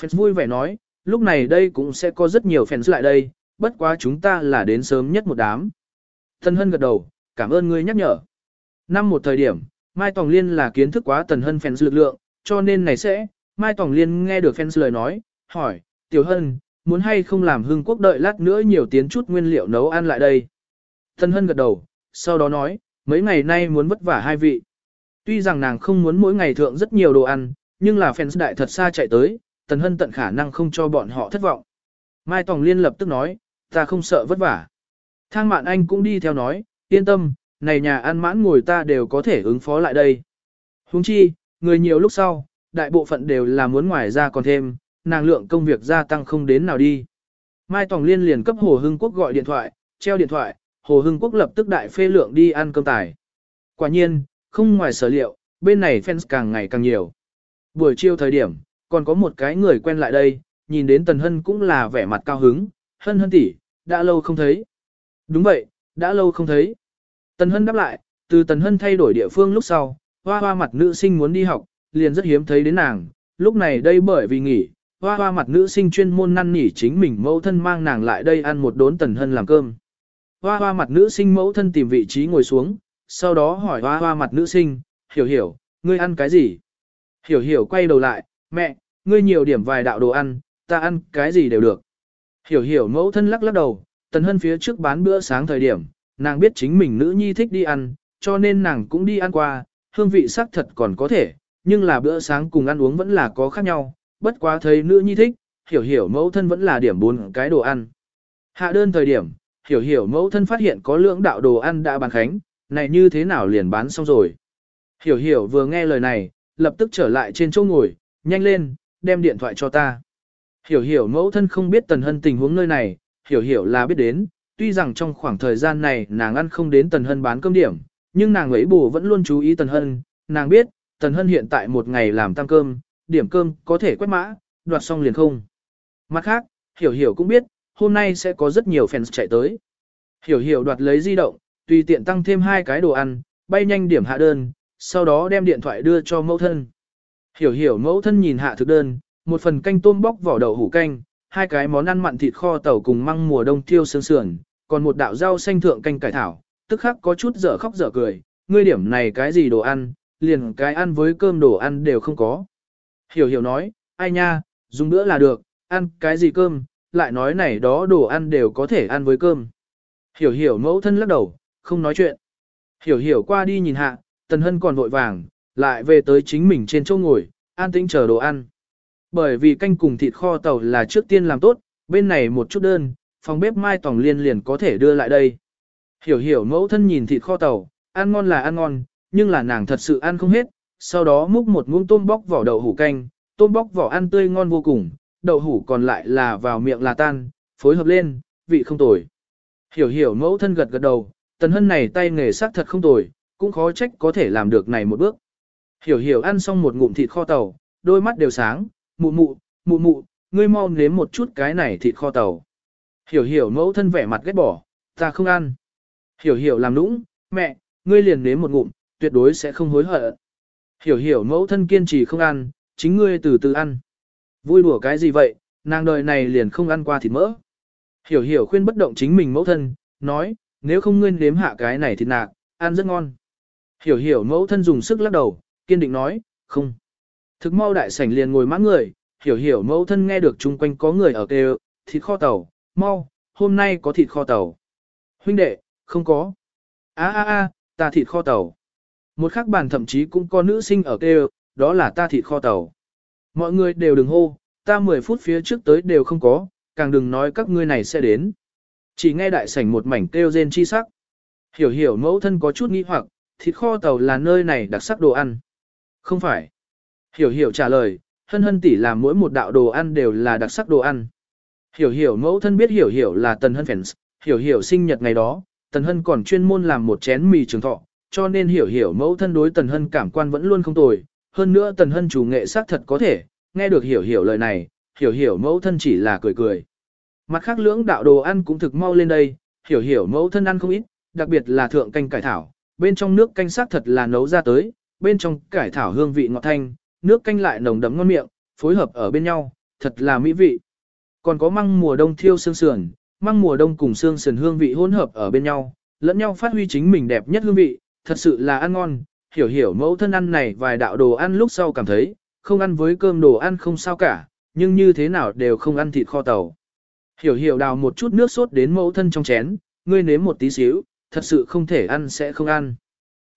Fans vui vẻ nói, lúc này đây cũng sẽ có rất nhiều fans lại đây, bất quá chúng ta là đến sớm nhất một đám. Tần Hân gật đầu, cảm ơn ngươi nhắc nhở. Năm một thời điểm, Mai Tòng Liên là kiến thức quá Tần Hân fans lực lượng, cho nên này sẽ, Mai Tòng Liên nghe được fans lời nói, hỏi, Tiểu Hân, muốn hay không làm hưng quốc đợi lát nữa nhiều tiến chút nguyên liệu nấu ăn lại đây. Tần Hân gật đầu, sau đó nói, mấy ngày nay muốn vất vả hai vị. Tuy rằng nàng không muốn mỗi ngày thượng rất nhiều đồ ăn, nhưng là fans đại thật xa chạy tới, Tần Hân tận khả năng không cho bọn họ thất vọng. Mai Tòng Liên lập tức nói, ta không sợ vất vả. Thang mạn anh cũng đi theo nói, yên tâm, này nhà ăn mãn ngồi ta đều có thể ứng phó lại đây. Huống chi, người nhiều lúc sau, đại bộ phận đều là muốn ngoài ra còn thêm, nàng lượng công việc gia tăng không đến nào đi. Mai Tòng Liên liền cấp Hồ Hưng Quốc gọi điện thoại, treo điện thoại, Hồ Hưng Quốc lập tức đại phê lượng đi ăn cơm tài. Quả nhiên, không ngoài sở liệu, bên này fans càng ngày càng nhiều. Buổi chiều thời điểm, còn có một cái người quen lại đây, nhìn đến Tần Hân cũng là vẻ mặt cao hứng, Hân Hân tỷ, đã lâu không thấy. Đúng vậy, đã lâu không thấy. Tần Hân đáp lại, từ Tần Hân thay đổi địa phương lúc sau, hoa hoa mặt nữ sinh muốn đi học, liền rất hiếm thấy đến nàng, lúc này đây bởi vì nghỉ, hoa hoa mặt nữ sinh chuyên môn năn nỉ chính mình mẫu thân mang nàng lại đây ăn một đốn Tần Hân làm cơm. Hoa hoa mặt nữ sinh mẫu thân tìm vị trí ngồi xuống, sau đó hỏi hoa hoa mặt nữ sinh, hiểu hiểu, ngươi ăn cái gì? Hiểu hiểu quay đầu lại, mẹ, ngươi nhiều điểm vài đạo đồ ăn, ta ăn cái gì đều được. Hiểu hiểu mẫu thân lắc lắc đầu, tần hân phía trước bán bữa sáng thời điểm, nàng biết chính mình nữ nhi thích đi ăn, cho nên nàng cũng đi ăn qua, hương vị sắc thật còn có thể, nhưng là bữa sáng cùng ăn uống vẫn là có khác nhau, bất quá thấy nữ nhi thích, hiểu hiểu mẫu thân vẫn là điểm bốn cái đồ ăn. Hạ đơn thời điểm, hiểu hiểu mẫu thân phát hiện có lượng đạo đồ ăn đã bán khánh, này như thế nào liền bán xong rồi. Hiểu hiểu vừa nghe lời này, lập tức trở lại trên chỗ ngồi, nhanh lên, đem điện thoại cho ta. Hiểu hiểu mẫu thân không biết tần hân tình huống nơi này, hiểu hiểu là biết đến, tuy rằng trong khoảng thời gian này nàng ăn không đến tần hân bán cơm điểm, nhưng nàng ấy bù vẫn luôn chú ý tần hân, nàng biết, tần hân hiện tại một ngày làm tăng cơm, điểm cơm có thể quét mã, đoạt xong liền không. Mặt khác, hiểu hiểu cũng biết, hôm nay sẽ có rất nhiều fans chạy tới. Hiểu hiểu đoạt lấy di động, tùy tiện tăng thêm hai cái đồ ăn, bay nhanh điểm hạ đơn, sau đó đem điện thoại đưa cho mẫu thân. Hiểu hiểu mẫu thân nhìn hạ thực đơn, một phần canh tôm bóc vỏ đậu hủ canh, hai cái món ăn mặn thịt kho tàu cùng măng mùa đông tiêu sương sườn, còn một đạo rau xanh thượng canh cải thảo, tức khắc có chút dở khóc dở cười, ngươi điểm này cái gì đồ ăn, liền cái ăn với cơm đồ ăn đều không có. Hiểu hiểu nói, ai nha, dùng bữa là được, ăn cái gì cơm, lại nói này đó đồ ăn đều có thể ăn với cơm. Hiểu hiểu mẫu thân lắc đầu, không nói chuyện. Hiểu hiểu qua đi nhìn hạ, Tần Hân còn vội vàng, lại về tới chính mình trên chỗ ngồi, an tĩnh chờ đồ ăn. Bởi vì canh cùng thịt kho tàu là trước tiên làm tốt, bên này một chút đơn, phòng bếp Mai Tòng Liên liền có thể đưa lại đây. Hiểu hiểu mẫu thân nhìn thịt kho tàu, ăn ngon là ăn ngon, nhưng là nàng thật sự ăn không hết, sau đó múc một muỗng tôm bóc vỏ đậu hủ canh, tôm bóc vỏ ăn tươi ngon vô cùng, đậu hủ còn lại là vào miệng là tan, phối hợp lên, vị không tồi. Hiểu hiểu mẫu thân gật gật đầu, tần hân này tay nghề sắc thật không tồi, cũng khó trách có thể làm được này một bước. Hiểu hiểu ăn xong một ngụm thịt kho tàu, đôi mắt đều sáng, mụ mụ, mụ mụ, ngươi mau nếm một chút cái này thịt kho tàu. Hiểu hiểu mẫu thân vẻ mặt ghét bỏ, ta không ăn. Hiểu hiểu làm nũng, mẹ, ngươi liền nếm một ngụm, tuyệt đối sẽ không hối hận. Hiểu hiểu mẫu thân kiên trì không ăn, chính ngươi từ từ ăn. Vui đùa cái gì vậy, nàng đời này liền không ăn qua thịt mỡ. Hiểu hiểu khuyên bất động chính mình mẫu thân, nói, nếu không ngươi nếm hạ cái này thịt nạc, ăn rất ngon. Hiểu hiểu mẫu thân dùng sức lắc đầu, kiên định nói, không. Thực mau đại sảnh liền ngồi mãn người, hiểu hiểu mẫu thân nghe được chung quanh có người ở kêu, thịt kho tàu, mau, hôm nay có thịt kho tàu. Huynh đệ, không có. a a a ta thịt kho tàu. Một khắc bàn thậm chí cũng có nữ sinh ở kêu, đó là ta thịt kho tàu. Mọi người đều đừng hô, ta 10 phút phía trước tới đều không có, càng đừng nói các ngươi này sẽ đến. Chỉ nghe đại sảnh một mảnh kêu rên chi sắc. Hiểu hiểu mẫu thân có chút nghi hoặc, thịt kho tàu là nơi này đặc sắc đồ ăn. Không phải. Hiểu hiểu trả lời, hân hân tỷ làm mỗi một đạo đồ ăn đều là đặc sắc đồ ăn. Hiểu hiểu mẫu thân biết hiểu hiểu là tần hân fans, hiểu hiểu sinh nhật ngày đó, tần hân còn chuyên môn làm một chén mì trường thọ, cho nên hiểu hiểu mẫu thân đối tần hân cảm quan vẫn luôn không tồi. Hơn nữa tần hân chủ nghệ xác thật có thể, nghe được hiểu hiểu lời này, hiểu hiểu mẫu thân chỉ là cười cười. Mặt khác lưỡng đạo đồ ăn cũng thực mau lên đây, hiểu hiểu mẫu thân ăn không ít, đặc biệt là thượng canh cải thảo, bên trong nước canh sắc thật là nấu ra tới, bên trong cải thảo hương vị ngọt thanh, nước canh lại nồng đấm ngon miệng, phối hợp ở bên nhau, thật là mỹ vị. Còn có măng mùa đông thiêu xương sườn, măng mùa đông cùng xương sườn hương vị hỗn hợp ở bên nhau, lẫn nhau phát huy chính mình đẹp nhất hương vị, thật sự là ăn ngon, hiểu hiểu mẫu thân ăn này vài đạo đồ ăn lúc sau cảm thấy, không ăn với cơm đồ ăn không sao cả, nhưng như thế nào đều không ăn thịt kho tàu. Hiểu hiểu đào một chút nước sốt đến mẫu thân trong chén, ngươi nếm một tí xíu, thật sự không thể ăn sẽ không ăn.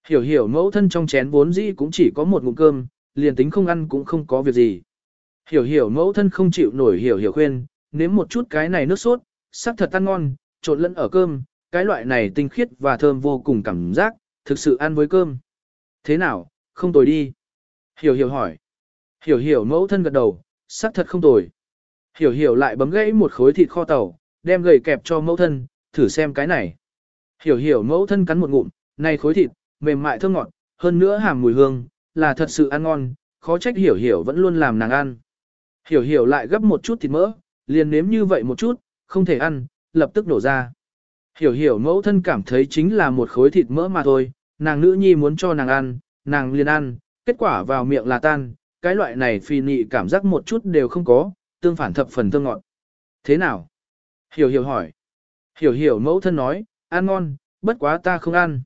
Hiểu hiểu mẫu thân trong chén vốn dĩ cũng chỉ có một ngụm cơm, liền tính không ăn cũng không có việc gì. Hiểu hiểu mẫu thân không chịu nổi hiểu hiểu khuyên, nếm một chút cái này nước sốt, sắc thật ăn ngon, trộn lẫn ở cơm, cái loại này tinh khiết và thơm vô cùng cảm giác, thực sự ăn với cơm. Thế nào, không tồi đi. Hiểu hiểu hỏi. Hiểu hiểu mẫu thân gật đầu, sắc thật không tồi. Hiểu hiểu lại bấm gãy một khối thịt kho tàu, đem gầy kẹp cho mẫu thân, thử xem cái này. Hiểu hiểu mẫu thân cắn một ngụm, này khối thịt, mềm mại thơm ngọt, hơn nữa hàm mùi hương, là thật sự ăn ngon, khó trách hiểu hiểu vẫn luôn làm nàng ăn. Hiểu hiểu lại gấp một chút thịt mỡ, liền nếm như vậy một chút, không thể ăn, lập tức nổ ra. Hiểu hiểu mẫu thân cảm thấy chính là một khối thịt mỡ mà thôi, nàng nữ nhi muốn cho nàng ăn, nàng liền ăn, kết quả vào miệng là tan, cái loại này phi nị cảm giác một chút đều không có, tương phản thập phần thơm ngọt. Thế nào? Hiểu hiểu hỏi. Hiểu hiểu mẫu thân nói, ăn ngon, bất quá ta không ăn.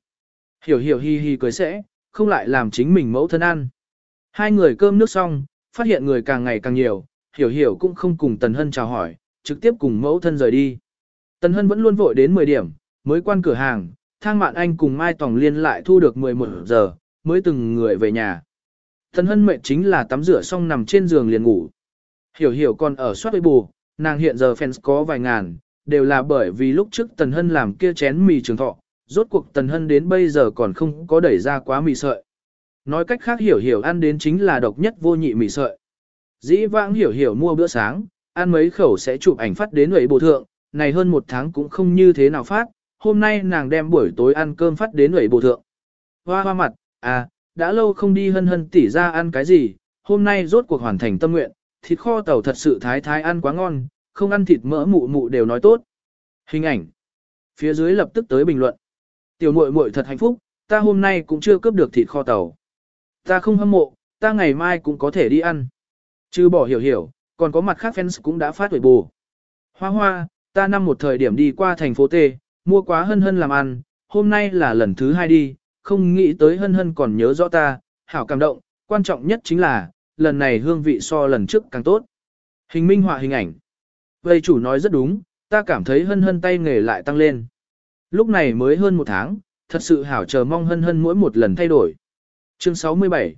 Hiểu hiểu hi hi cười sẽ, không lại làm chính mình mẫu thân ăn. Hai người cơm nước xong, phát hiện người càng ngày càng nhiều, hiểu hiểu cũng không cùng Tần Hân chào hỏi, trực tiếp cùng mẫu thân rời đi. Tần Hân vẫn luôn vội đến 10 điểm, mới quan cửa hàng, thang mạn anh cùng Mai Tòng Liên lại thu được 11 giờ, mới từng người về nhà. Tần Hân mệnh chính là tắm rửa xong nằm trên giường liền ngủ. Hiểu hiểu còn ở soát bù, nàng hiện giờ fans có vài ngàn, đều là bởi vì lúc trước Tần Hân làm kia chén mì trường thọ, rốt cuộc Tần Hân đến bây giờ còn không có đẩy ra quá mì sợi. Nói cách khác hiểu hiểu ăn đến chính là độc nhất vô nhị mì sợi. Dĩ vãng hiểu hiểu mua bữa sáng, ăn mấy khẩu sẽ chụp ảnh phát đến ủy bộ thượng, này hơn một tháng cũng không như thế nào phát, hôm nay nàng đem buổi tối ăn cơm phát đến ủy bộ thượng. Hoa hoa mặt, à, đã lâu không đi hân hân tỉ ra ăn cái gì, hôm nay rốt cuộc hoàn thành tâm nguyện, thịt kho tàu thật sự thái thái ăn quá ngon, không ăn thịt mỡ mụ mụ đều nói tốt. Hình ảnh. Phía dưới lập tức tới bình luận. Tiểu muội muội thật hạnh phúc, ta hôm nay cũng chưa cướp được thịt kho tàu. Ta không hâm mộ, ta ngày mai cũng có thể đi ăn. Chứ bỏ hiểu hiểu, còn có mặt khác fans cũng đã phát tuổi bù. Hoa hoa, ta năm một thời điểm đi qua thành phố T, mua quá hân hân làm ăn, hôm nay là lần thứ hai đi, không nghĩ tới hân hân còn nhớ rõ ta, hảo cảm động, quan trọng nhất chính là, lần này hương vị so lần trước càng tốt. Hình minh họa hình ảnh. Vây chủ nói rất đúng, ta cảm thấy hân hân tay nghề lại tăng lên. Lúc này mới hơn một tháng, thật sự hảo chờ mong hân hân mỗi một lần thay đổi. Chương 67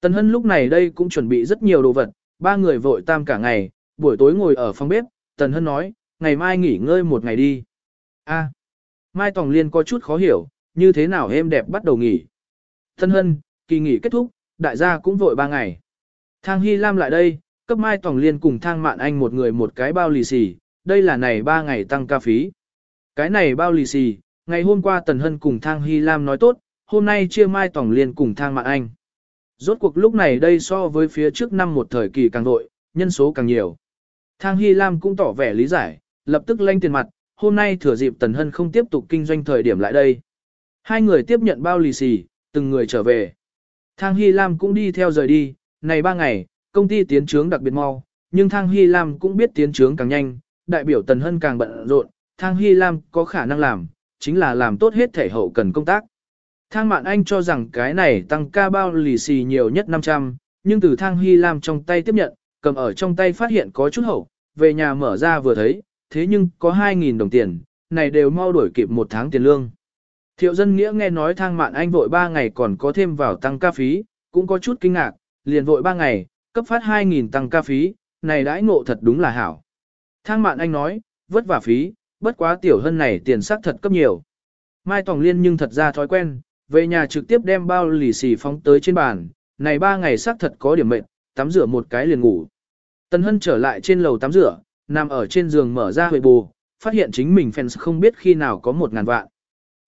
Tần hân lúc này đây cũng chuẩn bị rất nhiều đồ vật, ba người vội tam cả ngày, buổi tối ngồi ở phòng bếp, Tần hân nói, ngày mai nghỉ ngơi một ngày đi. A. Mai Tòng Liên có chút khó hiểu, như thế nào em đẹp bắt đầu nghỉ. Tần hân, kỳ nghỉ kết thúc, đại gia cũng vội ba ngày. Thang Hy Lam lại đây, cấp Mai Tòng Liên cùng Thang Mạn Anh một người một cái bao lì xì, đây là này ba ngày tăng ca phí. Cái này bao lì xì, ngày hôm qua Tần Hân cùng Thang Hy Lam nói tốt, hôm nay chia Mai Tòng Liên cùng Thang Mạn Anh. Rốt cuộc lúc này đây so với phía trước năm một thời kỳ càng đội, nhân số càng nhiều. Thang Hy Lam cũng tỏ vẻ lý giải, lập tức lanh tiền mặt, hôm nay thừa dịp Tần Hân không tiếp tục kinh doanh thời điểm lại đây. Hai người tiếp nhận bao lì xì, từng người trở về. Thang Hy Lam cũng đi theo rời đi, này ba ngày, công ty tiến trướng đặc biệt mau, nhưng Thang Hy Lam cũng biết tiến trướng càng nhanh, đại biểu Tần Hân càng bận rộn, Thang Hy Lam có khả năng làm, chính là làm tốt hết thể hậu cần công tác. Thang Mạn Anh cho rằng cái này tăng ca bao lì xì nhiều nhất 500, nhưng từ Thang Hy Lam trong tay tiếp nhận, cầm ở trong tay phát hiện có chút hậu, về nhà mở ra vừa thấy, thế nhưng có 2.000 đồng tiền, này đều mau đổi kịp một tháng tiền lương. Thiệu dân nghĩa nghe nói Thang Mạn Anh vội 3 ngày còn có thêm vào tăng ca phí, cũng có chút kinh ngạc, liền vội 3 ngày, cấp phát 2.000 tăng ca phí, này đãi ngộ thật đúng là hảo. Thang Mạn Anh nói, vất vả phí, bất quá tiểu hân này tiền sắc thật cấp nhiều. Mai Tòng Liên nhưng thật ra thói quen, về nhà trực tiếp đem bao lì xì phóng tới trên bàn, này ba ngày sắc thật có điểm mệt, tắm rửa một cái liền ngủ. Tần Hân trở lại trên lầu tắm rửa, nằm ở trên giường mở ra huệ bù, phát hiện chính mình fans không biết khi nào có một ngàn vạn.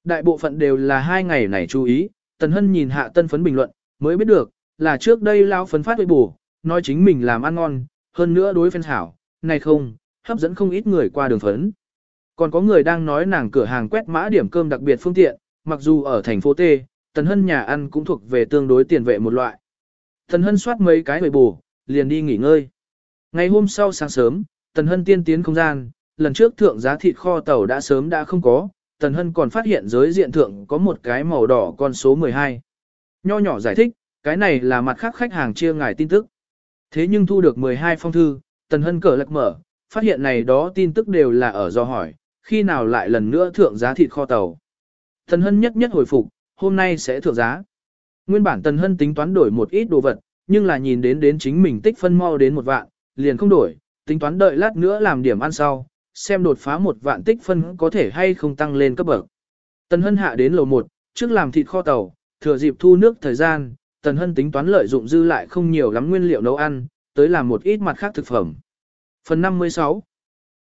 Đại bộ phận đều là hai ngày này chú ý, Tần Hân nhìn hạ tân phấn bình luận, mới biết được, là trước đây lao phấn phát huệ bù, nói chính mình làm ăn ngon, hơn nữa đối fans hảo, này không, hấp dẫn không ít người qua đường phấn. Còn có người đang nói nàng cửa hàng quét mã điểm cơm đặc biệt phương tiện, mặc dù ở thành phố T, Tần Hân nhà ăn cũng thuộc về tương đối tiền vệ một loại. Tần Hân soát mấy cái hồi bù, liền đi nghỉ ngơi. Ngày hôm sau sáng sớm, Tần Hân tiên tiến không gian, lần trước thượng giá thịt kho tàu đã sớm đã không có, Tần Hân còn phát hiện giới diện thượng có một cái màu đỏ con số 12. Nho nhỏ giải thích, cái này là mặt khác khách hàng chia ngài tin tức. Thế nhưng thu được 12 phong thư, Tần Hân cờ lật mở, phát hiện này đó tin tức đều là ở do hỏi, khi nào lại lần nữa thượng giá thịt kho tàu. Tần Hân nhất nhất hồi phục, hôm nay sẽ thượng giá. Nguyên bản Tần Hân tính toán đổi một ít đồ vật, nhưng là nhìn đến đến chính mình tích phân mau đến một vạn, liền không đổi, tính toán đợi lát nữa làm điểm ăn sau, xem đột phá một vạn tích phân có thể hay không tăng lên cấp bậc. Tần Hân hạ đến lầu 1, trước làm thịt kho tàu, thừa dịp thu nước thời gian, Tần Hân tính toán lợi dụng dư lại không nhiều lắm nguyên liệu nấu ăn, tới làm một ít mặt khác thực phẩm. Phần 56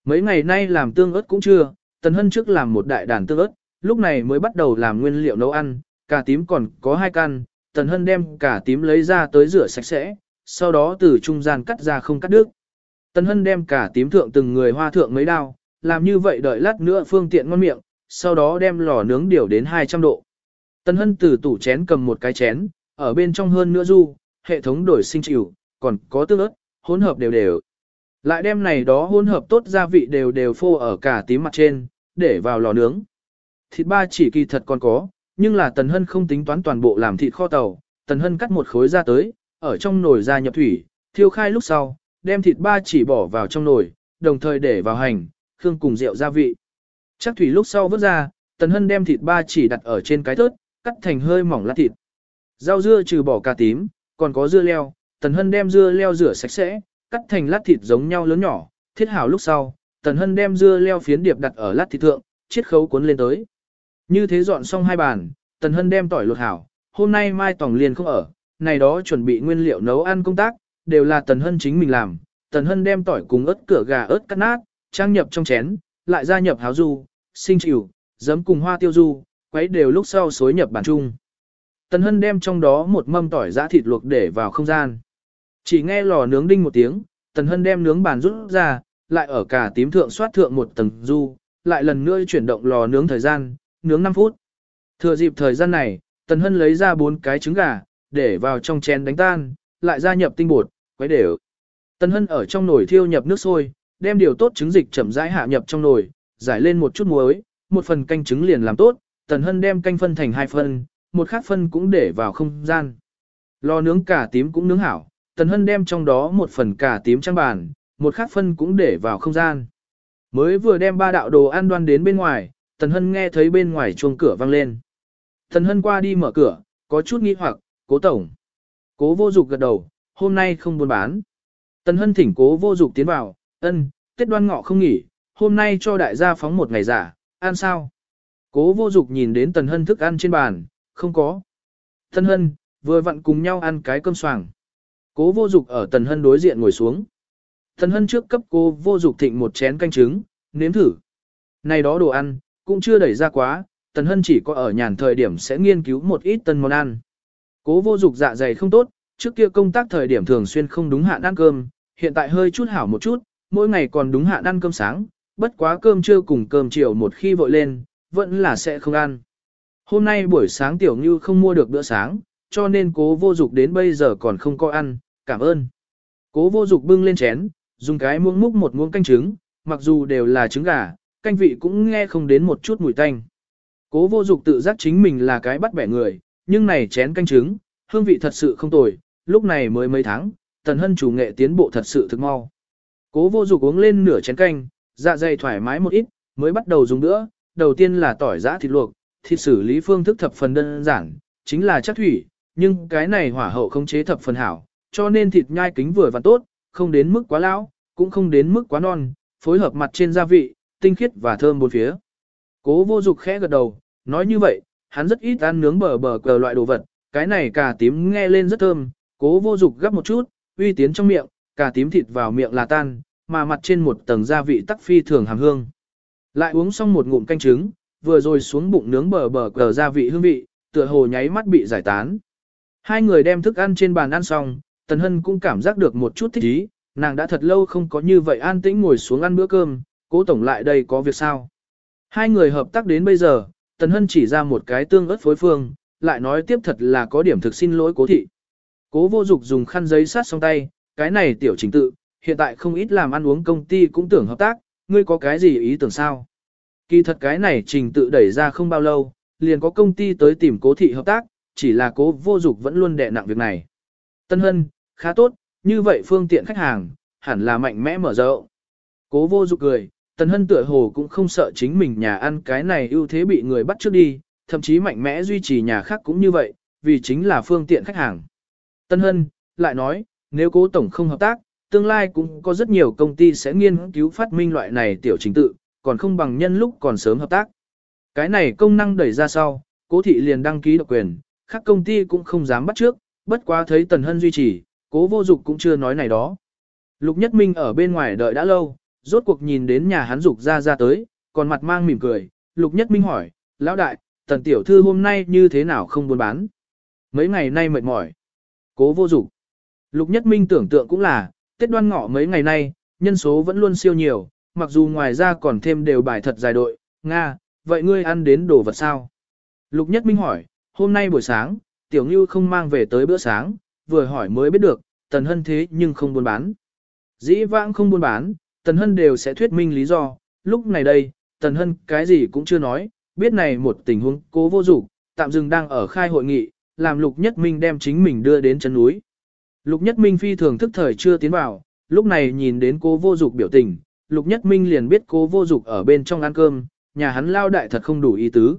Mấy ngày nay làm tương ớt cũng chưa, Tần Hân trước làm một đại đàn tương ớt, lúc này mới bắt đầu làm nguyên liệu nấu ăn, cà tím còn có hai căn, Tần Hân đem cà tím lấy ra tới rửa sạch sẽ, sau đó từ trung gian cắt ra không cắt đứt. Tần Hân đem cà tím thượng từng người hoa thượng mấy đao, làm như vậy đợi lát nữa phương tiện ngon miệng, sau đó đem lò nướng điều đến 200 độ. Tần Hân từ tủ chén cầm một cái chén, ở bên trong hơn nữa du, hệ thống đổi sinh chịu, còn có tương ớt, hỗn hợp đều đều. Lại đem này đó hỗn hợp tốt gia vị đều đều phô ở cả tím mặt trên, để vào lò nướng. Thịt ba chỉ kỳ thật còn có, nhưng là Tần Hân không tính toán toàn bộ làm thịt kho tàu, Tần Hân cắt một khối ra tới, ở trong nồi ra nhập thủy, thiêu khai lúc sau, đem thịt ba chỉ bỏ vào trong nồi, đồng thời để vào hành, khương cùng rượu gia vị. Chắc thủy lúc sau vớt ra, Tần Hân đem thịt ba chỉ đặt ở trên cái thớt, cắt thành hơi mỏng lát thịt. Rau dưa trừ bỏ cà tím, còn có dưa leo, Tần Hân đem dưa leo rửa sạch sẽ, cắt thành lát thịt giống nhau lớn nhỏ, thiết hảo lúc sau, Tần Hân đem dưa leo phiến điệp đặt ở lát thịt thượng, chiết khấu cuốn lên tới. Như thế dọn xong hai bàn, Tần Hân đem tỏi lột hảo, hôm nay mai tòng liền không ở, này đó chuẩn bị nguyên liệu nấu ăn công tác, đều là Tần Hân chính mình làm. Tần Hân đem tỏi cùng ớt cửa gà ớt cắt nát, trang nhập trong chén, lại gia nhập háo du, sinh chịu, giấm cùng hoa tiêu du, quấy đều lúc sau xối nhập bản chung. Tần Hân đem trong đó một mâm tỏi giã thịt luộc để vào không gian. Chỉ nghe lò nướng đinh một tiếng, Tần Hân đem nướng bàn rút ra, lại ở cả tím thượng xoát thượng một tầng du, lại lần nữa chuyển động lò nướng thời gian, nướng 5 phút. Thừa dịp thời gian này, Tần Hân lấy ra bốn cái trứng gà, để vào trong chén đánh tan, lại gia nhập tinh bột, quấy đều. Tần Hân ở trong nồi thiêu nhập nước sôi, đem điều tốt trứng dịch chậm rãi hạ nhập trong nồi, giải lên một chút muối, một phần canh trứng liền làm tốt, Tần Hân đem canh phân thành hai phần, một khác phân cũng để vào không gian. Lò nướng cả tím cũng nướng hảo, Tần Hân đem trong đó một phần cả tím trang bàn, một khác phân cũng để vào không gian. Mới vừa đem ba đạo đồ ăn đoan đến bên ngoài, Tần Hân nghe thấy bên ngoài chuông cửa vang lên. Tần Hân qua đi mở cửa, có chút nghi hoặc, cố tổng. Cố vô dục gật đầu, hôm nay không buôn bán. Tần Hân thỉnh cố vô dục tiến vào, ân, tết đoan ngọ không nghỉ, hôm nay cho đại gia phóng một ngày giả, ăn sao? Cố vô dục nhìn đến Tần Hân thức ăn trên bàn, không có. Tần Hân, vừa vặn cùng nhau ăn cái cơm xoàng. Cố vô dục ở Tần Hân đối diện ngồi xuống. Tần Hân trước cấp cô vô dục thịnh một chén canh trứng, nếm thử. Này đó đồ ăn, cũng chưa đẩy ra quá, Tần Hân chỉ có ở nhàn thời điểm sẽ nghiên cứu một ít tân món ăn. Cố vô dục dạ dày không tốt, trước kia công tác thời điểm thường xuyên không đúng hạn ăn cơm, hiện tại hơi chút hảo một chút, mỗi ngày còn đúng hạn ăn cơm sáng, bất quá cơm trưa cùng cơm chiều một khi vội lên, vẫn là sẽ không ăn. Hôm nay buổi sáng tiểu như không mua được bữa sáng, cho nên cố vô dục đến bây giờ còn không có ăn, cảm ơn. Cố vô dục bưng lên chén, dùng cái muỗng múc một muỗng canh trứng, mặc dù đều là trứng gà, canh vị cũng nghe không đến một chút mùi tanh. Cố vô dục tự giác chính mình là cái bắt bẻ người, nhưng này chén canh trứng, hương vị thật sự không tồi, lúc này mới mấy tháng, tần hân chủ nghệ tiến bộ thật sự thực mau. Cố vô dục uống lên nửa chén canh, dạ dày thoải mái một ít, mới bắt đầu dùng nữa, đầu tiên là tỏi giã thịt luộc, thịt xử lý phương thức thập phần đơn giản, chính là chắc thủy, nhưng cái này hỏa hậu không chế thập phần hảo, cho nên thịt nhai kính vừa và tốt, không đến mức quá lão, cũng không đến mức quá non, phối hợp mặt trên gia vị, tinh khiết và thơm bốn phía. Cố vô dục khẽ gật đầu, nói như vậy, hắn rất ít ăn nướng bờ bờ cờ loại đồ vật, cái này cà tím nghe lên rất thơm, cố vô dục gấp một chút, uy tiến trong miệng, cà tím thịt vào miệng là tan, mà mặt trên một tầng gia vị tắc phi thường hàm hương. Lại uống xong một ngụm canh trứng, vừa rồi xuống bụng nướng bờ bờ cờ gia vị hương vị, tựa hồ nháy mắt bị giải tán. Hai người đem thức ăn trên bàn ăn xong, Tần Hân cũng cảm giác được một chút thích ý, nàng đã thật lâu không có như vậy an tĩnh ngồi xuống ăn bữa cơm, cố tổng lại đây có việc sao. Hai người hợp tác đến bây giờ, Tần Hân chỉ ra một cái tương ớt phối phương, lại nói tiếp thật là có điểm thực xin lỗi cố thị. Cố vô dục dùng khăn giấy sát xong tay, cái này tiểu trình tự, hiện tại không ít làm ăn uống công ty cũng tưởng hợp tác, ngươi có cái gì ý tưởng sao? Kỳ thật cái này trình tự đẩy ra không bao lâu, liền có công ty tới tìm cố thị hợp tác, chỉ là cố vô dục vẫn luôn đè nặng việc này. Tân Hân, khá tốt, như vậy phương tiện khách hàng, hẳn là mạnh mẽ mở rộng. Cố vô dục cười, Tân Hân tựa hồ cũng không sợ chính mình nhà ăn cái này ưu thế bị người bắt trước đi, thậm chí mạnh mẽ duy trì nhà khác cũng như vậy, vì chính là phương tiện khách hàng. Tân Hân, lại nói, nếu cố tổng không hợp tác, tương lai cũng có rất nhiều công ty sẽ nghiên cứu phát minh loại này tiểu trình tự, còn không bằng nhân lúc còn sớm hợp tác. Cái này công năng đẩy ra sau, cố thị liền đăng ký độc quyền, khác công ty cũng không dám bắt trước, bất quá thấy Tần Hân duy trì, cố vô dục cũng chưa nói này đó. Lục Nhất Minh ở bên ngoài đợi đã lâu, rốt cuộc nhìn đến nhà hắn dục ra ra tới, còn mặt mang mỉm cười, Lục Nhất Minh hỏi, lão đại, Tần Tiểu Thư hôm nay như thế nào không buôn bán? Mấy ngày nay mệt mỏi. Cố vô dục. Lục Nhất Minh tưởng tượng cũng là, Tết đoan ngọ mấy ngày nay, nhân số vẫn luôn siêu nhiều, mặc dù ngoài ra còn thêm đều bài thật dài đội, Nga, vậy ngươi ăn đến đồ vật sao? Lục Nhất Minh hỏi, hôm nay buổi sáng, Tiểu Ngưu không mang về tới bữa sáng, vừa hỏi mới biết được, Tần Hân thế nhưng không buôn bán. Dĩ vãng không buôn bán, Tần Hân đều sẽ thuyết minh lý do, lúc này đây, Tần Hân cái gì cũng chưa nói, biết này một tình huống cố vô dụng, tạm dừng đang ở khai hội nghị, làm Lục Nhất Minh đem chính mình đưa đến chân núi. Lục Nhất Minh phi thường thức thời chưa tiến vào, lúc này nhìn đến cố vô dục biểu tình, Lục Nhất Minh liền biết cố vô dục ở bên trong ăn cơm, nhà hắn lao đại thật không đủ ý tứ.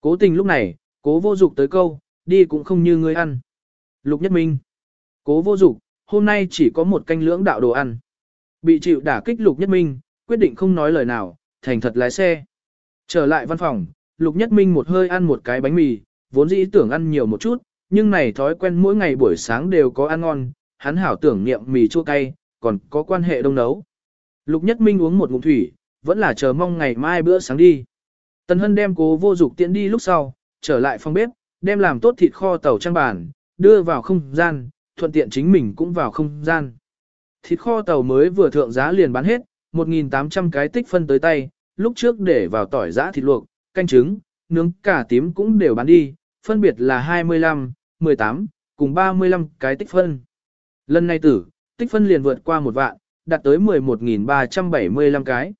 Cố tình lúc này, cố vô dục tới câu, đi cũng không như ngươi ăn. Lục Nhất Minh. Cố vô dục, hôm nay chỉ có một canh lưỡng đạo đồ ăn. Bị chịu đả kích Lục Nhất Minh, quyết định không nói lời nào, thành thật lái xe. Trở lại văn phòng, Lục Nhất Minh một hơi ăn một cái bánh mì, vốn dĩ tưởng ăn nhiều một chút, nhưng này thói quen mỗi ngày buổi sáng đều có ăn ngon, hắn hảo tưởng niệm mì chua cay, còn có quan hệ đông nấu. Lục Nhất Minh uống một ngụm thủy, vẫn là chờ mong ngày mai bữa sáng đi. Tần Hân đem cố vô dục tiện đi lúc sau, trở lại phòng bếp, đem làm tốt thịt kho tàu trang bàn, đưa vào không gian, thuận tiện chính mình cũng vào không gian. Thịt kho tàu mới vừa thượng giá liền bán hết, 1.800 cái tích phân tới tay, lúc trước để vào tỏi giã thịt luộc, canh trứng, nướng cả tím cũng đều bán đi, phân biệt là 25, 18, cùng 35 cái tích phân. Lần này tử, tích phân liền vượt qua một vạn, đạt tới 11.375 cái.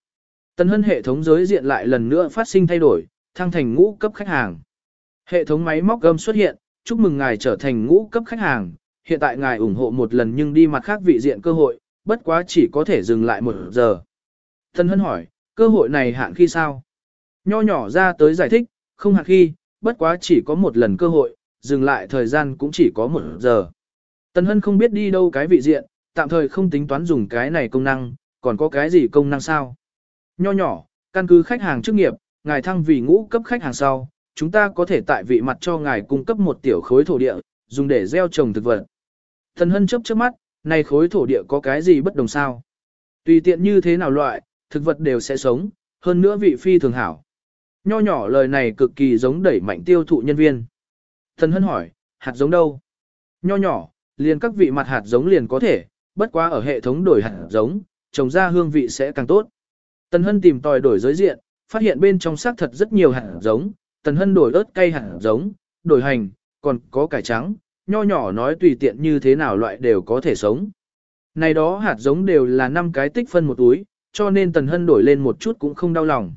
Tân hân hệ thống giới diện lại lần nữa phát sinh thay đổi, thăng thành ngũ cấp khách hàng. Hệ thống máy móc gâm xuất hiện, chúc mừng ngài trở thành ngũ cấp khách hàng, hiện tại ngài ủng hộ một lần nhưng đi mặt khác vị diện cơ hội, bất quá chỉ có thể dừng lại một giờ. Tân hân hỏi, cơ hội này hạn khi sao? Nho nhỏ ra tới giải thích, không hạn khi, bất quá chỉ có một lần cơ hội, dừng lại thời gian cũng chỉ có một giờ. Tân hân không biết đi đâu cái vị diện, tạm thời không tính toán dùng cái này công năng, còn có cái gì công năng sao? Nho nhỏ, căn cứ khách hàng chức nghiệp, ngài thăng vì ngũ cấp khách hàng sau, chúng ta có thể tại vị mặt cho ngài cung cấp một tiểu khối thổ địa, dùng để gieo trồng thực vật. Thần hân chớp trước mắt, này khối thổ địa có cái gì bất đồng sao? Tùy tiện như thế nào loại, thực vật đều sẽ sống, hơn nữa vị phi thường hảo. Nho nhỏ lời này cực kỳ giống đẩy mạnh tiêu thụ nhân viên. Thần hân hỏi, hạt giống đâu? Nho nhỏ, liền các vị mặt hạt giống liền có thể, bất quá ở hệ thống đổi hạt giống, trồng ra hương vị sẽ càng tốt. Tần Hân tìm tòi đổi giới diện, phát hiện bên trong xác thật rất nhiều hạt giống, Tần Hân đổi ớt cây hạt giống, đổi hành, còn có cải trắng, nho nhỏ nói tùy tiện như thế nào loại đều có thể sống. Này đó hạt giống đều là 5 cái tích phân một túi, cho nên Tần Hân đổi lên một chút cũng không đau lòng.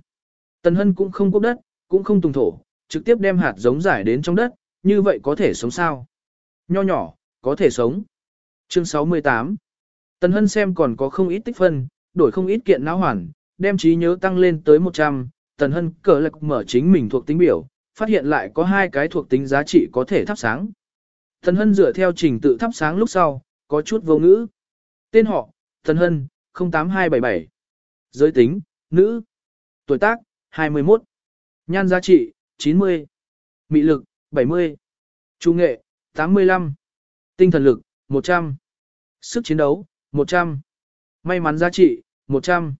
Tần Hân cũng không cốc đất, cũng không tùng thổ, trực tiếp đem hạt giống giải đến trong đất, như vậy có thể sống sao? Nho nhỏ, có thể sống. Chương 68 Tần Hân xem còn có không ít tích phân, đổi không ít kiện não hoàn, đem trí nhớ tăng lên tới 100, Tần Hân cờ lạc mở chính mình thuộc tính biểu, phát hiện lại có hai cái thuộc tính giá trị có thể thắp sáng. Tần Hân dựa theo trình tự thắp sáng lúc sau, có chút vô ngữ. Tên họ, Tần Hân, 08277. Giới tính, nữ. Tuổi tác, 21. Nhan giá trị, 90. Mị lực, 70. Trung nghệ, 85. Tinh thần lực, 100. Sức chiến đấu, 100. May mắn giá trị, 100.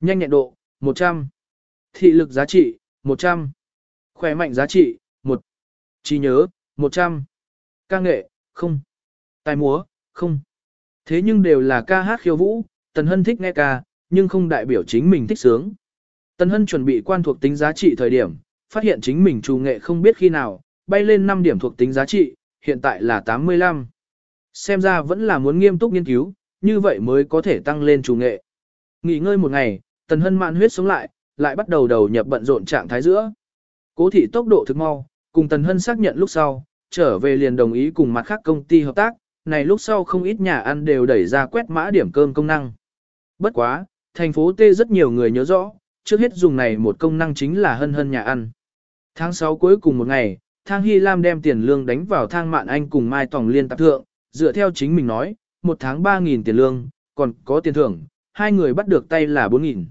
Nhanh nhẹn độ, 100. Thị lực giá trị, 100. Khỏe mạnh giá trị, 1. Trí nhớ, 100. Ca nghệ, không. Tài múa, không. Thế nhưng đều là ca hát khiêu vũ, Tần Hân thích nghe ca, nhưng không đại biểu chính mình thích sướng. Tần Hân chuẩn bị quan thuộc tính giá trị thời điểm, phát hiện chính mình trù nghệ không biết khi nào, bay lên 5 điểm thuộc tính giá trị, hiện tại là 85. Xem ra vẫn là muốn nghiêm túc nghiên cứu, như vậy mới có thể tăng lên chủ nghệ. Nghỉ ngơi một ngày, Tần Hân mạn huyết sống lại, lại bắt đầu đầu nhập bận rộn trạng thái giữa. Cố thị tốc độ thực mau, cùng Tần Hân xác nhận lúc sau, trở về liền đồng ý cùng mặt khác công ty hợp tác, này lúc sau không ít nhà ăn đều đẩy ra quét mã điểm cơm công năng. Bất quá, thành phố T rất nhiều người nhớ rõ, trước hết dùng này một công năng chính là hân hân nhà ăn. Tháng 6 cuối cùng một ngày, Thang Hy Lam đem tiền lương đánh vào thang mạn anh cùng Mai Tòng Liên tạp thượng, dựa theo chính mình nói, một tháng 3.000 tiền lương, còn có tiền thưởng, hai người bắt được tay là 4.000.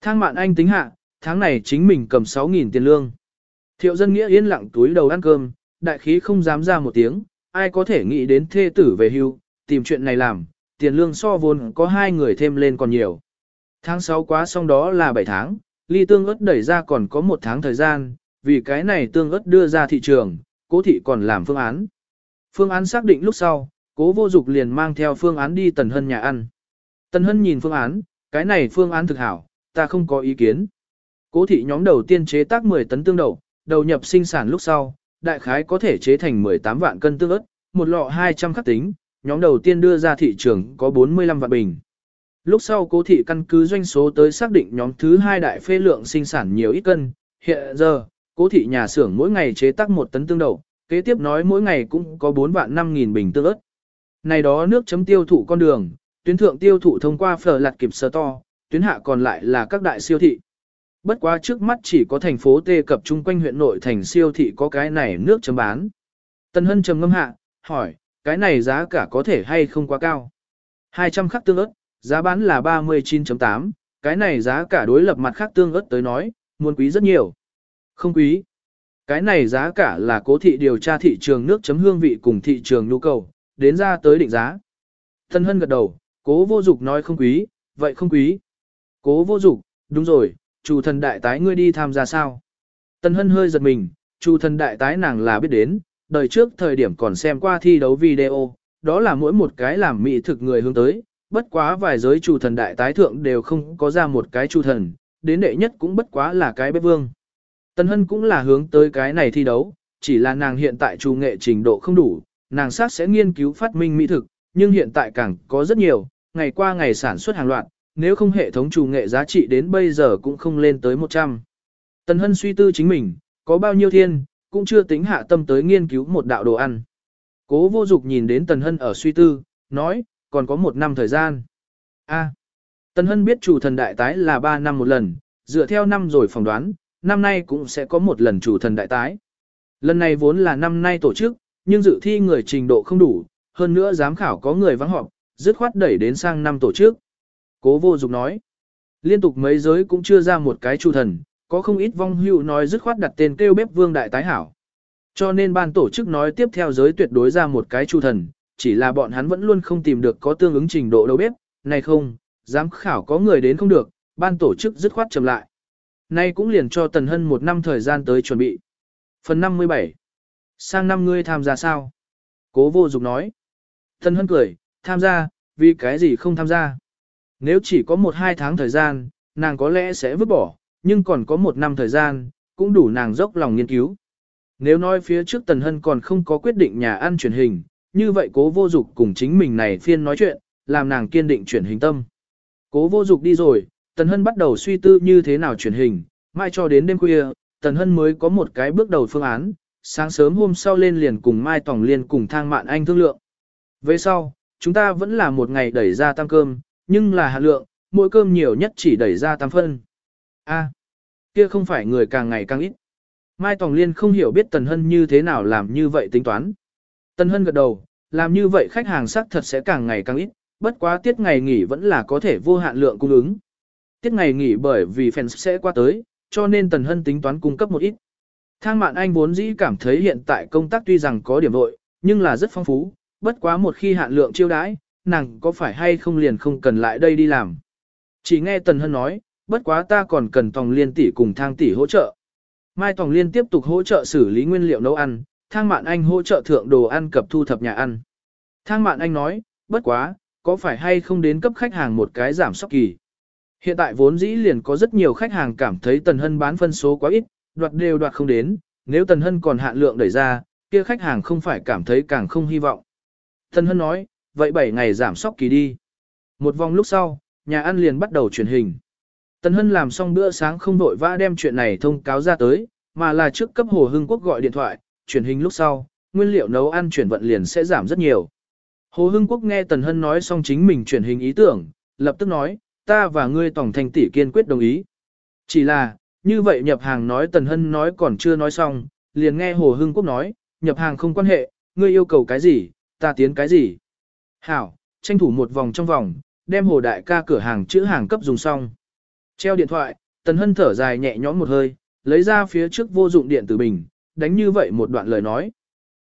Thang mạn anh tính hạ, tháng này chính mình cầm 6.000 tiền lương. Thiệu dân nghĩa yên lặng túi đầu ăn cơm, đại khí không dám ra một tiếng, ai có thể nghĩ đến thê tử về hưu, tìm chuyện này làm, tiền lương so vốn có hai người thêm lên còn nhiều. Tháng 6 quá xong đó là 7 tháng, ly tương ớt đẩy ra còn có một tháng thời gian, vì cái này tương ớt đưa ra thị trường, cố thị còn làm phương án. Phương án xác định lúc sau, cố vô dục liền mang theo phương án đi tần hân nhà ăn. Tần hân nhìn phương án, cái này phương án thực hảo, ta không có ý kiến. Cố thị nhóm đầu tiên chế tác 10 tấn tương đậu, đầu nhập sinh sản lúc sau, đại khái có thể chế thành 18 vạn cân tương ớt, một lọ 200 khắc tính, nhóm đầu tiên đưa ra thị trường có 45 vạn bình. Lúc sau cố thị căn cứ doanh số tới xác định nhóm thứ hai đại phê lượng sinh sản nhiều ít cân, hiện giờ, cố thị nhà xưởng mỗi ngày chế tác một tấn tương đậu, kế tiếp nói mỗi ngày cũng có 4 vạn 5 nghìn bình tương ớt. Này đó nước chấm tiêu thụ con đường, tuyến thượng tiêu thụ thông qua phở lạt kịp sơ to, tuyến hạ còn lại là các đại siêu thị. Bất quá trước mắt chỉ có thành phố Tê cập chung quanh huyện nội thành siêu thị có cái này nước chấm bán. Tân Hân trầm ngâm hạ, hỏi, cái này giá cả có thể hay không quá cao? 200 khắc tương ớt, giá bán là 39.8, cái này giá cả đối lập mặt khác tương ớt tới nói, muốn quý rất nhiều. Không quý. Cái này giá cả là cố thị điều tra thị trường nước chấm hương vị cùng thị trường nhu cầu, đến ra tới định giá. Tân Hân gật đầu, cố vô dục nói không quý, vậy không quý. Cố vô dục, đúng rồi, chủ thần đại tái ngươi đi tham gia sao? Tân Hân hơi giật mình, chủ thần đại tái nàng là biết đến, đời trước thời điểm còn xem qua thi đấu video, đó là mỗi một cái làm mỹ thực người hướng tới, bất quá vài giới chủ thần đại tái thượng đều không có ra một cái chủ thần, đến đệ nhất cũng bất quá là cái bếp vương. Tân Hân cũng là hướng tới cái này thi đấu, chỉ là nàng hiện tại chủ nghệ trình độ không đủ, nàng sát sẽ nghiên cứu phát minh mỹ thực, nhưng hiện tại càng có rất nhiều, ngày qua ngày sản xuất hàng loạt, nếu không hệ thống chủ nghệ giá trị đến bây giờ cũng không lên tới 100. Tần Hân suy tư chính mình, có bao nhiêu thiên, cũng chưa tính hạ tâm tới nghiên cứu một đạo đồ ăn. Cố vô dục nhìn đến Tần Hân ở suy tư, nói, còn có một năm thời gian. A. Tần Hân biết chủ thần đại tái là 3 năm một lần, dựa theo năm rồi phỏng đoán, năm nay cũng sẽ có một lần chủ thần đại tái. Lần này vốn là năm nay tổ chức, nhưng dự thi người trình độ không đủ, hơn nữa giám khảo có người vắng họp, dứt khoát đẩy đến sang năm tổ chức. Cố vô dục nói, liên tục mấy giới cũng chưa ra một cái chu thần, có không ít vong hữu nói dứt khoát đặt tên kêu bếp vương đại tái hảo. Cho nên ban tổ chức nói tiếp theo giới tuyệt đối ra một cái chu thần, chỉ là bọn hắn vẫn luôn không tìm được có tương ứng trình độ đầu bếp, này không, giám khảo có người đến không được, ban tổ chức dứt khoát chậm lại. Nay cũng liền cho Tần Hân một năm thời gian tới chuẩn bị. Phần 57 Sang năm ngươi tham gia sao? Cố vô dục nói. Tần Hân cười, tham gia, vì cái gì không tham gia? Nếu chỉ có một hai tháng thời gian, nàng có lẽ sẽ vứt bỏ, nhưng còn có một năm thời gian, cũng đủ nàng dốc lòng nghiên cứu. Nếu nói phía trước Tần Hân còn không có quyết định nhà ăn truyền hình, như vậy cố vô dục cùng chính mình này phiên nói chuyện, làm nàng kiên định chuyển hình tâm. Cố vô dục đi rồi, Tần Hân bắt đầu suy tư như thế nào chuyển hình, mai cho đến đêm khuya, Tần Hân mới có một cái bước đầu phương án, sáng sớm hôm sau lên liền cùng Mai Tòng Liên cùng thang mạn anh thương lượng. Về sau, chúng ta vẫn là một ngày đẩy ra tăng cơm, nhưng là hạt lượng, mỗi cơm nhiều nhất chỉ đẩy ra tăng phân. A, kia không phải người càng ngày càng ít. Mai Tòng Liên không hiểu biết Tần Hân như thế nào làm như vậy tính toán. Tần Hân gật đầu, làm như vậy khách hàng sắc thật sẽ càng ngày càng ít, bất quá tiết ngày nghỉ vẫn là có thể vô hạn lượng cung ứng. Tiết ngày nghỉ bởi vì fans sẽ qua tới, cho nên Tần Hân tính toán cung cấp một ít. Thang Mạn Anh vốn dĩ cảm thấy hiện tại công tác tuy rằng có điểm vội, nhưng là rất phong phú, bất quá một khi hạn lượng chiêu đãi, nàng có phải hay không liền không cần lại đây đi làm. Chỉ nghe Tần Hân nói, bất quá ta còn cần Tòng Liên tỷ cùng Thang tỷ hỗ trợ. Mai Tòng Liên tiếp tục hỗ trợ xử lý nguyên liệu nấu ăn, Thang Mạn Anh hỗ trợ thượng đồ ăn cập thu thập nhà ăn. Thang Mạn Anh nói, bất quá, có phải hay không đến cấp khách hàng một cái giảm sóc kỳ. Hiện tại vốn dĩ liền có rất nhiều khách hàng cảm thấy Tần Hân bán phân số quá ít, đoạt đều đoạt không đến, nếu Tần Hân còn hạn lượng đẩy ra, kia khách hàng không phải cảm thấy càng không hy vọng. Tần Hân nói, vậy 7 ngày giảm sóc kỳ đi. Một vòng lúc sau, nhà ăn liền bắt đầu truyền hình. Tần Hân làm xong bữa sáng không đội vã đem chuyện này thông cáo ra tới, mà là trước cấp Hồ Hưng Quốc gọi điện thoại, truyền hình lúc sau, nguyên liệu nấu ăn chuyển vận liền sẽ giảm rất nhiều. Hồ Hưng Quốc nghe Tần Hân nói xong chính mình truyền hình ý tưởng, lập tức nói, ta và ngươi tổng thành tỷ kiên quyết đồng ý. Chỉ là, như vậy nhập hàng nói Tần Hân nói còn chưa nói xong, liền nghe Hồ Hưng Quốc nói, nhập hàng không quan hệ, ngươi yêu cầu cái gì, ta tiến cái gì. Hảo, tranh thủ một vòng trong vòng, đem hồ đại ca cửa hàng chữ hàng cấp dùng xong. Treo điện thoại, Tần Hân thở dài nhẹ nhõm một hơi, lấy ra phía trước vô dụng điện tử bình, đánh như vậy một đoạn lời nói.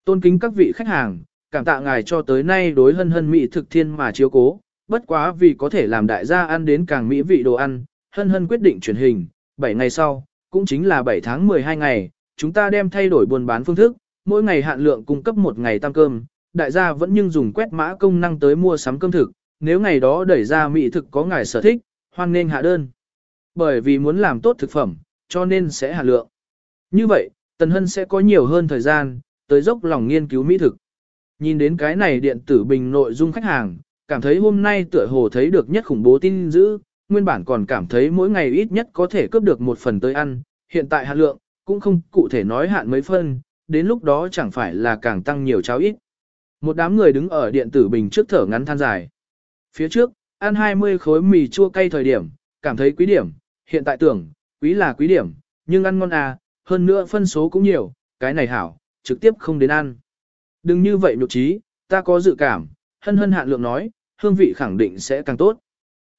Tôn kính các vị khách hàng, cảm tạ ngài cho tới nay đối hân hân mỹ thực thiên mà chiếu cố, bất quá vì có thể làm đại gia ăn đến càng mỹ vị đồ ăn, hân hân quyết định truyền hình, 7 ngày sau, cũng chính là 7 tháng 12 ngày, chúng ta đem thay đổi buôn bán phương thức, mỗi ngày hạn lượng cung cấp một ngày tăng cơm, đại gia vẫn nhưng dùng quét mã công năng tới mua sắm cơm thực, nếu ngày đó đẩy ra mỹ thực có ngài sở thích, hoan nên hạ đơn. Bởi vì muốn làm tốt thực phẩm, cho nên sẽ hạ lượng. Như vậy, Tần Hân sẽ có nhiều hơn thời gian, tới dốc lòng nghiên cứu mỹ thực. Nhìn đến cái này điện tử bình nội dung khách hàng, cảm thấy hôm nay tựa hồ thấy được nhất khủng bố tin dữ, nguyên bản còn cảm thấy mỗi ngày ít nhất có thể cướp được một phần tới ăn, hiện tại hạn lượng, cũng không cụ thể nói hạn mấy phân, đến lúc đó chẳng phải là càng tăng nhiều cháo ít. Một đám người đứng ở điện tử bình trước thở ngắn than dài. Phía trước, ăn 20 khối mì chua cay thời điểm, cảm thấy quý điểm, hiện tại tưởng, quý là quý điểm, nhưng ăn ngon à, hơn nữa phân số cũng nhiều, cái này hảo, trực tiếp không đến ăn. Đừng như vậy nhục trí, ta có dự cảm, hân hân hạn lượng nói, hương vị khẳng định sẽ càng tốt.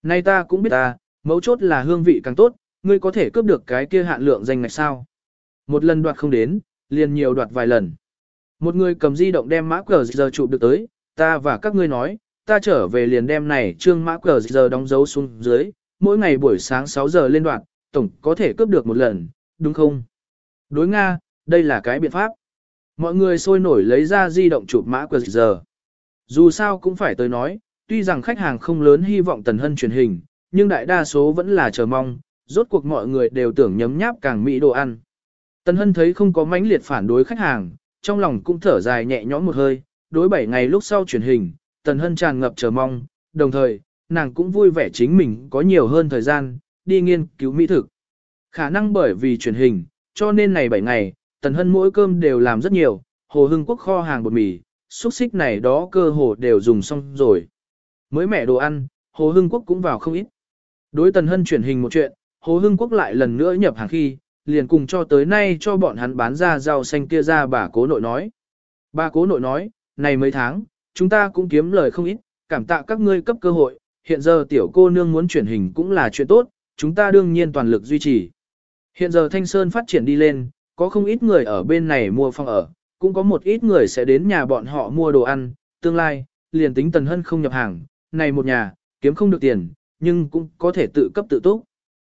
Nay ta cũng biết ta, mấu chốt là hương vị càng tốt, ngươi có thể cướp được cái kia hạn lượng danh ngạch sao. Một lần đoạt không đến, liền nhiều đoạt vài lần. Một người cầm di động đem mã cờ giờ chụp được tới, ta và các ngươi nói, ta trở về liền đem này trương mã cờ giờ đóng dấu xuống dưới, mỗi ngày buổi sáng 6 giờ lên đoạn, tổng có thể cướp được một lần, đúng không? Đối Nga, đây là cái biện pháp. Mọi người sôi nổi lấy ra di động chụp mã cờ giờ. Dù sao cũng phải tới nói, tuy rằng khách hàng không lớn hy vọng Tần Hân truyền hình, nhưng đại đa số vẫn là chờ mong, rốt cuộc mọi người đều tưởng nhấm nháp càng mỹ đồ ăn. Tần Hân thấy không có mãnh liệt phản đối khách hàng, trong lòng cũng thở dài nhẹ nhõm một hơi, đối 7 ngày lúc sau truyền hình, Tần Hân tràn ngập chờ mong, đồng thời, nàng cũng vui vẻ chính mình có nhiều hơn thời gian, đi nghiên cứu mỹ thực. Khả năng bởi vì truyền hình, cho nên này 7 ngày, Tần Hân mỗi cơm đều làm rất nhiều, Hồ Hưng Quốc kho hàng bột mì, xúc xích này đó cơ hồ đều dùng xong rồi. Mới mẻ đồ ăn, Hồ Hưng Quốc cũng vào không ít. Đối Tần Hân truyền hình một chuyện, Hồ Hưng Quốc lại lần nữa nhập hàng khi, liền cùng cho tới nay cho bọn hắn bán ra rau xanh kia ra bà cố nội nói. Bà cố nội nói, này mấy tháng, chúng ta cũng kiếm lời không ít, cảm tạ các ngươi cấp cơ hội, hiện giờ tiểu cô nương muốn chuyển hình cũng là chuyện tốt, chúng ta đương nhiên toàn lực duy trì. Hiện giờ Thanh Sơn phát triển đi lên, có không ít người ở bên này mua phòng ở, cũng có một ít người sẽ đến nhà bọn họ mua đồ ăn, tương lai, liền tính Tần Hân không nhập hàng, này một nhà, kiếm không được tiền, nhưng cũng có thể tự cấp tự túc.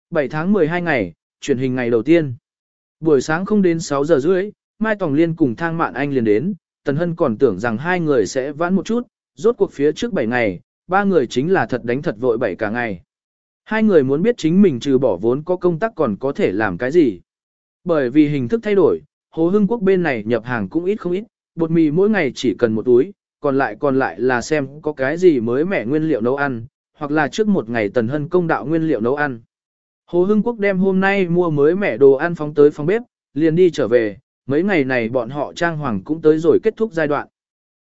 7 tháng 12 ngày, truyền hình ngày đầu tiên. Buổi sáng không đến 6 giờ rưỡi, Mai Tòng Liên cùng Thang Mạn Anh liền đến, Tần Hân còn tưởng rằng hai người sẽ vãn một chút, rốt cuộc phía trước 7 ngày, ba người chính là thật đánh thật vội bảy cả ngày. Hai người muốn biết chính mình trừ bỏ vốn có công tác còn có thể làm cái gì. Bởi vì hình thức thay đổi, Hồ Hưng Quốc bên này nhập hàng cũng ít không ít, bột mì mỗi ngày chỉ cần một túi, còn lại còn lại là xem có cái gì mới mẻ nguyên liệu nấu ăn, hoặc là trước một ngày Tần Hân công đạo nguyên liệu nấu ăn. Hồ Hưng Quốc đem hôm nay mua mới mẻ đồ ăn phóng tới phòng bếp, liền đi trở về, mấy ngày này bọn họ trang hoàng cũng tới rồi kết thúc giai đoạn.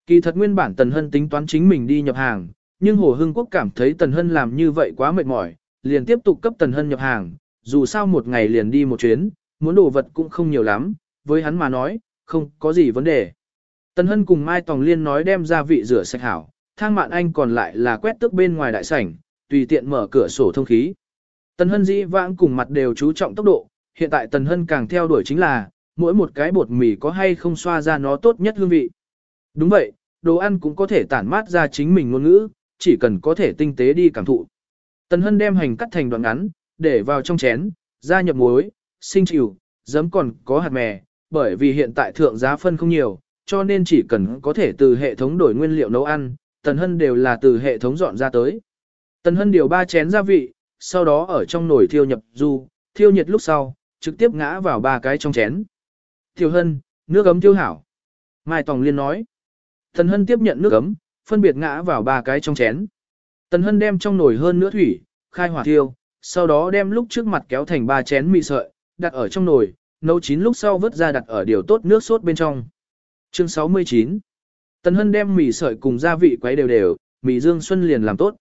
Kỳ thật nguyên bản Tần Hân tính toán chính mình đi nhập hàng, nhưng Hồ Hưng Quốc cảm thấy Tần Hân làm như vậy quá mệt mỏi, liền tiếp tục cấp Tần Hân nhập hàng, dù sao một ngày liền đi một chuyến, muốn đồ vật cũng không nhiều lắm, với hắn mà nói, không có gì vấn đề. Tần Hân cùng Mai Tòng Liên nói đem gia vị rửa sạch hảo, thang mạn anh còn lại là quét tước bên ngoài đại sảnh, tùy tiện mở cửa sổ thông khí. Tần Hân dĩ vãng cùng mặt đều chú trọng tốc độ, hiện tại Tần Hân càng theo đuổi chính là, mỗi một cái bột mì có hay không xoa ra nó tốt nhất hương vị. Đúng vậy, đồ ăn cũng có thể tản mát ra chính mình ngôn ngữ, chỉ cần có thể tinh tế đi cảm thụ. Tần Hân đem hành cắt thành đoạn ngắn, để vào trong chén, gia nhập muối, sinh chịu, giấm còn có hạt mè, bởi vì hiện tại thượng giá phân không nhiều, cho nên chỉ cần có thể từ hệ thống đổi nguyên liệu nấu ăn, Tần Hân đều là từ hệ thống dọn ra tới. Tần Hân điều ba chén gia vị, sau đó ở trong nồi thiêu nhập du, thiêu nhiệt lúc sau, trực tiếp ngã vào ba cái trong chén. Thiêu Hân, nước ấm thiêu hảo. Mai Tòng Liên nói. Tần Hân tiếp nhận nước ấm, phân biệt ngã vào ba cái trong chén. Tần Hân đem trong nồi hơn nữa thủy, khai hỏa thiêu, sau đó đem lúc trước mặt kéo thành ba chén mì sợi, đặt ở trong nồi, nấu chín lúc sau vớt ra đặt ở điều tốt nước sốt bên trong. Chương 69 Tần Hân đem mì sợi cùng gia vị quấy đều đều, mì dương xuân liền làm tốt.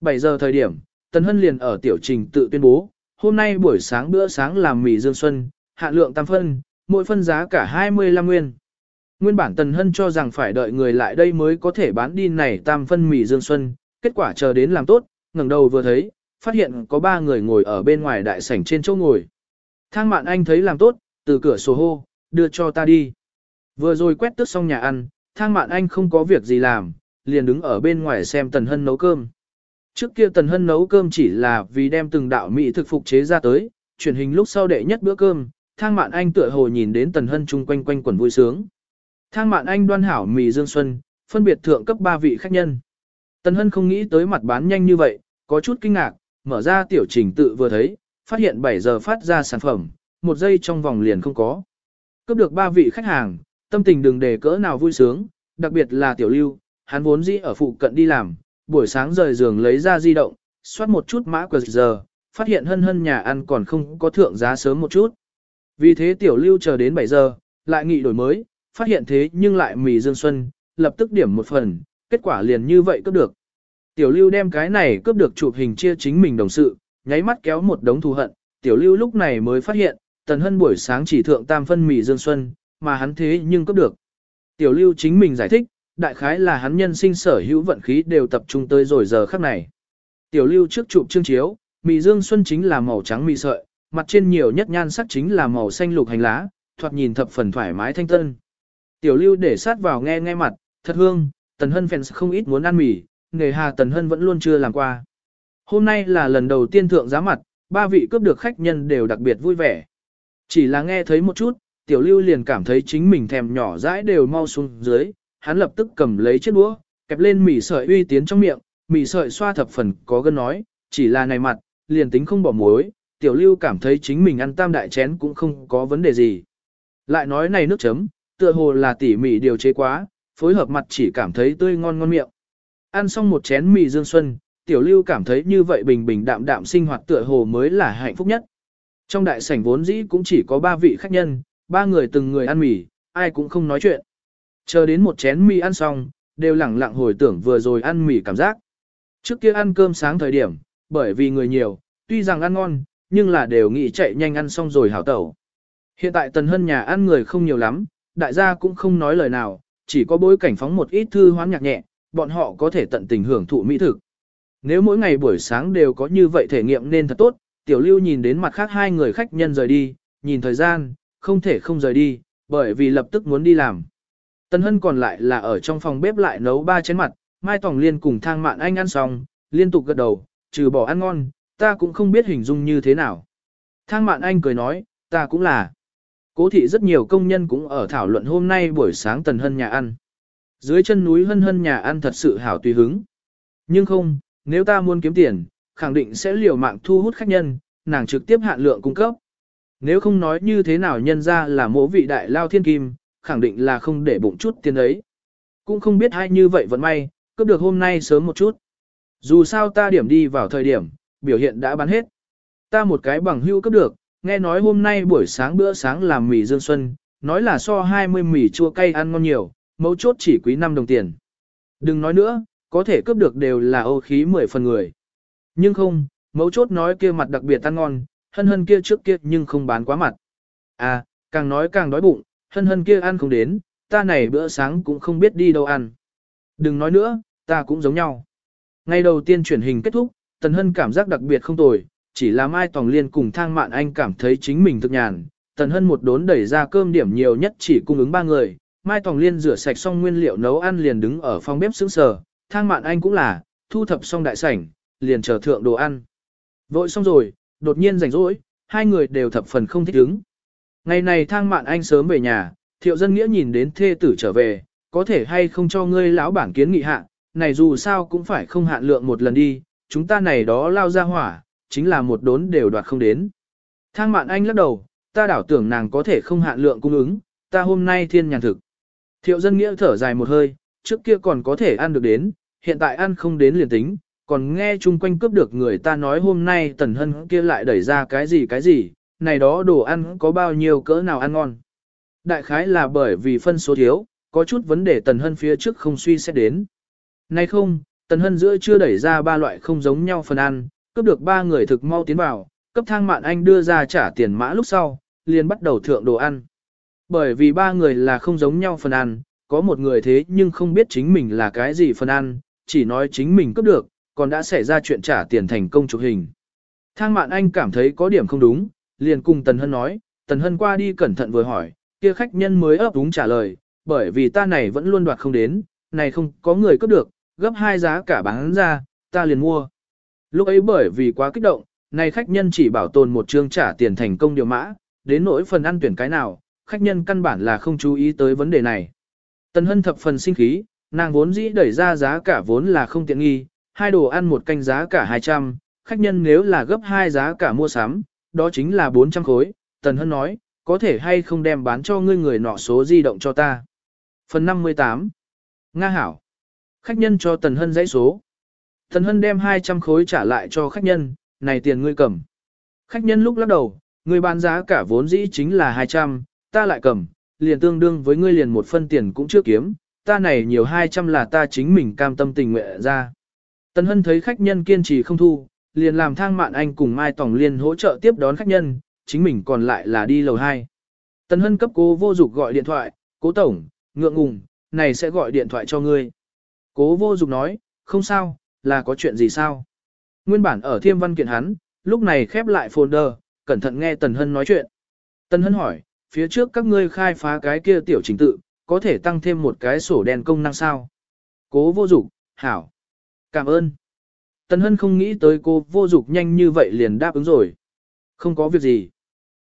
7 giờ thời điểm, Tần Hân liền ở tiểu trình tự tuyên bố, hôm nay buổi sáng bữa sáng làm mì dương xuân, hạn lượng tam phân, mỗi phân giá cả 25 nguyên. Nguyên bản Tần Hân cho rằng phải đợi người lại đây mới có thể bán đi này tam phân mì dương xuân, kết quả chờ đến làm tốt, ngẩng đầu vừa thấy, phát hiện có ba người ngồi ở bên ngoài đại sảnh trên chỗ ngồi. Thang mạn anh thấy làm tốt, từ cửa sổ hô, đưa cho ta đi. Vừa rồi quét tước xong nhà ăn, thang mạn anh không có việc gì làm, liền đứng ở bên ngoài xem Tần Hân nấu cơm. Trước kia Tần Hân nấu cơm chỉ là vì đem từng đạo mỹ thực phục chế ra tới, truyền hình lúc sau đệ nhất bữa cơm, thang mạn anh tựa hồ nhìn đến Tần Hân chung quanh quanh quần vui sướng. Thang mạn anh đoan hảo mì dương xuân, phân biệt thượng cấp ba vị khách nhân. Tần Hân không nghĩ tới mặt bán nhanh như vậy, có chút kinh ngạc, mở ra tiểu trình tự vừa thấy, phát hiện 7 giờ phát ra sản phẩm, một giây trong vòng liền không có. Cấp được ba vị khách hàng, tâm tình đừng để cỡ nào vui sướng, đặc biệt là tiểu lưu, hắn vốn dĩ ở phụ cận đi làm, buổi sáng rời giường lấy ra di động, soát một chút mã quờ giờ, phát hiện hân hân nhà ăn còn không có thượng giá sớm một chút. Vì thế tiểu lưu chờ đến 7 giờ, lại nghị đổi mới, phát hiện thế nhưng lại mì dương xuân, lập tức điểm một phần, kết quả liền như vậy cướp được. Tiểu lưu đem cái này cướp được chụp hình chia chính mình đồng sự, nháy mắt kéo một đống thù hận, tiểu lưu lúc này mới phát hiện, tần hân buổi sáng chỉ thượng tam phân mì dương xuân, mà hắn thế nhưng cấp được. Tiểu lưu chính mình giải thích, đại khái là hắn nhân sinh sở hữu vận khí đều tập trung tới rồi giờ khắc này. Tiểu lưu trước chụp chương chiếu, mì dương xuân chính là màu trắng mì sợi, mặt trên nhiều nhất nhan sắc chính là màu xanh lục hành lá, thoạt nhìn thập phần thoải mái thanh tân. Tiểu lưu để sát vào nghe nghe mặt, thật hương, tần hân phèn không ít muốn ăn mì, nghề hà tần hân vẫn luôn chưa làm qua. Hôm nay là lần đầu tiên thượng giá mặt, ba vị cướp được khách nhân đều đặc biệt vui vẻ. Chỉ là nghe thấy một chút, tiểu lưu liền cảm thấy chính mình thèm nhỏ dãi đều mau xuống dưới, hắn lập tức cầm lấy chiếc đũa, kẹp lên mì sợi uy tiến trong miệng, mì sợi xoa thập phần có gân nói, chỉ là này mặt, liền tính không bỏ muối, tiểu lưu cảm thấy chính mình ăn tam đại chén cũng không có vấn đề gì. Lại nói này nước chấm, tựa hồ là tỉ mỉ điều chế quá, phối hợp mặt chỉ cảm thấy tươi ngon ngon miệng. Ăn xong một chén mì dương xuân, tiểu lưu cảm thấy như vậy bình bình đạm đạm sinh hoạt tựa hồ mới là hạnh phúc nhất. Trong đại sảnh vốn dĩ cũng chỉ có ba vị khách nhân, ba người từng người ăn mì, ai cũng không nói chuyện. Chờ đến một chén mì ăn xong, đều lẳng lặng hồi tưởng vừa rồi ăn mì cảm giác. Trước kia ăn cơm sáng thời điểm, bởi vì người nhiều, tuy rằng ăn ngon, nhưng là đều nghĩ chạy nhanh ăn xong rồi hảo tẩu. Hiện tại tần hân nhà ăn người không nhiều lắm, đại gia cũng không nói lời nào, chỉ có bối cảnh phóng một ít thư hoán nhạc nhẹ, bọn họ có thể tận tình hưởng thụ mỹ thực. Nếu mỗi ngày buổi sáng đều có như vậy thể nghiệm nên thật tốt, tiểu lưu nhìn đến mặt khác hai người khách nhân rời đi, nhìn thời gian, không thể không rời đi, bởi vì lập tức muốn đi làm. Tần Hân còn lại là ở trong phòng bếp lại nấu ba chén mặt, Mai Tòng Liên cùng thang mạn anh ăn xong, liên tục gật đầu, trừ bỏ ăn ngon, ta cũng không biết hình dung như thế nào. Thang mạn anh cười nói, ta cũng là. Cố thị rất nhiều công nhân cũng ở thảo luận hôm nay buổi sáng Tần Hân nhà ăn. Dưới chân núi hân hân nhà ăn thật sự hảo tùy hứng. Nhưng không, nếu ta muốn kiếm tiền, khẳng định sẽ liều mạng thu hút khách nhân, nàng trực tiếp hạn lượng cung cấp. Nếu không nói như thế nào nhân ra là mỗ vị đại lao thiên kim, khẳng định là không để bụng chút tiền ấy. Cũng không biết hay như vậy vẫn may, cướp được hôm nay sớm một chút. Dù sao ta điểm đi vào thời điểm, biểu hiện đã bán hết. Ta một cái bằng hưu cướp được, nghe nói hôm nay buổi sáng bữa sáng làm mì dương xuân, nói là so 20 mì chua cay ăn ngon nhiều, mấu chốt chỉ quý 5 đồng tiền. Đừng nói nữa, có thể cướp được đều là ô khí 10 phần người. Nhưng không, mấu chốt nói kia mặt đặc biệt ăn ngon, hân hân kia trước kia nhưng không bán quá mặt. À, càng nói càng đói bụng, hân hân kia ăn không đến, ta này bữa sáng cũng không biết đi đâu ăn. Đừng nói nữa, ta cũng giống nhau. Ngày đầu tiên truyền hình kết thúc, Tần Hân cảm giác đặc biệt không tồi, chỉ là Mai Tòng Liên cùng Thang Mạn Anh cảm thấy chính mình thực nhàn. Tần Hân một đốn đẩy ra cơm điểm nhiều nhất chỉ cung ứng ba người, Mai Tòng Liên rửa sạch xong nguyên liệu nấu ăn liền đứng ở phòng bếp sững sờ, Thang Mạn Anh cũng là, thu thập xong đại sảnh, liền chờ thượng đồ ăn. Vội xong rồi, đột nhiên rảnh rỗi, hai người đều thập phần không thích ứng. Ngày này Thang Mạn Anh sớm về nhà, Thiệu Dân Nghĩa nhìn đến thê tử trở về, có thể hay không cho ngươi lão bản kiến nghị hạ, này dù sao cũng phải không hạn lượng một lần đi, chúng ta này đó lao ra hỏa, chính là một đốn đều đoạt không đến. Thang Mạn Anh lắc đầu, ta đảo tưởng nàng có thể không hạn lượng cung ứng, ta hôm nay thiên nhàn thực. Thiệu dân nghĩa thở dài một hơi, trước kia còn có thể ăn được đến, hiện tại ăn không đến liền tính, còn nghe chung quanh cướp được người ta nói hôm nay tần hân kia lại đẩy ra cái gì cái gì, này đó đồ ăn có bao nhiêu cỡ nào ăn ngon. Đại khái là bởi vì phân số thiếu, có chút vấn đề tần hân phía trước không suy xét đến. Nay không, tần hân giữa chưa đẩy ra ba loại không giống nhau phần ăn, cướp được ba người thực mau tiến vào, cấp thang mạn anh đưa ra trả tiền mã lúc sau, liền bắt đầu thượng đồ ăn. Bởi vì ba người là không giống nhau phần ăn, có một người thế nhưng không biết chính mình là cái gì phần ăn, chỉ nói chính mình cướp được, còn đã xảy ra chuyện trả tiền thành công chụp hình. Thang Mạn Anh cảm thấy có điểm không đúng, liền cùng Tần Hân nói, Tần Hân qua đi cẩn thận vừa hỏi, kia khách nhân mới ấp đúng trả lời, bởi vì ta này vẫn luôn đoạt không đến, này không có người cướp được, gấp hai giá cả bán ra, ta liền mua. Lúc ấy bởi vì quá kích động, này khách nhân chỉ bảo tồn một chương trả tiền thành công điều mã, đến nỗi phần ăn tuyển cái nào, khách nhân căn bản là không chú ý tới vấn đề này. Tần Hân thập phần sinh khí, nàng vốn dĩ đẩy ra giá cả vốn là không tiện nghi, hai đồ ăn một canh giá cả 200, khách nhân nếu là gấp hai giá cả mua sắm, đó chính là 400 khối. Tần Hân nói, có thể hay không đem bán cho ngươi người nọ số di động cho ta. Phần 58 Nga Hảo Khách nhân cho Tần Hân dãy số. Tần Hân đem 200 khối trả lại cho khách nhân, này tiền ngươi cầm. Khách nhân lúc lắc đầu, ngươi bán giá cả vốn dĩ chính là 200, ta lại cầm, liền tương đương với ngươi liền một phân tiền cũng chưa kiếm, ta này nhiều 200 là ta chính mình cam tâm tình nguyện ra. Tần Hân thấy khách nhân kiên trì không thu, liền làm thang mạn anh cùng Mai Tòng Liên hỗ trợ tiếp đón khách nhân, chính mình còn lại là đi lầu 2. Tần Hân cấp cố vô dục gọi điện thoại, cố tổng, ngượng ngùng, này sẽ gọi điện thoại cho ngươi. Cố vô dục nói, không sao, là có chuyện gì sao? Nguyên bản ở thiêm văn kiện hắn, lúc này khép lại folder, cẩn thận nghe Tần Hân nói chuyện. Tần Hân hỏi, phía trước các ngươi khai phá cái kia tiểu trình tự, có thể tăng thêm một cái sổ đen công năng sao? Cố vô dục, hảo. Cảm ơn. Tần Hân không nghĩ tới cô vô dục nhanh như vậy liền đáp ứng rồi. Không có việc gì.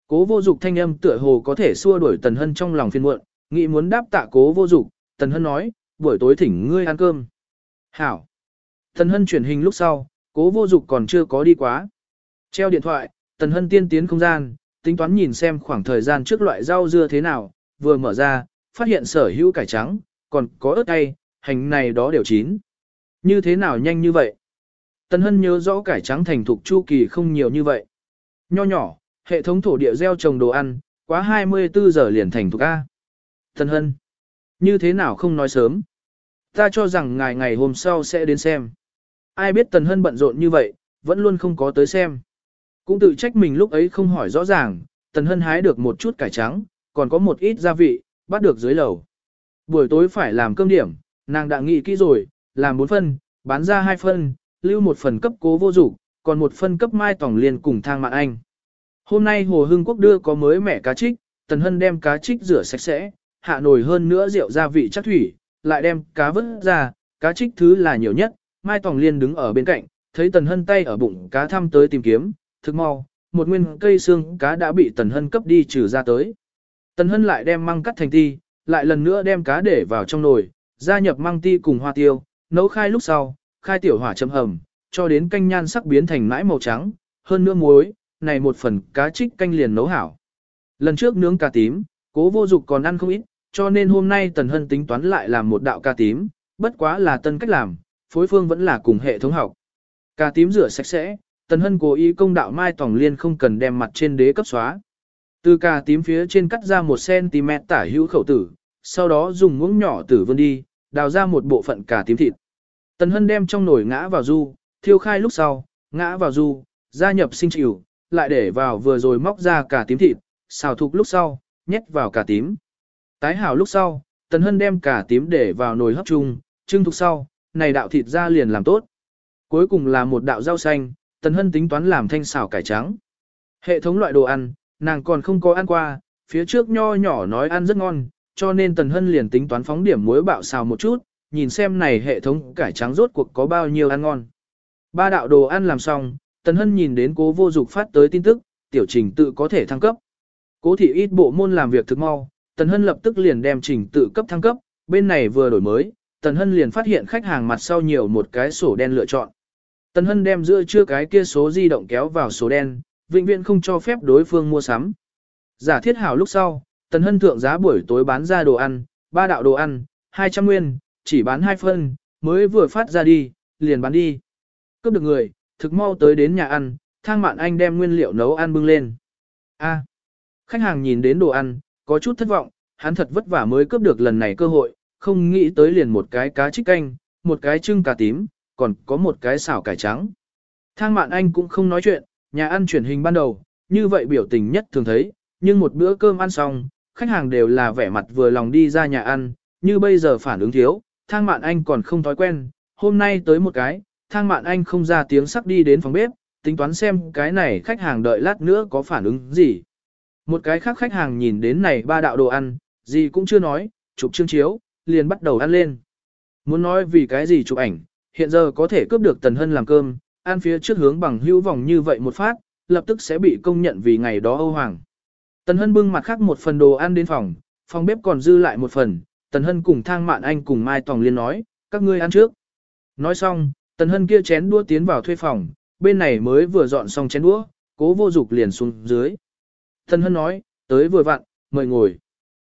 Cố vô dục thanh âm tựa hồ có thể xua đuổi Tần Hân trong lòng phiền muộn, nghĩ muốn đáp tạ cố vô dục, Tần Hân nói, buổi tối thỉnh ngươi ăn cơm. Hảo. Tần Hân chuyển hình lúc sau, cố vô dục còn chưa có đi quá. Treo điện thoại, Tần Hân tiên tiến không gian, tính toán nhìn xem khoảng thời gian trước loại rau dưa thế nào, vừa mở ra, phát hiện sở hữu cải trắng, còn có ớt cay, hành này đó đều chín. Như thế nào nhanh như vậy? Tần Hân nhớ rõ cải trắng thành thục chu kỳ không nhiều như vậy. Nho nhỏ, hệ thống thổ địa gieo trồng đồ ăn, quá 24 giờ liền thành thục A. Tần Hân, như thế nào không nói sớm? Ta cho rằng ngày ngày hôm sau sẽ đến xem. Ai biết Tần Hân bận rộn như vậy, vẫn luôn không có tới xem. Cũng tự trách mình lúc ấy không hỏi rõ ràng, Tần Hân hái được một chút cải trắng, còn có một ít gia vị, bắt được dưới lầu. Buổi tối phải làm cơm điểm, nàng đã nghĩ kỹ rồi, làm 4 phân, bán ra 2 phân, lưu một phần cấp cố vô dục, còn một phân cấp mai tổng liên cùng thang mạng anh. Hôm nay Hồ Hưng Quốc đưa có mới mẻ cá trích, Tần Hân đem cá trích rửa sạch sẽ, hạ nồi hơn nữa rượu gia vị chắc thủy, lại đem cá vớt ra, cá trích thứ là nhiều nhất, Mai Tòng Liên đứng ở bên cạnh, thấy Tần Hân tay ở bụng cá thăm tới tìm kiếm, thức mau, một nguyên cây xương cá đã bị Tần Hân cấp đi trừ ra tới. Tần Hân lại đem măng cắt thành ti, lại lần nữa đem cá để vào trong nồi, gia nhập măng ti cùng hoa tiêu, nấu khai lúc sau, khai tiểu hỏa châm hầm, cho đến canh nhan sắc biến thành mãi màu trắng, hơn nữa muối, này một phần cá trích canh liền nấu hảo. Lần trước nướng cá tím, cố vô dục còn ăn không ít, cho nên hôm nay Tần Hân tính toán lại làm một đạo cá tím, bất quá là tân cách làm, phối phương vẫn là cùng hệ thống học. Cá tím rửa sạch sẽ, Tần Hân cố ý công đạo Mai Tòng Liên không cần đem mặt trên đế cấp xóa. Từ cá tím phía trên cắt ra 1cm tả hữu khẩu tử, sau đó dùng muỗng nhỏ tử vươn đi, đào ra một bộ phận cả tím thịt. Tần Hân đem trong nồi ngã vào du, thiêu khai lúc sau, ngã vào du, gia nhập sinh chịu, lại để vào vừa rồi móc ra cả tím thịt, xào thục lúc sau, nhét vào cả tím. Tái hảo lúc sau, Tần Hân đem cả tím để vào nồi hấp chung, trưng thục sau, này đạo thịt ra liền làm tốt. Cuối cùng là một đạo rau xanh, Tần Hân tính toán làm thanh xào cải trắng. Hệ thống loại đồ ăn, nàng còn không có ăn qua, phía trước nho nhỏ nói ăn rất ngon, cho nên Tần Hân liền tính toán phóng điểm muối bạo xào một chút, nhìn xem này hệ thống cải trắng rốt cuộc có bao nhiêu ăn ngon. Ba đạo đồ ăn làm xong, Tần Hân nhìn đến cố vô dục phát tới tin tức, tiểu trình tự có thể thăng cấp. Cố thị ít bộ môn làm việc thực mau, Tần Hân lập tức liền đem trình tự cấp thăng cấp, bên này vừa đổi mới, Tần Hân liền phát hiện khách hàng mặt sau nhiều một cái sổ đen lựa chọn. Tần Hân đem giữa chưa cái kia số di động kéo vào sổ đen, vĩnh viễn không cho phép đối phương mua sắm. Giả thiết hảo lúc sau, Tần Hân thượng giá buổi tối bán ra đồ ăn, ba đạo đồ ăn, 200 nguyên, chỉ bán hai phân, mới vừa phát ra đi, liền bán đi. Cướp được người, thực mau tới đến nhà ăn, thang mạn anh đem nguyên liệu nấu ăn bưng lên. A. khách hàng nhìn đến đồ ăn, có chút thất vọng, hắn thật vất vả mới cướp được lần này cơ hội, không nghĩ tới liền một cái cá trích canh, một cái trưng cà tím, còn có một cái xào cải trắng. Thang mạn anh cũng không nói chuyện, nhà ăn chuyển hình ban đầu, như vậy biểu tình nhất thường thấy, nhưng một bữa cơm ăn xong, khách hàng đều là vẻ mặt vừa lòng đi ra nhà ăn, như bây giờ phản ứng thiếu, thang mạn anh còn không thói quen, hôm nay tới một cái, thang mạn anh không ra tiếng sắc đi đến phòng bếp, tính toán xem cái này khách hàng đợi lát nữa có phản ứng gì. Một cái khác khách hàng nhìn đến này ba đạo đồ ăn, gì cũng chưa nói, chụp chương chiếu, liền bắt đầu ăn lên. Muốn nói vì cái gì chụp ảnh, hiện giờ có thể cướp được Tần Hân làm cơm, ăn phía trước hướng bằng hữu vòng như vậy một phát, lập tức sẽ bị công nhận vì ngày đó Âu Hoàng. Tần Hân bưng mặt khác một phần đồ ăn đến phòng, phòng bếp còn dư lại một phần, Tần Hân cùng Thang Mạn Anh cùng Mai Tòng Liên nói, các ngươi ăn trước. Nói xong, Tần Hân kia chén đũa tiến vào thuê phòng, bên này mới vừa dọn xong chén đũa, cố vô dục liền xuống dưới. Tần Hân nói, tới vừa vặn, mời ngồi.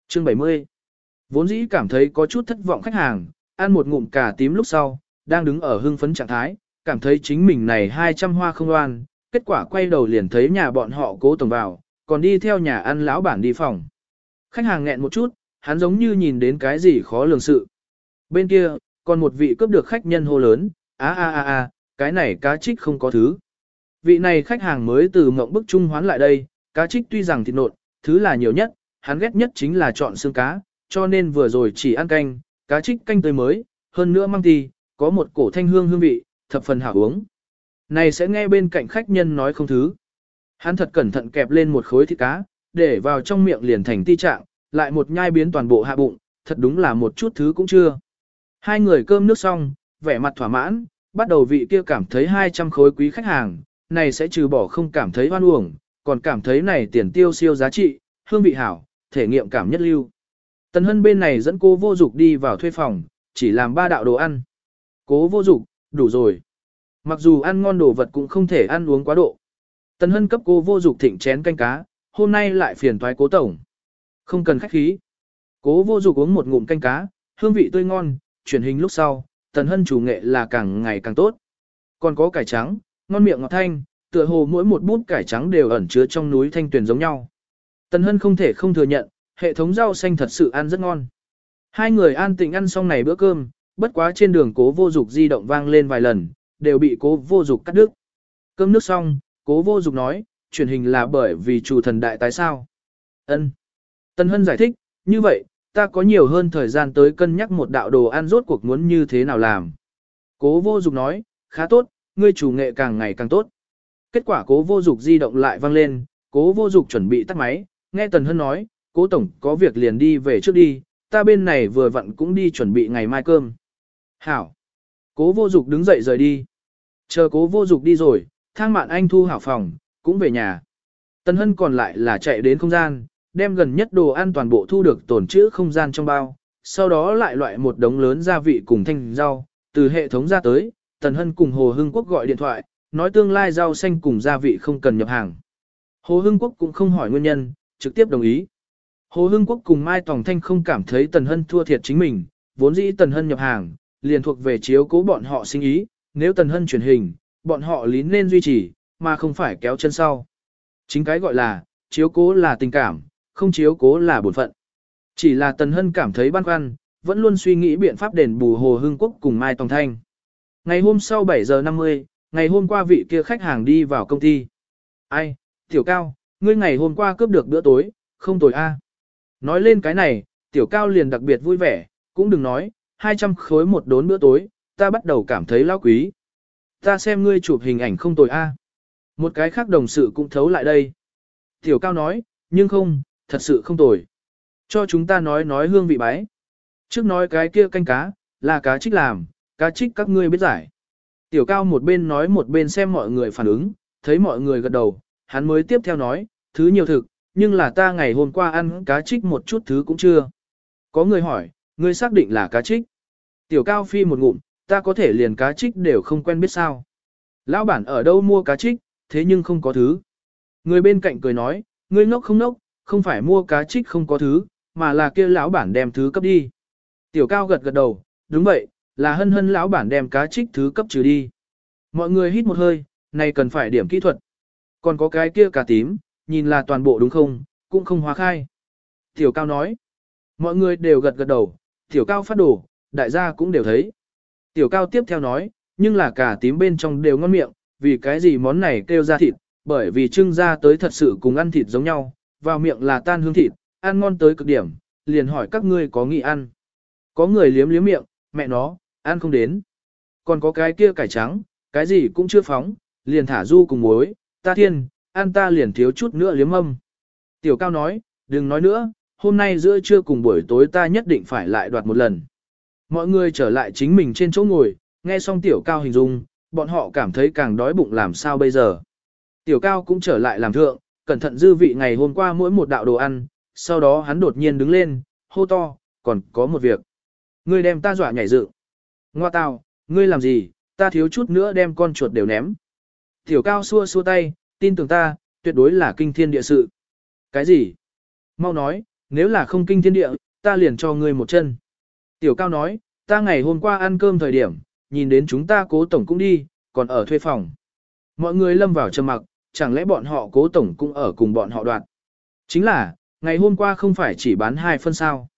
Chương 70 Vốn dĩ cảm thấy có chút thất vọng khách hàng, ăn một ngụm cà tím lúc sau, đang đứng ở hưng phấn trạng thái, cảm thấy chính mình này 200 hoa không oan, kết quả quay đầu liền thấy nhà bọn họ cố tổng vào, còn đi theo nhà ăn lão bản đi phòng. Khách hàng nghẹn một chút, hắn giống như nhìn đến cái gì khó lường sự. Bên kia, còn một vị cướp được khách nhân hô lớn, a a a a, cái này cá trích không có thứ. Vị này khách hàng mới từ mộng bức trung hoán lại đây, cá trích tuy rằng thịt nộn, thứ là nhiều nhất, hắn ghét nhất chính là chọn xương cá, cho nên vừa rồi chỉ ăn canh, cá trích canh tươi mới, hơn nữa mang thì có một cổ thanh hương hương vị, thập phần hảo uống. Này sẽ nghe bên cạnh khách nhân nói không thứ. Hắn thật cẩn thận kẹp lên một khối thịt cá, để vào trong miệng liền thành ti trạng, lại một nhai biến toàn bộ hạ bụng, thật đúng là một chút thứ cũng chưa. Hai người cơm nước xong, vẻ mặt thỏa mãn, bắt đầu vị kia cảm thấy 200 khối quý khách hàng, này sẽ trừ bỏ không cảm thấy oan uổng, còn cảm thấy này tiền tiêu siêu giá trị, hương vị hảo, thể nghiệm cảm nhất lưu. Tần Hân bên này dẫn cô vô dục đi vào thuê phòng, chỉ làm ba đạo đồ ăn. Cố vô dục, đủ rồi. Mặc dù ăn ngon đồ vật cũng không thể ăn uống quá độ. Tần Hân cấp cô vô dục thịnh chén canh cá, hôm nay lại phiền toái cố tổng. Không cần khách khí. Cố vô dục uống một ngụm canh cá, hương vị tươi ngon, chuyển hình lúc sau, Tần Hân chủ nghệ là càng ngày càng tốt. Còn có cải trắng, ngon miệng ngọt thanh, tựa hồ mỗi một bút cải trắng đều ẩn chứa trong núi thanh tuyền giống nhau. Tần Hân không thể không thừa nhận, hệ thống rau xanh thật sự ăn rất ngon. Hai người an tĩnh ăn xong này bữa cơm, bất quá trên đường cố vô dục di động vang lên vài lần, đều bị cố vô dục cắt đứt. Cơm nước xong, cố vô dục nói, truyền hình là bởi vì chủ thần đại tái sao. ân Tân Hân giải thích, như vậy, ta có nhiều hơn thời gian tới cân nhắc một đạo đồ ăn rốt cuộc muốn như thế nào làm. Cố vô dục nói, khá tốt, ngươi chủ nghệ càng ngày càng tốt. Kết quả cố vô dục di động lại vang lên, cố vô dục chuẩn bị tắt máy, nghe Tần Hân nói, cố tổng có việc liền đi về trước đi, ta bên này vừa vặn cũng đi chuẩn bị ngày mai cơm. Hảo. Cố vô dục đứng dậy rời đi. Chờ cố vô dục đi rồi, thang mạn anh thu hảo phòng, cũng về nhà. Tần Hân còn lại là chạy đến không gian, đem gần nhất đồ ăn toàn bộ thu được tổn trữ không gian trong bao, sau đó lại loại một đống lớn gia vị cùng thanh rau, từ hệ thống ra tới, Tần Hân cùng Hồ Hưng Quốc gọi điện thoại, nói tương lai rau xanh cùng gia vị không cần nhập hàng. Hồ Hưng Quốc cũng không hỏi nguyên nhân, trực tiếp đồng ý. Hồ Hưng Quốc cùng Mai Tòng Thanh không cảm thấy Tần Hân thua thiệt chính mình, vốn dĩ Tần Hân nhập hàng, liền thuộc về chiếu cố bọn họ sinh ý, nếu Tần Hân chuyển hình, bọn họ lín nên duy trì, mà không phải kéo chân sau. Chính cái gọi là, chiếu cố là tình cảm, không chiếu cố là bổn phận. Chỉ là Tần Hân cảm thấy băn khoăn, vẫn luôn suy nghĩ biện pháp đền bù Hồ Hưng Quốc cùng Mai Tòng Thanh. Ngày hôm sau 7 giờ 50, ngày hôm qua vị kia khách hàng đi vào công ty. Ai, Tiểu Cao, ngươi ngày hôm qua cướp được bữa tối, không tồi a. Nói lên cái này, Tiểu Cao liền đặc biệt vui vẻ, cũng đừng nói, 200 khối một đốn bữa tối, ta bắt đầu cảm thấy lao quý. Ta xem ngươi chụp hình ảnh không tồi a. Một cái khác đồng sự cũng thấu lại đây. Tiểu Cao nói, nhưng không, thật sự không tồi. Cho chúng ta nói nói hương vị bái. Trước nói cái kia canh cá, là cá trích làm, cá trích các ngươi biết giải. Tiểu Cao một bên nói một bên xem mọi người phản ứng, thấy mọi người gật đầu, hắn mới tiếp theo nói, thứ nhiều thực, nhưng là ta ngày hôm qua ăn cá trích một chút thứ cũng chưa. Có người hỏi, ngươi xác định là cá trích. Tiểu Cao phi một ngụm, ta có thể liền cá trích đều không quen biết sao. Lão bản ở đâu mua cá trích, thế nhưng không có thứ. Người bên cạnh cười nói, ngươi ngốc không ngốc, không phải mua cá trích không có thứ, mà là kia lão bản đem thứ cấp đi. Tiểu cao gật gật đầu, đúng vậy, là hân hân lão bản đem cá trích thứ cấp trừ đi. Mọi người hít một hơi, này cần phải điểm kỹ thuật. Còn có cái kia cá tím, nhìn là toàn bộ đúng không, cũng không hóa khai. Tiểu cao nói, mọi người đều gật gật đầu, tiểu cao phát đổ, đại gia cũng đều thấy. Tiểu cao tiếp theo nói, nhưng là cả tím bên trong đều ngon miệng, vì cái gì món này kêu ra thịt, bởi vì trưng ra tới thật sự cùng ăn thịt giống nhau, vào miệng là tan hương thịt, ăn ngon tới cực điểm, liền hỏi các ngươi có nghĩ ăn. Có người liếm liếm miệng, mẹ nó, ăn không đến. Còn có cái kia cải trắng, cái gì cũng chưa phóng, liền thả du cùng muối, ta thiên, ăn ta liền thiếu chút nữa liếm âm. Tiểu cao nói, đừng nói nữa, hôm nay giữa trưa cùng buổi tối ta nhất định phải lại đoạt một lần. Mọi người trở lại chính mình trên chỗ ngồi, nghe xong tiểu cao hình dung, bọn họ cảm thấy càng đói bụng làm sao bây giờ. Tiểu cao cũng trở lại làm thượng, cẩn thận dư vị ngày hôm qua mỗi một đạo đồ ăn, sau đó hắn đột nhiên đứng lên, hô to, còn có một việc. Ngươi đem ta dọa nhảy dựng. Ngoa tào, ngươi làm gì, ta thiếu chút nữa đem con chuột đều ném. Tiểu cao xua xua tay, tin tưởng ta, tuyệt đối là kinh thiên địa sự. Cái gì? Mau nói, nếu là không kinh thiên địa, ta liền cho ngươi một chân. Tiểu cao nói, ta ngày hôm qua ăn cơm thời điểm, nhìn đến chúng ta cố tổng cũng đi, còn ở thuê phòng. Mọi người lâm vào trầm mặc, chẳng lẽ bọn họ cố tổng cũng ở cùng bọn họ đoạn. Chính là, ngày hôm qua không phải chỉ bán hai phân sao.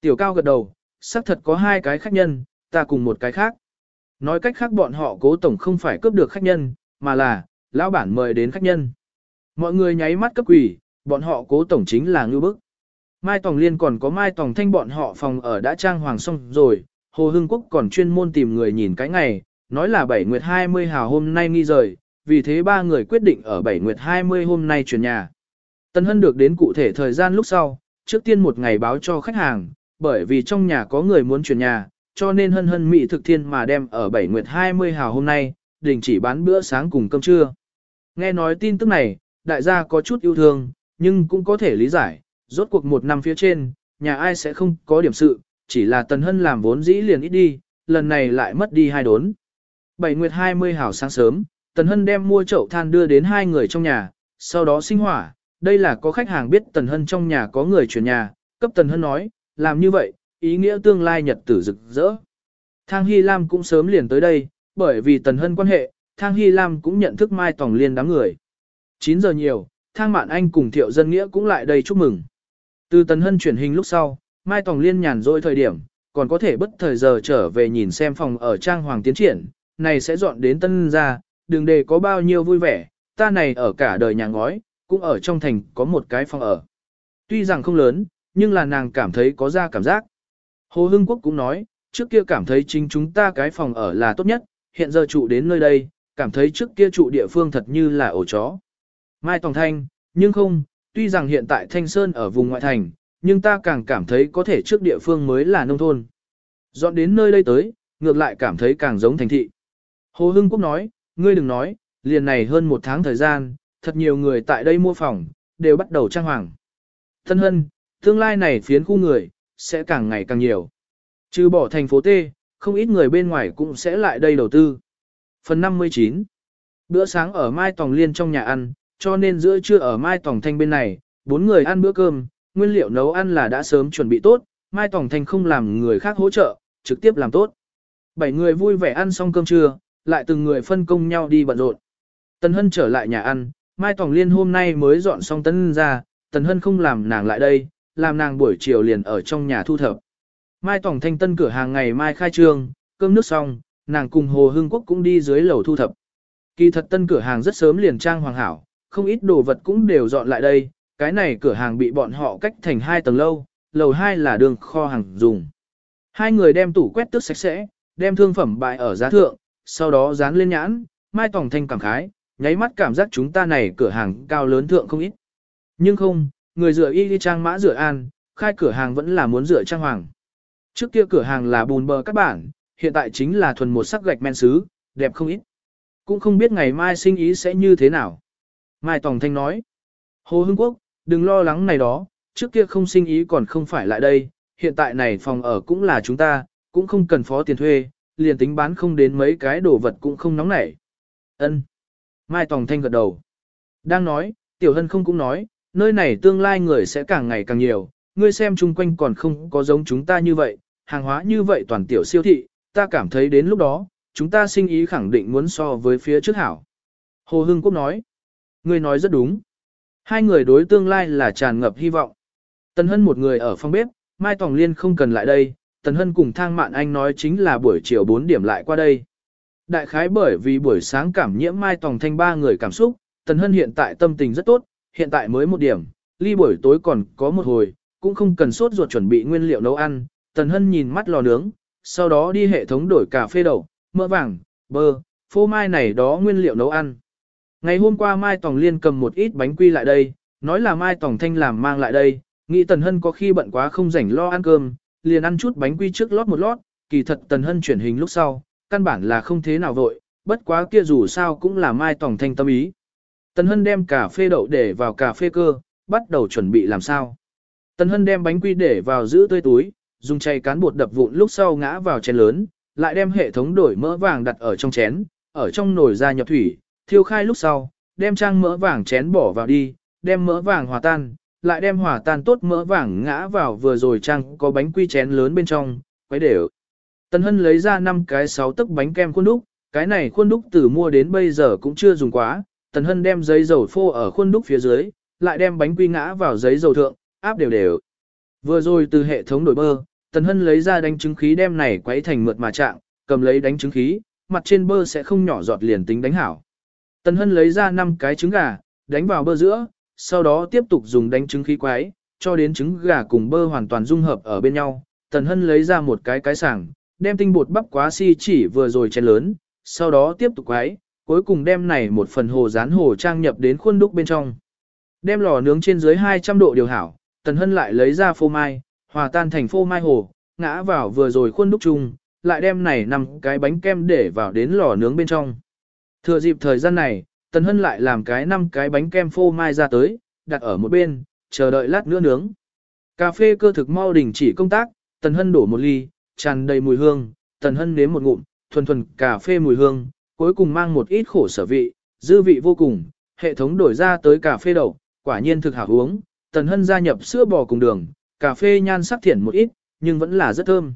Tiểu cao gật đầu, xác thật có hai cái khách nhân, ta cùng một cái khác. Nói cách khác bọn họ cố tổng không phải cướp được khách nhân, mà là, lão bản mời đến khách nhân. Mọi người nháy mắt cấp quỷ, bọn họ cố tổng chính là ngư bức. Mai Tòng Liên còn có Mai Tòng Thanh bọn họ phòng ở đã trang hoàng xong rồi, Hồ Hưng Quốc còn chuyên môn tìm người nhìn cái ngày, nói là 7 nguyệt 20 hào hôm nay nghi rời, vì thế ba người quyết định ở 7 nguyệt 20 hôm nay chuyển nhà. Tân Hân được đến cụ thể thời gian lúc sau, trước tiên một ngày báo cho khách hàng, bởi vì trong nhà có người muốn chuyển nhà, cho nên Hân Hân Mỹ thực thiên mà đem ở 7 nguyệt 20 hào hôm nay, đình chỉ bán bữa sáng cùng cơm trưa. Nghe nói tin tức này, đại gia có chút yêu thương, nhưng cũng có thể lý giải, rốt cuộc một năm phía trên, nhà ai sẽ không có điểm sự, chỉ là Tần Hân làm vốn dĩ liền ít đi, lần này lại mất đi hai đốn. Bảy nguyệt 20 hảo sáng sớm, Tần Hân đem mua chậu than đưa đến hai người trong nhà, sau đó sinh hỏa, đây là có khách hàng biết Tần Hân trong nhà có người chuyển nhà, cấp Tần Hân nói, làm như vậy, ý nghĩa tương lai nhật tử rực rỡ. Thang Hy Lam cũng sớm liền tới đây, bởi vì Tần Hân quan hệ, Thang Hy Lam cũng nhận thức Mai Tòng Liên đám người. 9 giờ nhiều, Thang Mạn Anh cùng Thiệu Dân Nghĩa cũng lại đây chúc mừng. Từ Tần Hân chuyển hình lúc sau, Mai Tòng Liên nhàn rỗi thời điểm, còn có thể bất thời giờ trở về nhìn xem phòng ở trang hoàng tiến triển, này sẽ dọn đến tân ra, đừng để có bao nhiêu vui vẻ, ta này ở cả đời nhà ngói, cũng ở trong thành có một cái phòng ở. Tuy rằng không lớn, nhưng là nàng cảm thấy có ra cảm giác. Hồ Hưng Quốc cũng nói, trước kia cảm thấy chính chúng ta cái phòng ở là tốt nhất, hiện giờ trụ đến nơi đây, cảm thấy trước kia trụ địa phương thật như là ổ chó. Mai Tòng Thanh, nhưng không, tuy rằng hiện tại Thanh Sơn ở vùng ngoại thành, nhưng ta càng cảm thấy có thể trước địa phương mới là nông thôn. Dọn đến nơi đây tới, ngược lại cảm thấy càng giống thành thị. Hồ Hưng Quốc nói, ngươi đừng nói, liền này hơn một tháng thời gian, thật nhiều người tại đây mua phòng, đều bắt đầu trang hoàng. Thân hân, tương lai này phiến khu người, sẽ càng ngày càng nhiều. Trừ bỏ thành phố T, không ít người bên ngoài cũng sẽ lại đây đầu tư. Phần 59 Bữa sáng ở Mai Tòng Liên trong nhà ăn, cho nên giữa trưa ở Mai Tòng Thanh bên này, bốn người ăn bữa cơm, nguyên liệu nấu ăn là đã sớm chuẩn bị tốt, Mai Tòng Thanh không làm người khác hỗ trợ, trực tiếp làm tốt. Bảy người vui vẻ ăn xong cơm trưa, lại từng người phân công nhau đi bận rộn. Tần Hân trở lại nhà ăn, Mai Tòng Liên hôm nay mới dọn xong tân ra, Tần Hân không làm nàng lại đây, làm nàng buổi chiều liền ở trong nhà thu thập. Mai Tòng Thanh tân cửa hàng ngày mai khai trương, cơm nước xong, nàng cùng Hồ Hưng Quốc cũng đi dưới lầu thu thập. Kỳ thật tân cửa hàng rất sớm liền trang hoàng hảo, không ít đồ vật cũng đều dọn lại đây, cái này cửa hàng bị bọn họ cách thành hai tầng lâu, lầu hai là đường kho hàng dùng. Hai người đem tủ quét tước sạch sẽ, đem thương phẩm bại ở giá thượng, sau đó dán lên nhãn, Mai Tòng Thanh cảm khái, nháy mắt cảm giác chúng ta này cửa hàng cao lớn thượng không ít. Nhưng không, người rửa y đi trang mã rửa an, khai cửa hàng vẫn là muốn rửa trang hoàng. Trước kia cửa hàng là bùn bờ các bản, hiện tại chính là thuần một sắc gạch men sứ, đẹp không ít. Cũng không biết ngày mai sinh ý sẽ như thế nào. Mai Tòng Thanh nói, Hồ Hưng Quốc, đừng lo lắng này đó, trước kia không sinh ý còn không phải lại đây, hiện tại này phòng ở cũng là chúng ta, cũng không cần phó tiền thuê, liền tính bán không đến mấy cái đồ vật cũng không nóng nảy. Ân. Mai Tòng Thanh gật đầu. Đang nói, Tiểu Hân không cũng nói, nơi này tương lai người sẽ càng ngày càng nhiều, ngươi xem chung quanh còn không có giống chúng ta như vậy, hàng hóa như vậy toàn tiểu siêu thị, ta cảm thấy đến lúc đó, chúng ta sinh ý khẳng định muốn so với phía trước hảo. Hồ Hưng Quốc nói, ngươi nói rất đúng. Hai người đối tương lai là tràn ngập hy vọng. Tần Hân một người ở phòng bếp, Mai Tòng Liên không cần lại đây, Tần Hân cùng Thang Mạn Anh nói chính là buổi chiều 4 điểm lại qua đây. Đại khái bởi vì buổi sáng cảm nhiễm Mai Tòng Thanh ba người cảm xúc, Tần Hân hiện tại tâm tình rất tốt, hiện tại mới một điểm, ly buổi tối còn có một hồi, cũng không cần sốt ruột chuẩn bị nguyên liệu nấu ăn. Tần Hân nhìn mắt lò nướng, sau đó đi hệ thống đổi cà phê đậu, mỡ vàng, bơ, phô mai này đó nguyên liệu nấu ăn. Ngày hôm qua Mai Tòng Liên cầm một ít bánh quy lại đây, nói là Mai Tòng Thanh làm mang lại đây, nghĩ Tần Hân có khi bận quá không rảnh lo ăn cơm, liền ăn chút bánh quy trước lót một lót, kỳ thật Tần Hân chuyển hình lúc sau, căn bản là không thế nào vội, bất quá kia dù sao cũng là Mai Tòng Thanh tâm ý. Tần Hân đem cà phê đậu để vào cà phê cơ, bắt đầu chuẩn bị làm sao. Tần Hân đem bánh quy để vào giữ tươi túi, dùng chay cán bột đập vụn lúc sau ngã vào chén lớn, lại đem hệ thống đổi mỡ vàng đặt ở trong chén, ở trong nồi ra nhập thủy, thiêu khai lúc sau, đem trang mỡ vàng chén bỏ vào đi, đem mỡ vàng hòa tan, lại đem hòa tan tốt mỡ vàng ngã vào vừa rồi trang có bánh quy chén lớn bên trong, quấy đều. Tần Hân lấy ra 5 cái 6 tấc bánh kem khuôn đúc, cái này khuôn đúc từ mua đến bây giờ cũng chưa dùng quá, Tần Hân đem giấy dầu phô ở khuôn đúc phía dưới, lại đem bánh quy ngã vào giấy dầu thượng, áp đều đều. Vừa rồi từ hệ thống đổi bơ, Tần Hân lấy ra đánh trứng khí đem này quấy thành mượt mà trạng, cầm lấy đánh trứng khí, mặt trên bơ sẽ không nhỏ giọt liền tính đánh hảo. Tần Hân lấy ra 5 cái trứng gà, đánh vào bơ giữa, sau đó tiếp tục dùng đánh trứng khí quái cho đến trứng gà cùng bơ hoàn toàn dung hợp ở bên nhau. Tần Hân lấy ra một cái cái sảng, đem tinh bột bắp quá si chỉ vừa rồi chén lớn, sau đó tiếp tục quái, cuối cùng đem này một phần hồ rán hồ trang nhập đến khuôn đúc bên trong. Đem lò nướng trên dưới 200 độ điều hảo, Tần Hân lại lấy ra phô mai, hòa tan thành phô mai hồ, ngã vào vừa rồi khuôn đúc chung, lại đem này nằm cái bánh kem để vào đến lò nướng bên trong. Thừa dịp thời gian này, Tần Hân lại làm cái năm cái bánh kem phô mai ra tới, đặt ở một bên, chờ đợi lát nữa nướng. Cà phê cơ thực mau đình chỉ công tác, Tần Hân đổ một ly, tràn đầy mùi hương, Tần Hân nếm một ngụm, thuần thuần cà phê mùi hương, cuối cùng mang một ít khổ sở vị, dư vị vô cùng, hệ thống đổi ra tới cà phê đậu, quả nhiên thực hảo uống, Tần Hân gia nhập sữa bò cùng đường, cà phê nhan sắc thiển một ít, nhưng vẫn là rất thơm.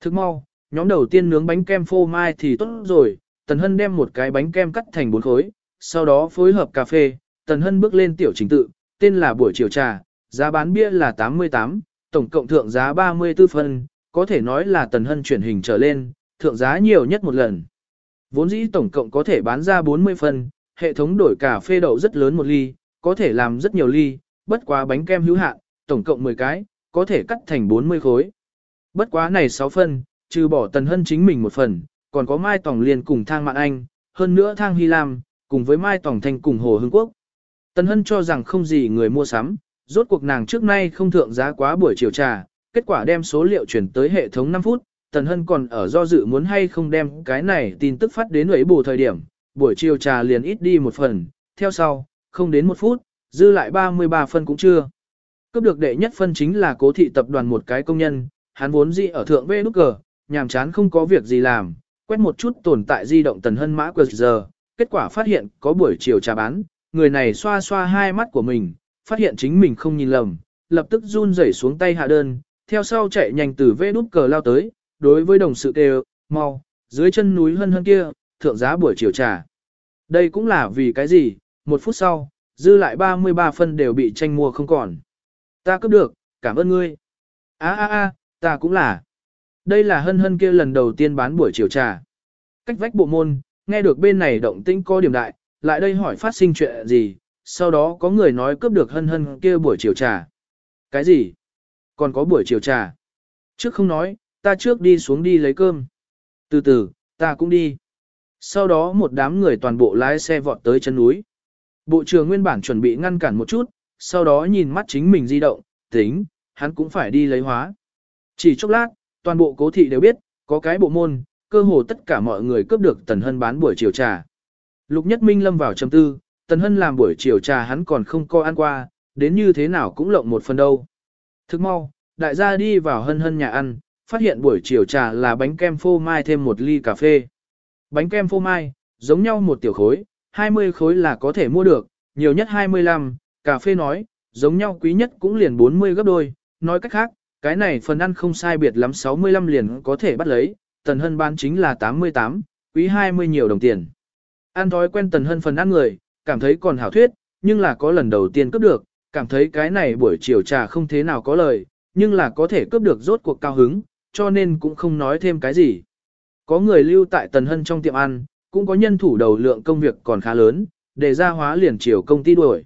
Thức mau, nhóm đầu tiên nướng bánh kem phô mai thì tốt rồi, Tần Hân đem một cái bánh kem cắt thành bốn khối, sau đó phối hợp cà phê, Tần Hân bước lên tiểu trình tự, tên là buổi chiều trà, giá bán bia là 88, tổng cộng thượng giá 34 phân, có thể nói là Tần Hân chuyển hình trở lên, thượng giá nhiều nhất một lần. Vốn dĩ tổng cộng có thể bán ra 40 phân, hệ thống đổi cà phê đậu rất lớn một ly, có thể làm rất nhiều ly, bất quá bánh kem hữu hạn, tổng cộng 10 cái, có thể cắt thành 40 khối. Bất quá này 6 phân, trừ bỏ Tần Hân chính mình một phần, còn có Mai Tòng Liên cùng Thang Mạn Anh, hơn nữa Thang Hy Lam, cùng với Mai Tòng Thanh cùng Hồ Hưng Quốc. Tần Hân cho rằng không gì người mua sắm, rốt cuộc nàng trước nay không thượng giá quá buổi chiều trà, kết quả đem số liệu chuyển tới hệ thống 5 phút, Tần Hân còn ở do dự muốn hay không đem cái này tin tức phát đến ấy bù thời điểm, buổi chiều trà liền ít đi một phần, theo sau, không đến một phút, dư lại 33 phân cũng chưa. Cấp được đệ nhất phân chính là cố thị tập đoàn một cái công nhân, hắn vốn dĩ ở thượng vê nút cờ, nhàm chán không có việc gì làm, quét một chút tồn tại di động tần hân mã quờ giờ, kết quả phát hiện có buổi chiều trà bán, người này xoa xoa hai mắt của mình, phát hiện chính mình không nhìn lầm, lập tức run rẩy xuống tay hạ đơn, theo sau chạy nhanh từ vê nút cờ lao tới, đối với đồng sự đều, mau, dưới chân núi hân hân kia, thượng giá buổi chiều trà. Đây cũng là vì cái gì, một phút sau, dư lại 33 phân đều bị tranh mua không còn. Ta cướp được, cảm ơn ngươi. a a a ta cũng là. Đây là hân hân kia lần đầu tiên bán buổi chiều trà. Cách vách bộ môn, nghe được bên này động tĩnh có điểm đại, lại đây hỏi phát sinh chuyện gì, sau đó có người nói cướp được hân hân kia buổi chiều trà. Cái gì? Còn có buổi chiều trà. Trước không nói, ta trước đi xuống đi lấy cơm. Từ từ, ta cũng đi. Sau đó một đám người toàn bộ lái xe vọt tới chân núi. Bộ trưởng nguyên bản chuẩn bị ngăn cản một chút, sau đó nhìn mắt chính mình di động, tính, hắn cũng phải đi lấy hóa. Chỉ chốc lát, toàn bộ cố thị đều biết, có cái bộ môn, cơ hồ tất cả mọi người cướp được Tần Hân bán buổi chiều trà. Lục Nhất Minh lâm vào trầm tư, Tần Hân làm buổi chiều trà hắn còn không coi ăn qua, đến như thế nào cũng lộng một phần đâu. Thức mau, đại gia đi vào Hân Hân nhà ăn, phát hiện buổi chiều trà là bánh kem phô mai thêm một ly cà phê. Bánh kem phô mai, giống nhau một tiểu khối, 20 khối là có thể mua được, nhiều nhất 25, cà phê nói, giống nhau quý nhất cũng liền 40 gấp đôi, nói cách khác, cái này phần ăn không sai biệt lắm 65 liền có thể bắt lấy, tần hân bán chính là 88, quý 20 nhiều đồng tiền. Ăn thói quen tần hân phần ăn người, cảm thấy còn hảo thuyết, nhưng là có lần đầu tiên cướp được, cảm thấy cái này buổi chiều trà không thế nào có lời, nhưng là có thể cướp được rốt cuộc cao hứng, cho nên cũng không nói thêm cái gì. Có người lưu tại tần hân trong tiệm ăn, cũng có nhân thủ đầu lượng công việc còn khá lớn, để ra hóa liền chiều công ty đuổi.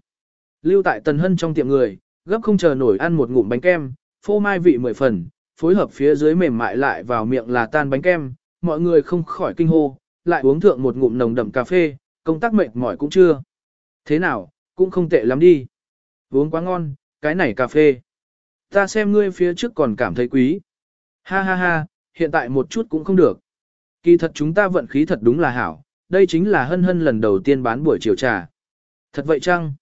Lưu tại tần hân trong tiệm người, gấp không chờ nổi ăn một ngụm bánh kem, phô mai vị mười phần, phối hợp phía dưới mềm mại lại vào miệng là tan bánh kem, mọi người không khỏi kinh hô, lại uống thượng một ngụm nồng đậm cà phê, công tác mệt mỏi cũng chưa. Thế nào, cũng không tệ lắm đi. Uống quá ngon, cái này cà phê. Ta xem ngươi phía trước còn cảm thấy quý. Ha ha ha, hiện tại một chút cũng không được. Kỳ thật chúng ta vận khí thật đúng là hảo, đây chính là hân hân lần đầu tiên bán buổi chiều trà. Thật vậy chăng?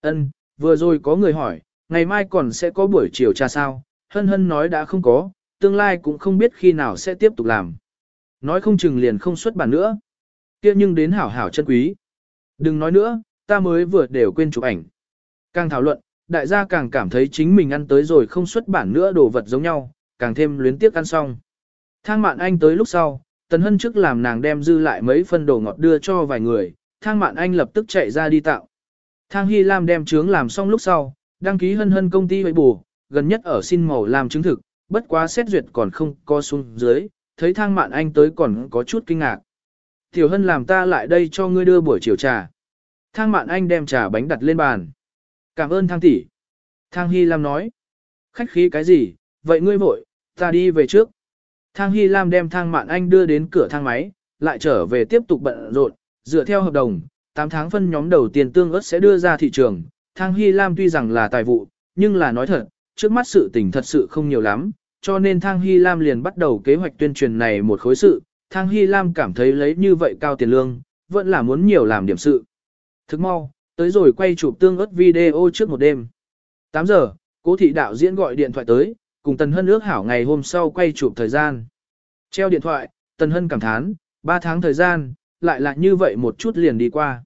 Ân, vừa rồi có người hỏi, ngày mai còn sẽ có buổi chiều trà sao? Hân hân nói đã không có, tương lai cũng không biết khi nào sẽ tiếp tục làm. Nói không chừng liền không xuất bản nữa. kia nhưng đến hảo hảo chân quý. Đừng nói nữa, ta mới vừa đều quên chụp ảnh. Càng thảo luận, đại gia càng cảm thấy chính mình ăn tới rồi không xuất bản nữa đồ vật giống nhau, càng thêm luyến tiếc ăn xong. Thang mạn anh tới lúc sau, tần hân trước làm nàng đem dư lại mấy phân đồ ngọt đưa cho vài người, thang mạn anh lập tức chạy ra đi tạo. Thang Hy Lam đem trướng làm xong lúc sau, đăng ký hân hân công ty với bù, gần nhất ở xin màu làm chứng thực, bất quá xét duyệt còn không có xuống dưới, thấy thang mạn anh tới còn có chút kinh ngạc. Tiểu hân làm ta lại đây cho ngươi đưa buổi chiều trà. Thang mạn anh đem trà bánh đặt lên bàn. Cảm ơn thang tỷ. Thang Hy Lam nói. Khách khí cái gì, vậy ngươi vội, ta đi về trước. Thang Hy Lam đem thang mạn anh đưa đến cửa thang máy, lại trở về tiếp tục bận rộn, dựa theo hợp đồng, 8 tháng phân nhóm đầu tiên tương ớt sẽ đưa ra thị trường. Thang Hy Lam tuy rằng là tài vụ, nhưng là nói thật, trước mắt sự tình thật sự không nhiều lắm, cho nên Thang Hy Lam liền bắt đầu kế hoạch tuyên truyền này một khối sự. Thang Hy Lam cảm thấy lấy như vậy cao tiền lương, vẫn là muốn nhiều làm điểm sự. Thức mau, tới rồi quay chụp tương ớt video trước một đêm. 8 giờ, cố thị đạo diễn gọi điện thoại tới, cùng Tần Hân ước hảo ngày hôm sau quay chụp thời gian. Treo điện thoại, Tần Hân cảm thán, 3 tháng thời gian, lại là như vậy một chút liền đi qua.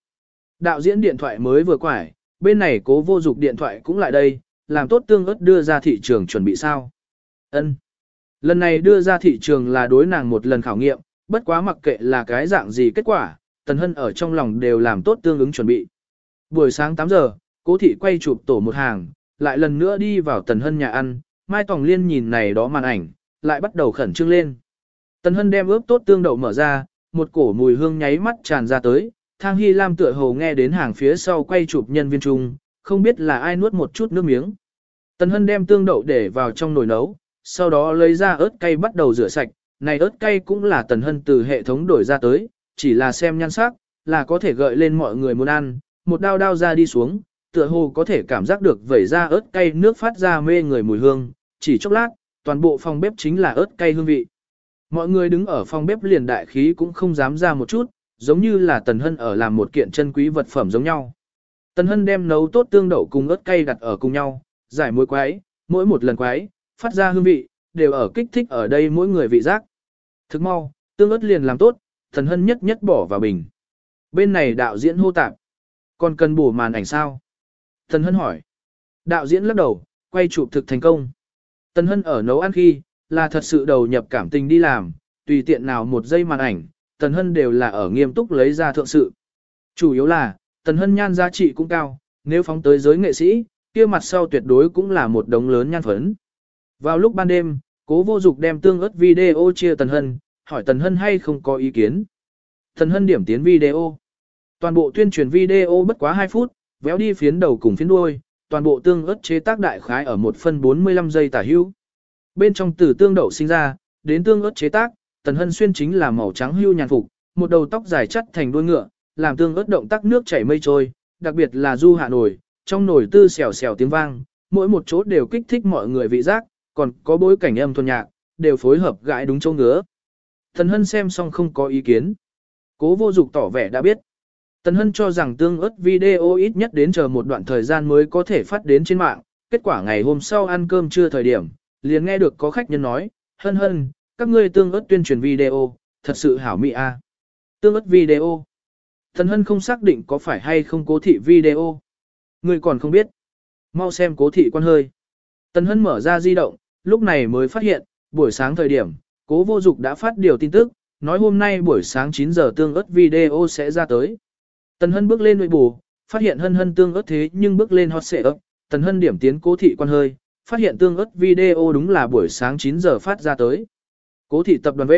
Đạo diễn điện thoại mới vừa quải, bên này cố vô dục điện thoại cũng lại đây, làm tốt tương ớt đưa ra thị trường chuẩn bị sao. ân Lần này đưa ra thị trường là đối nàng một lần khảo nghiệm, bất quá mặc kệ là cái dạng gì kết quả, Tần Hân ở trong lòng đều làm tốt tương ứng chuẩn bị. Buổi sáng 8 giờ, cố thị quay chụp tổ một hàng, lại lần nữa đi vào Tần Hân nhà ăn, Mai Tòng Liên nhìn này đó màn ảnh, lại bắt đầu khẩn trương lên. Tần Hân đem ướp tốt tương đậu mở ra, một cổ mùi hương nháy mắt tràn ra tới, Thang Hy Lam tựa hồ nghe đến hàng phía sau quay chụp nhân viên trung, không biết là ai nuốt một chút nước miếng. Tần Hân đem tương đậu để vào trong nồi nấu, sau đó lấy ra ớt cay bắt đầu rửa sạch, này ớt cay cũng là Tần Hân từ hệ thống đổi ra tới, chỉ là xem nhan sắc, là có thể gợi lên mọi người muốn ăn, một đao đao ra đi xuống, tựa hồ có thể cảm giác được vẩy ra ớt cay nước phát ra mê người mùi hương, chỉ chốc lát, toàn bộ phòng bếp chính là ớt cay hương vị. Mọi người đứng ở phòng bếp liền đại khí cũng không dám ra một chút, giống như là Tần Hân ở làm một kiện chân quý vật phẩm giống nhau. Tần Hân đem nấu tốt tương đậu cùng ớt cay đặt ở cùng nhau, giải muối quái, mỗi một lần quái, phát ra hương vị, đều ở kích thích ở đây mỗi người vị giác. Thức mau, tương ớt liền làm tốt, Tần Hân nhất nhất bỏ vào bình. Bên này đạo diễn hô tạp. Còn cần bổ màn ảnh sao? Tần Hân hỏi. Đạo diễn lắc đầu, quay chụp thực thành công. Tần Hân ở nấu ăn khi, là thật sự đầu nhập cảm tình đi làm, tùy tiện nào một giây màn ảnh, Tần Hân đều là ở nghiêm túc lấy ra thượng sự. Chủ yếu là, Tần Hân nhan giá trị cũng cao, nếu phóng tới giới nghệ sĩ, kia mặt sau tuyệt đối cũng là một đống lớn nhan phấn. Vào lúc ban đêm, cố vô dục đem tương ớt video chia Tần Hân, hỏi Tần Hân hay không có ý kiến. Tần Hân điểm tiến video. Toàn bộ tuyên truyền video bất quá 2 phút, véo đi phiến đầu cùng phiến đuôi, toàn bộ tương ớt chế tác đại khái ở 1 phân 45 giây tả hữu. Bên trong từ tương đậu sinh ra, đến tương ớt chế tác, Tần Hân xuyên chính là màu trắng hưu nhàn phục, một đầu tóc dài chắt thành đuôi ngựa, làm tương ớt động tác nước chảy mây trôi, đặc biệt là du hạ nổi, trong nổi tư xèo xèo tiếng vang, mỗi một chỗ đều kích thích mọi người vị giác, còn có bối cảnh âm thuần nhạc, đều phối hợp gãi đúng chỗ ngứa. Tần Hân xem xong không có ý kiến. Cố vô dục tỏ vẻ đã biết. Tần Hân cho rằng tương ớt video ít nhất đến chờ một đoạn thời gian mới có thể phát đến trên mạng, kết quả ngày hôm sau ăn cơm trưa thời điểm, liền nghe được có khách nhân nói, hân hân, các ngươi tương ớt tuyên truyền video, thật sự hảo mỹ a. Tương ớt video. Thần Hân không xác định có phải hay không cố thị video. người còn không biết. Mau xem cố thị quan hơi. Tần Hân mở ra di động, lúc này mới phát hiện, buổi sáng thời điểm, cố vô dục đã phát điều tin tức, nói hôm nay buổi sáng 9 giờ tương ớt video sẽ ra tới. Tần Hân bước lên nội bù, phát hiện hân hân tương ớt thế nhưng bước lên hot xệ ấp, Tần Hân điểm tiến cố thị quan hơi, phát hiện tương ớt video đúng là buổi sáng 9 giờ phát ra tới. Cố thị tập đoàn V,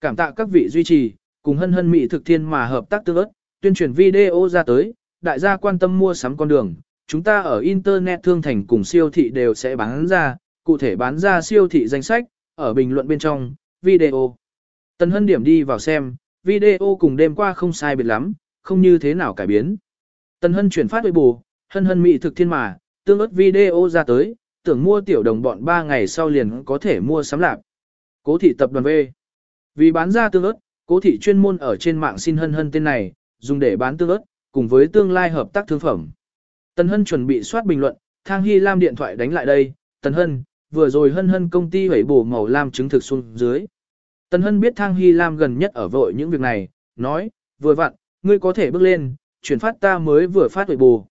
cảm tạ các vị duy trì, cùng hân hân mỹ thực thiên mà hợp tác tương ớt, tuyên truyền video ra tới, đại gia quan tâm mua sắm con đường, chúng ta ở Internet thương thành cùng siêu thị đều sẽ bán ra, cụ thể bán ra siêu thị danh sách, ở bình luận bên trong, video. Tần Hân điểm đi vào xem, video cùng đêm qua không sai biệt lắm, không như thế nào cải biến. Tần Hân chuyển phát bù, Hân Hân mỹ thực thiên mà, tương ớt video ra tới, tưởng mua tiểu đồng bọn 3 ngày sau liền có thể mua sắm lạp. Cố thị tập đoàn V. Vì bán ra tương ớt, cố thị chuyên môn ở trên mạng xin Hân Hân tên này, dùng để bán tương ớt, cùng với tương lai hợp tác thương phẩm. Tần Hân chuẩn bị soát bình luận, Thang Hy Lam điện thoại đánh lại đây, Tần Hân, vừa rồi Hân Hân công ty hủy bổ màu lam chứng thực xuống dưới. Tần Hân biết Thang Hy Lam gần nhất ở vội những việc này, nói, vừa vặn, ngươi có thể bước lên, chuyển phát ta mới vừa phát hủy bù,